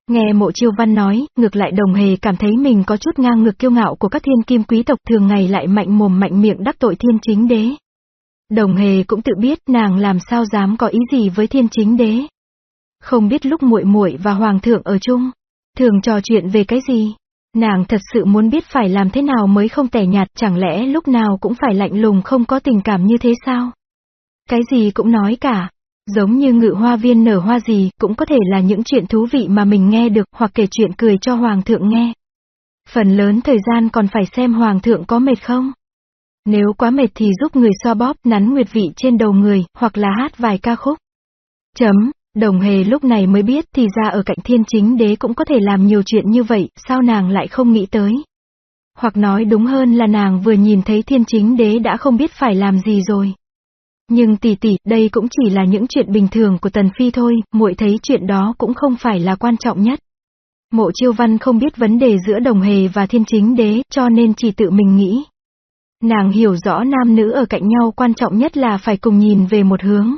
Speaker 1: Nghe mộ chiêu văn nói, ngược lại đồng hề cảm thấy mình có chút ngang ngược kiêu ngạo của các thiên kim quý tộc thường ngày lại mạnh mồm mạnh miệng đắc tội thiên chính đế. Đồng hề cũng tự biết nàng làm sao dám có ý gì với thiên chính đế. Không biết lúc muội muội và hoàng thượng ở chung, thường trò chuyện về cái gì. Nàng thật sự muốn biết phải làm thế nào mới không tẻ nhạt, chẳng lẽ lúc nào cũng phải lạnh lùng không có tình cảm như thế sao? Cái gì cũng nói cả. Giống như ngự hoa viên nở hoa gì, cũng có thể là những chuyện thú vị mà mình nghe được, hoặc kể chuyện cười cho hoàng thượng nghe. Phần lớn thời gian còn phải xem hoàng thượng có mệt không? Nếu quá mệt thì giúp người xoa bóp, nắn nguyệt vị trên đầu người, hoặc là hát vài ca khúc. Chấm, đồng hề lúc này mới biết thì ra ở cạnh thiên chính đế cũng có thể làm nhiều chuyện như vậy, sao nàng lại không nghĩ tới. Hoặc nói đúng hơn là nàng vừa nhìn thấy thiên chính đế đã không biết phải làm gì rồi. Nhưng tỷ tỷ, đây cũng chỉ là những chuyện bình thường của Tần Phi thôi, muội thấy chuyện đó cũng không phải là quan trọng nhất. Mộ chiêu văn không biết vấn đề giữa đồng hề và thiên chính đế, cho nên chỉ tự mình nghĩ. Nàng hiểu rõ nam nữ ở cạnh nhau quan trọng nhất là phải cùng nhìn về một hướng.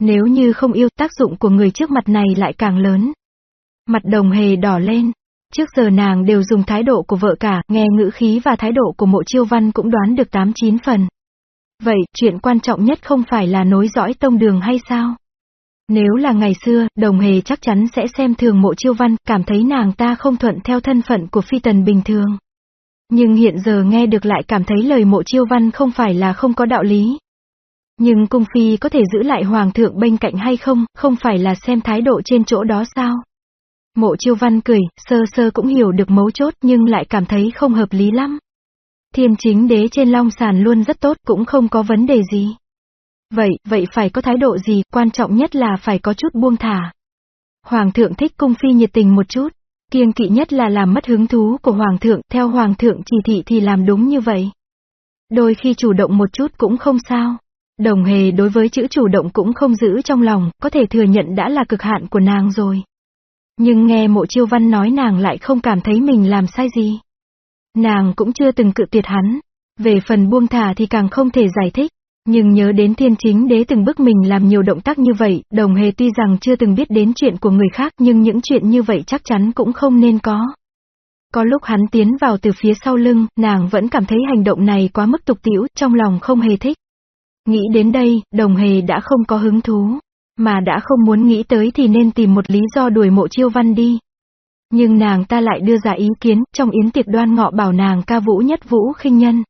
Speaker 1: Nếu như không yêu tác dụng của người trước mặt này lại càng lớn. Mặt đồng hề đỏ lên. Trước giờ nàng đều dùng thái độ của vợ cả, nghe ngữ khí và thái độ của mộ chiêu văn cũng đoán được 8-9 phần. Vậy, chuyện quan trọng nhất không phải là nối dõi tông đường hay sao? Nếu là ngày xưa, đồng hề chắc chắn sẽ xem thường mộ chiêu văn, cảm thấy nàng ta không thuận theo thân phận của phi tần bình thường. Nhưng hiện giờ nghe được lại cảm thấy lời mộ chiêu văn không phải là không có đạo lý. Nhưng cung phi có thể giữ lại hoàng thượng bên cạnh hay không, không phải là xem thái độ trên chỗ đó sao? Mộ chiêu văn cười, sơ sơ cũng hiểu được mấu chốt nhưng lại cảm thấy không hợp lý lắm. Thiên chính đế trên long sàn luôn rất tốt cũng không có vấn đề gì. Vậy, vậy phải có thái độ gì, quan trọng nhất là phải có chút buông thả. Hoàng thượng thích cung phi nhiệt tình một chút, kiêng kỵ nhất là làm mất hứng thú của hoàng thượng, theo hoàng thượng chỉ thị thì làm đúng như vậy. Đôi khi chủ động một chút cũng không sao. Đồng hề đối với chữ chủ động cũng không giữ trong lòng, có thể thừa nhận đã là cực hạn của nàng rồi. Nhưng nghe mộ chiêu văn nói nàng lại không cảm thấy mình làm sai gì. Nàng cũng chưa từng cự tuyệt hắn. Về phần buông thả thì càng không thể giải thích. Nhưng nhớ đến thiên chính đế từng bước mình làm nhiều động tác như vậy, đồng hề tuy rằng chưa từng biết đến chuyện của người khác nhưng những chuyện như vậy chắc chắn cũng không nên có. Có lúc hắn tiến vào từ phía sau lưng, nàng vẫn cảm thấy hành động này quá mức tục tiểu, trong lòng không hề thích. Nghĩ đến đây, đồng hề đã không có hứng thú. Mà đã không muốn nghĩ tới thì nên tìm một lý do đuổi mộ chiêu văn đi. Nhưng nàng ta lại đưa ra ý kiến, trong yến tiệc đoan ngọ bảo nàng ca vũ nhất vũ khinh nhân.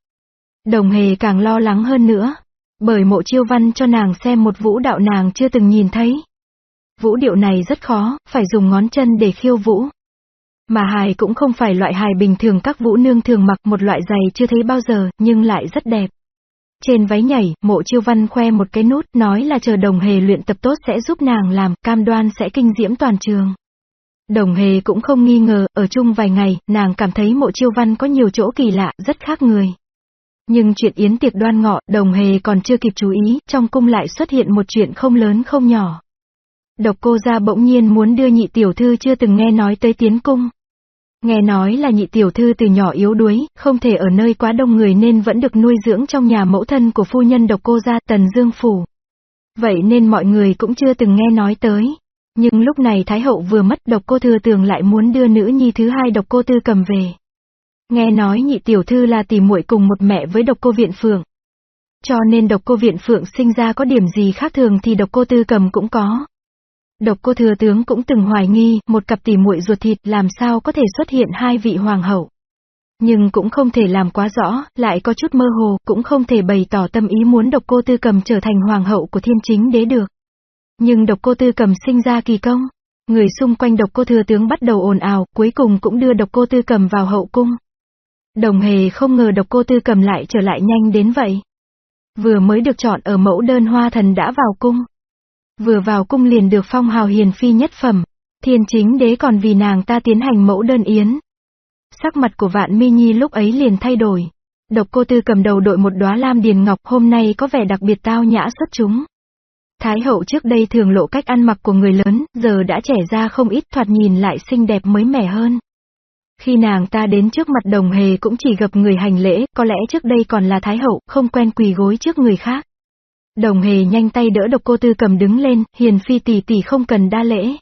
Speaker 1: Đồng hề càng lo lắng hơn nữa, bởi mộ chiêu văn cho nàng xem một vũ đạo nàng chưa từng nhìn thấy. Vũ điệu này rất khó, phải dùng ngón chân để khiêu vũ. Mà hài cũng không phải loại hài bình thường các vũ nương thường mặc một loại giày chưa thấy bao giờ, nhưng lại rất đẹp. Trên váy nhảy, mộ chiêu văn khoe một cái nút, nói là chờ đồng hề luyện tập tốt sẽ giúp nàng làm, cam đoan sẽ kinh diễm toàn trường. Đồng hề cũng không nghi ngờ, ở chung vài ngày, nàng cảm thấy mộ chiêu văn có nhiều chỗ kỳ lạ, rất khác người. Nhưng chuyện yến tiệc đoan ngọ, đồng hề còn chưa kịp chú ý, trong cung lại xuất hiện một chuyện không lớn không nhỏ. Độc cô ra bỗng nhiên muốn đưa nhị tiểu thư chưa từng nghe nói tới tiến cung. Nghe nói là nhị tiểu thư từ nhỏ yếu đuối, không thể ở nơi quá đông người nên vẫn được nuôi dưỡng trong nhà mẫu thân của phu nhân độc cô gia Tần Dương Phủ. Vậy nên mọi người cũng chưa từng nghe nói tới. Nhưng lúc này Thái Hậu vừa mất độc cô thừa tường lại muốn đưa nữ nhi thứ hai độc cô tư cầm về. Nghe nói nhị tiểu thư là tỷ muội cùng một mẹ với độc cô viện phượng. Cho nên độc cô viện phượng sinh ra có điểm gì khác thường thì độc cô tư cầm cũng có. Độc cô thừa tướng cũng từng hoài nghi, một cặp tỷ muội ruột thịt làm sao có thể xuất hiện hai vị hoàng hậu. Nhưng cũng không thể làm quá rõ, lại có chút mơ hồ, cũng không thể bày tỏ tâm ý muốn độc cô tư cầm trở thành hoàng hậu của thiên chính đế được. Nhưng độc cô tư cầm sinh ra kỳ công. Người xung quanh độc cô thừa tướng bắt đầu ồn ào, cuối cùng cũng đưa độc cô tư cầm vào hậu cung. Đồng hề không ngờ độc cô tư cầm lại trở lại nhanh đến vậy. Vừa mới được chọn ở mẫu đơn hoa thần đã vào cung. Vừa vào cung liền được phong hào hiền phi nhất phẩm, thiên chính đế còn vì nàng ta tiến hành mẫu đơn yến. Sắc mặt của vạn mi nhi lúc ấy liền thay đổi. Độc cô tư cầm đầu đội một đóa lam điền ngọc hôm nay có vẻ đặc biệt tao nhã xuất chúng. Thái hậu trước đây thường lộ cách ăn mặc của người lớn, giờ đã trẻ ra không ít thoạt nhìn lại xinh đẹp mới mẻ hơn. Khi nàng ta đến trước mặt đồng hề cũng chỉ gặp người hành lễ, có lẽ trước đây còn là thái hậu, không quen quỳ gối trước người khác. Đồng hề nhanh tay đỡ độc cô tư cầm đứng lên, hiền phi tỷ tỷ không cần đa lễ.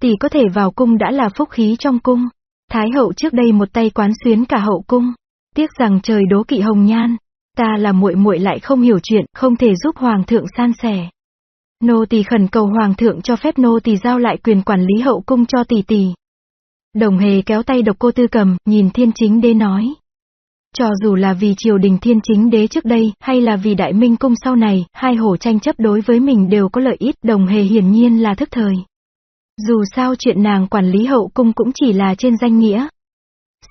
Speaker 1: Tỷ có thể vào cung đã là phúc khí trong cung. Thái hậu trước đây một tay quán xuyến cả hậu cung. Tiếc rằng trời đố kỵ hồng nhan. Ta là muội muội lại không hiểu chuyện, không thể giúp hoàng thượng san sẻ. Nô tỳ khẩn cầu hoàng thượng cho phép nô tỳ giao lại quyền quản lý hậu cung cho tỷ tỷ. Đồng hề kéo tay độc cô tư cầm, nhìn thiên chính đế nói. Cho dù là vì triều đình thiên chính đế trước đây, hay là vì đại minh cung sau này, hai hổ tranh chấp đối với mình đều có lợi ích, đồng hề hiển nhiên là thức thời. Dù sao chuyện nàng quản lý hậu cung cũng chỉ là trên danh nghĩa.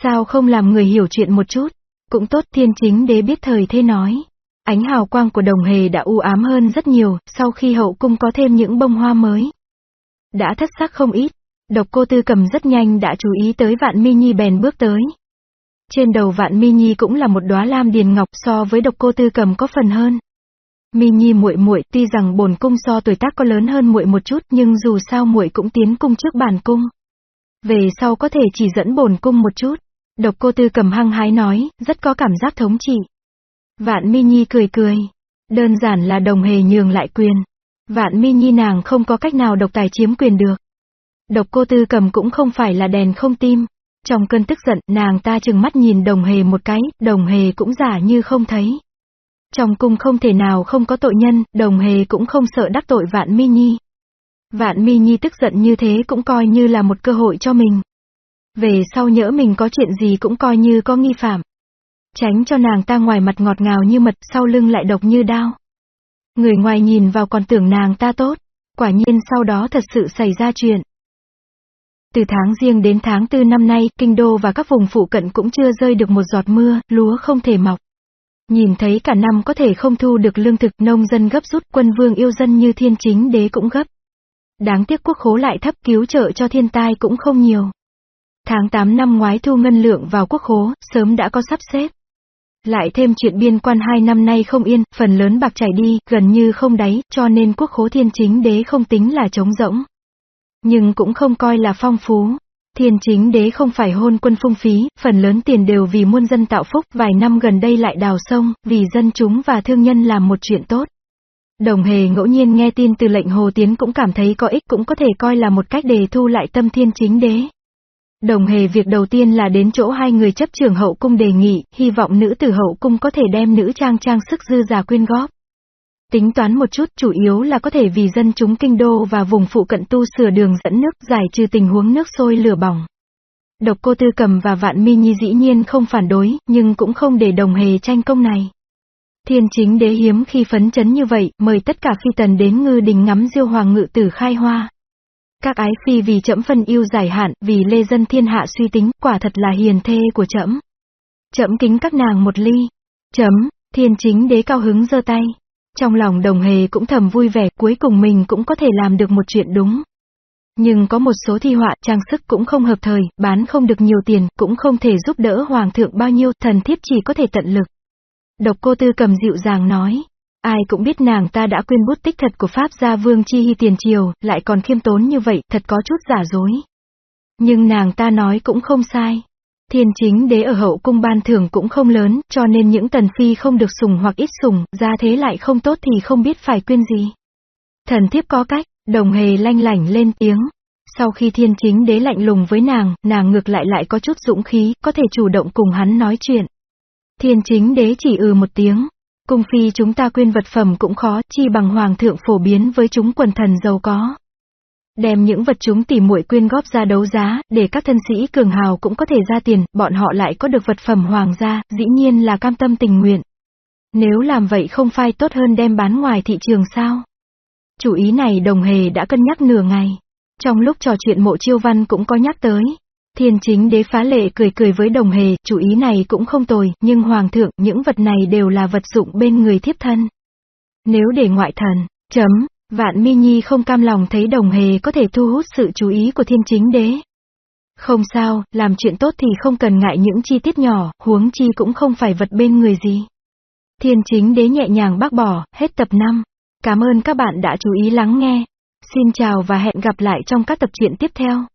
Speaker 1: Sao không làm người hiểu chuyện một chút? Cũng tốt thiên chính đế biết thời thế nói. Ánh hào quang của đồng hề đã u ám hơn rất nhiều, sau khi hậu cung có thêm những bông hoa mới. Đã thất sắc không ít, độc cô tư cầm rất nhanh đã chú ý tới vạn mi nhi bèn bước tới. Trên đầu vạn mi nhi cũng là một đóa lam điền ngọc so với độc cô tư cầm có phần hơn. Mi Nhi muội muội, tuy rằng bổn cung so tuổi tác có lớn hơn muội một chút, nhưng dù sao muội cũng tiến cung trước bản cung. Về sau có thể chỉ dẫn bổn cung một chút. Độc cô tư cầm hăng hái nói, rất có cảm giác thống trị. Vạn Mi Nhi cười cười. Đơn giản là đồng hề nhường lại quyền. Vạn Mi Nhi nàng không có cách nào độc tài chiếm quyền được. Độc cô tư cầm cũng không phải là đèn không tim. Trong cơn tức giận, nàng ta chừng mắt nhìn đồng hề một cái, đồng hề cũng giả như không thấy. Trong cung không thể nào không có tội nhân, đồng hề cũng không sợ đắc tội vạn mi nhi. Vạn mi nhi tức giận như thế cũng coi như là một cơ hội cho mình. Về sau nhỡ mình có chuyện gì cũng coi như có nghi phạm. Tránh cho nàng ta ngoài mặt ngọt ngào như mật, sau lưng lại độc như đao. Người ngoài nhìn vào còn tưởng nàng ta tốt. Quả nhiên sau đó thật sự xảy ra chuyện. Từ tháng riêng đến tháng tư năm nay, kinh đô và các vùng phụ cận cũng chưa rơi được một giọt mưa, lúa không thể mọc. Nhìn thấy cả năm có thể không thu được lương thực, nông dân gấp rút, quân vương yêu dân như thiên chính đế cũng gấp. Đáng tiếc quốc khố lại thấp cứu trợ cho thiên tai cũng không nhiều. Tháng 8 năm ngoái thu ngân lượng vào quốc khố, sớm đã có sắp xếp. Lại thêm chuyện biên quan hai năm nay không yên, phần lớn bạc chảy đi, gần như không đáy, cho nên quốc khố thiên chính đế không tính là trống rỗng. Nhưng cũng không coi là phong phú. Thiên chính đế không phải hôn quân phung phí, phần lớn tiền đều vì muôn dân tạo phúc, vài năm gần đây lại đào sông, vì dân chúng và thương nhân làm một chuyện tốt. Đồng hề ngẫu nhiên nghe tin từ lệnh Hồ Tiến cũng cảm thấy có ích cũng có thể coi là một cách đề thu lại tâm thiên chính đế. Đồng hề việc đầu tiên là đến chỗ hai người chấp trưởng hậu cung đề nghị, hy vọng nữ tử hậu cung có thể đem nữ trang trang sức dư giả quyên góp. Tính toán một chút chủ yếu là có thể vì dân chúng kinh đô và vùng phụ cận tu sửa đường dẫn nước giải trừ tình huống nước sôi lửa bỏng. Độc cô tư cầm và vạn mi nhi dĩ nhiên không phản đối, nhưng cũng không để đồng hề tranh công này. Thiên chính đế hiếm khi phấn chấn như vậy, mời tất cả phi tần đến ngư đình ngắm diêu hoàng ngự tử khai hoa. Các ái phi vì trẫm phân yêu giải hạn, vì lê dân thiên hạ suy tính, quả thật là hiền thê của trẫm. Trẫm kính các nàng một ly. Chấm, thiên chính đế cao hứng giơ tay. Trong lòng đồng hề cũng thầm vui vẻ, cuối cùng mình cũng có thể làm được một chuyện đúng. Nhưng có một số thi họa, trang sức cũng không hợp thời, bán không được nhiều tiền, cũng không thể giúp đỡ hoàng thượng bao nhiêu, thần thiếp chỉ có thể tận lực. Độc cô tư cầm dịu dàng nói. Ai cũng biết nàng ta đã quyên bút tích thật của Pháp gia vương chi hy tiền triều, lại còn khiêm tốn như vậy, thật có chút giả dối. Nhưng nàng ta nói cũng không sai. Thiên chính đế ở hậu cung ban thưởng cũng không lớn, cho nên những tần phi không được sùng hoặc ít sùng, ra thế lại không tốt thì không biết phải quyên gì. Thần thiếp có cách, đồng hề lanh lảnh lên tiếng. Sau khi thiên chính đế lạnh lùng với nàng, nàng ngược lại lại có chút dũng khí, có thể chủ động cùng hắn nói chuyện. Thiên chính đế chỉ ừ một tiếng. Cung phi chúng ta quyên vật phẩm cũng khó, chi bằng hoàng thượng phổ biến với chúng quần thần giàu có. Đem những vật chúng tỉ muội quyên góp ra đấu giá, để các thân sĩ cường hào cũng có thể ra tiền, bọn họ lại có được vật phẩm hoàng gia, dĩ nhiên là cam tâm tình nguyện. Nếu làm vậy không phải tốt hơn đem bán ngoài thị trường sao? Chủ ý này đồng hề đã cân nhắc nửa ngày. Trong lúc trò chuyện mộ chiêu văn cũng có nhắc tới. Thiên chính đế phá lệ cười cười với đồng hề, chủ ý này cũng không tồi, nhưng hoàng thượng, những vật này đều là vật dụng bên người thiếp thân. Nếu để ngoại thần, chấm, vạn mi nhi không cam lòng thấy đồng hề có thể thu hút sự chú ý của thiên chính đế. Không sao, làm chuyện tốt thì không cần ngại những chi tiết nhỏ, huống chi cũng không phải vật bên người gì. Thiên chính đế nhẹ nhàng bác bỏ, hết tập 5. Cảm ơn các bạn đã chú ý lắng nghe. Xin chào và hẹn gặp lại trong các tập truyện tiếp theo.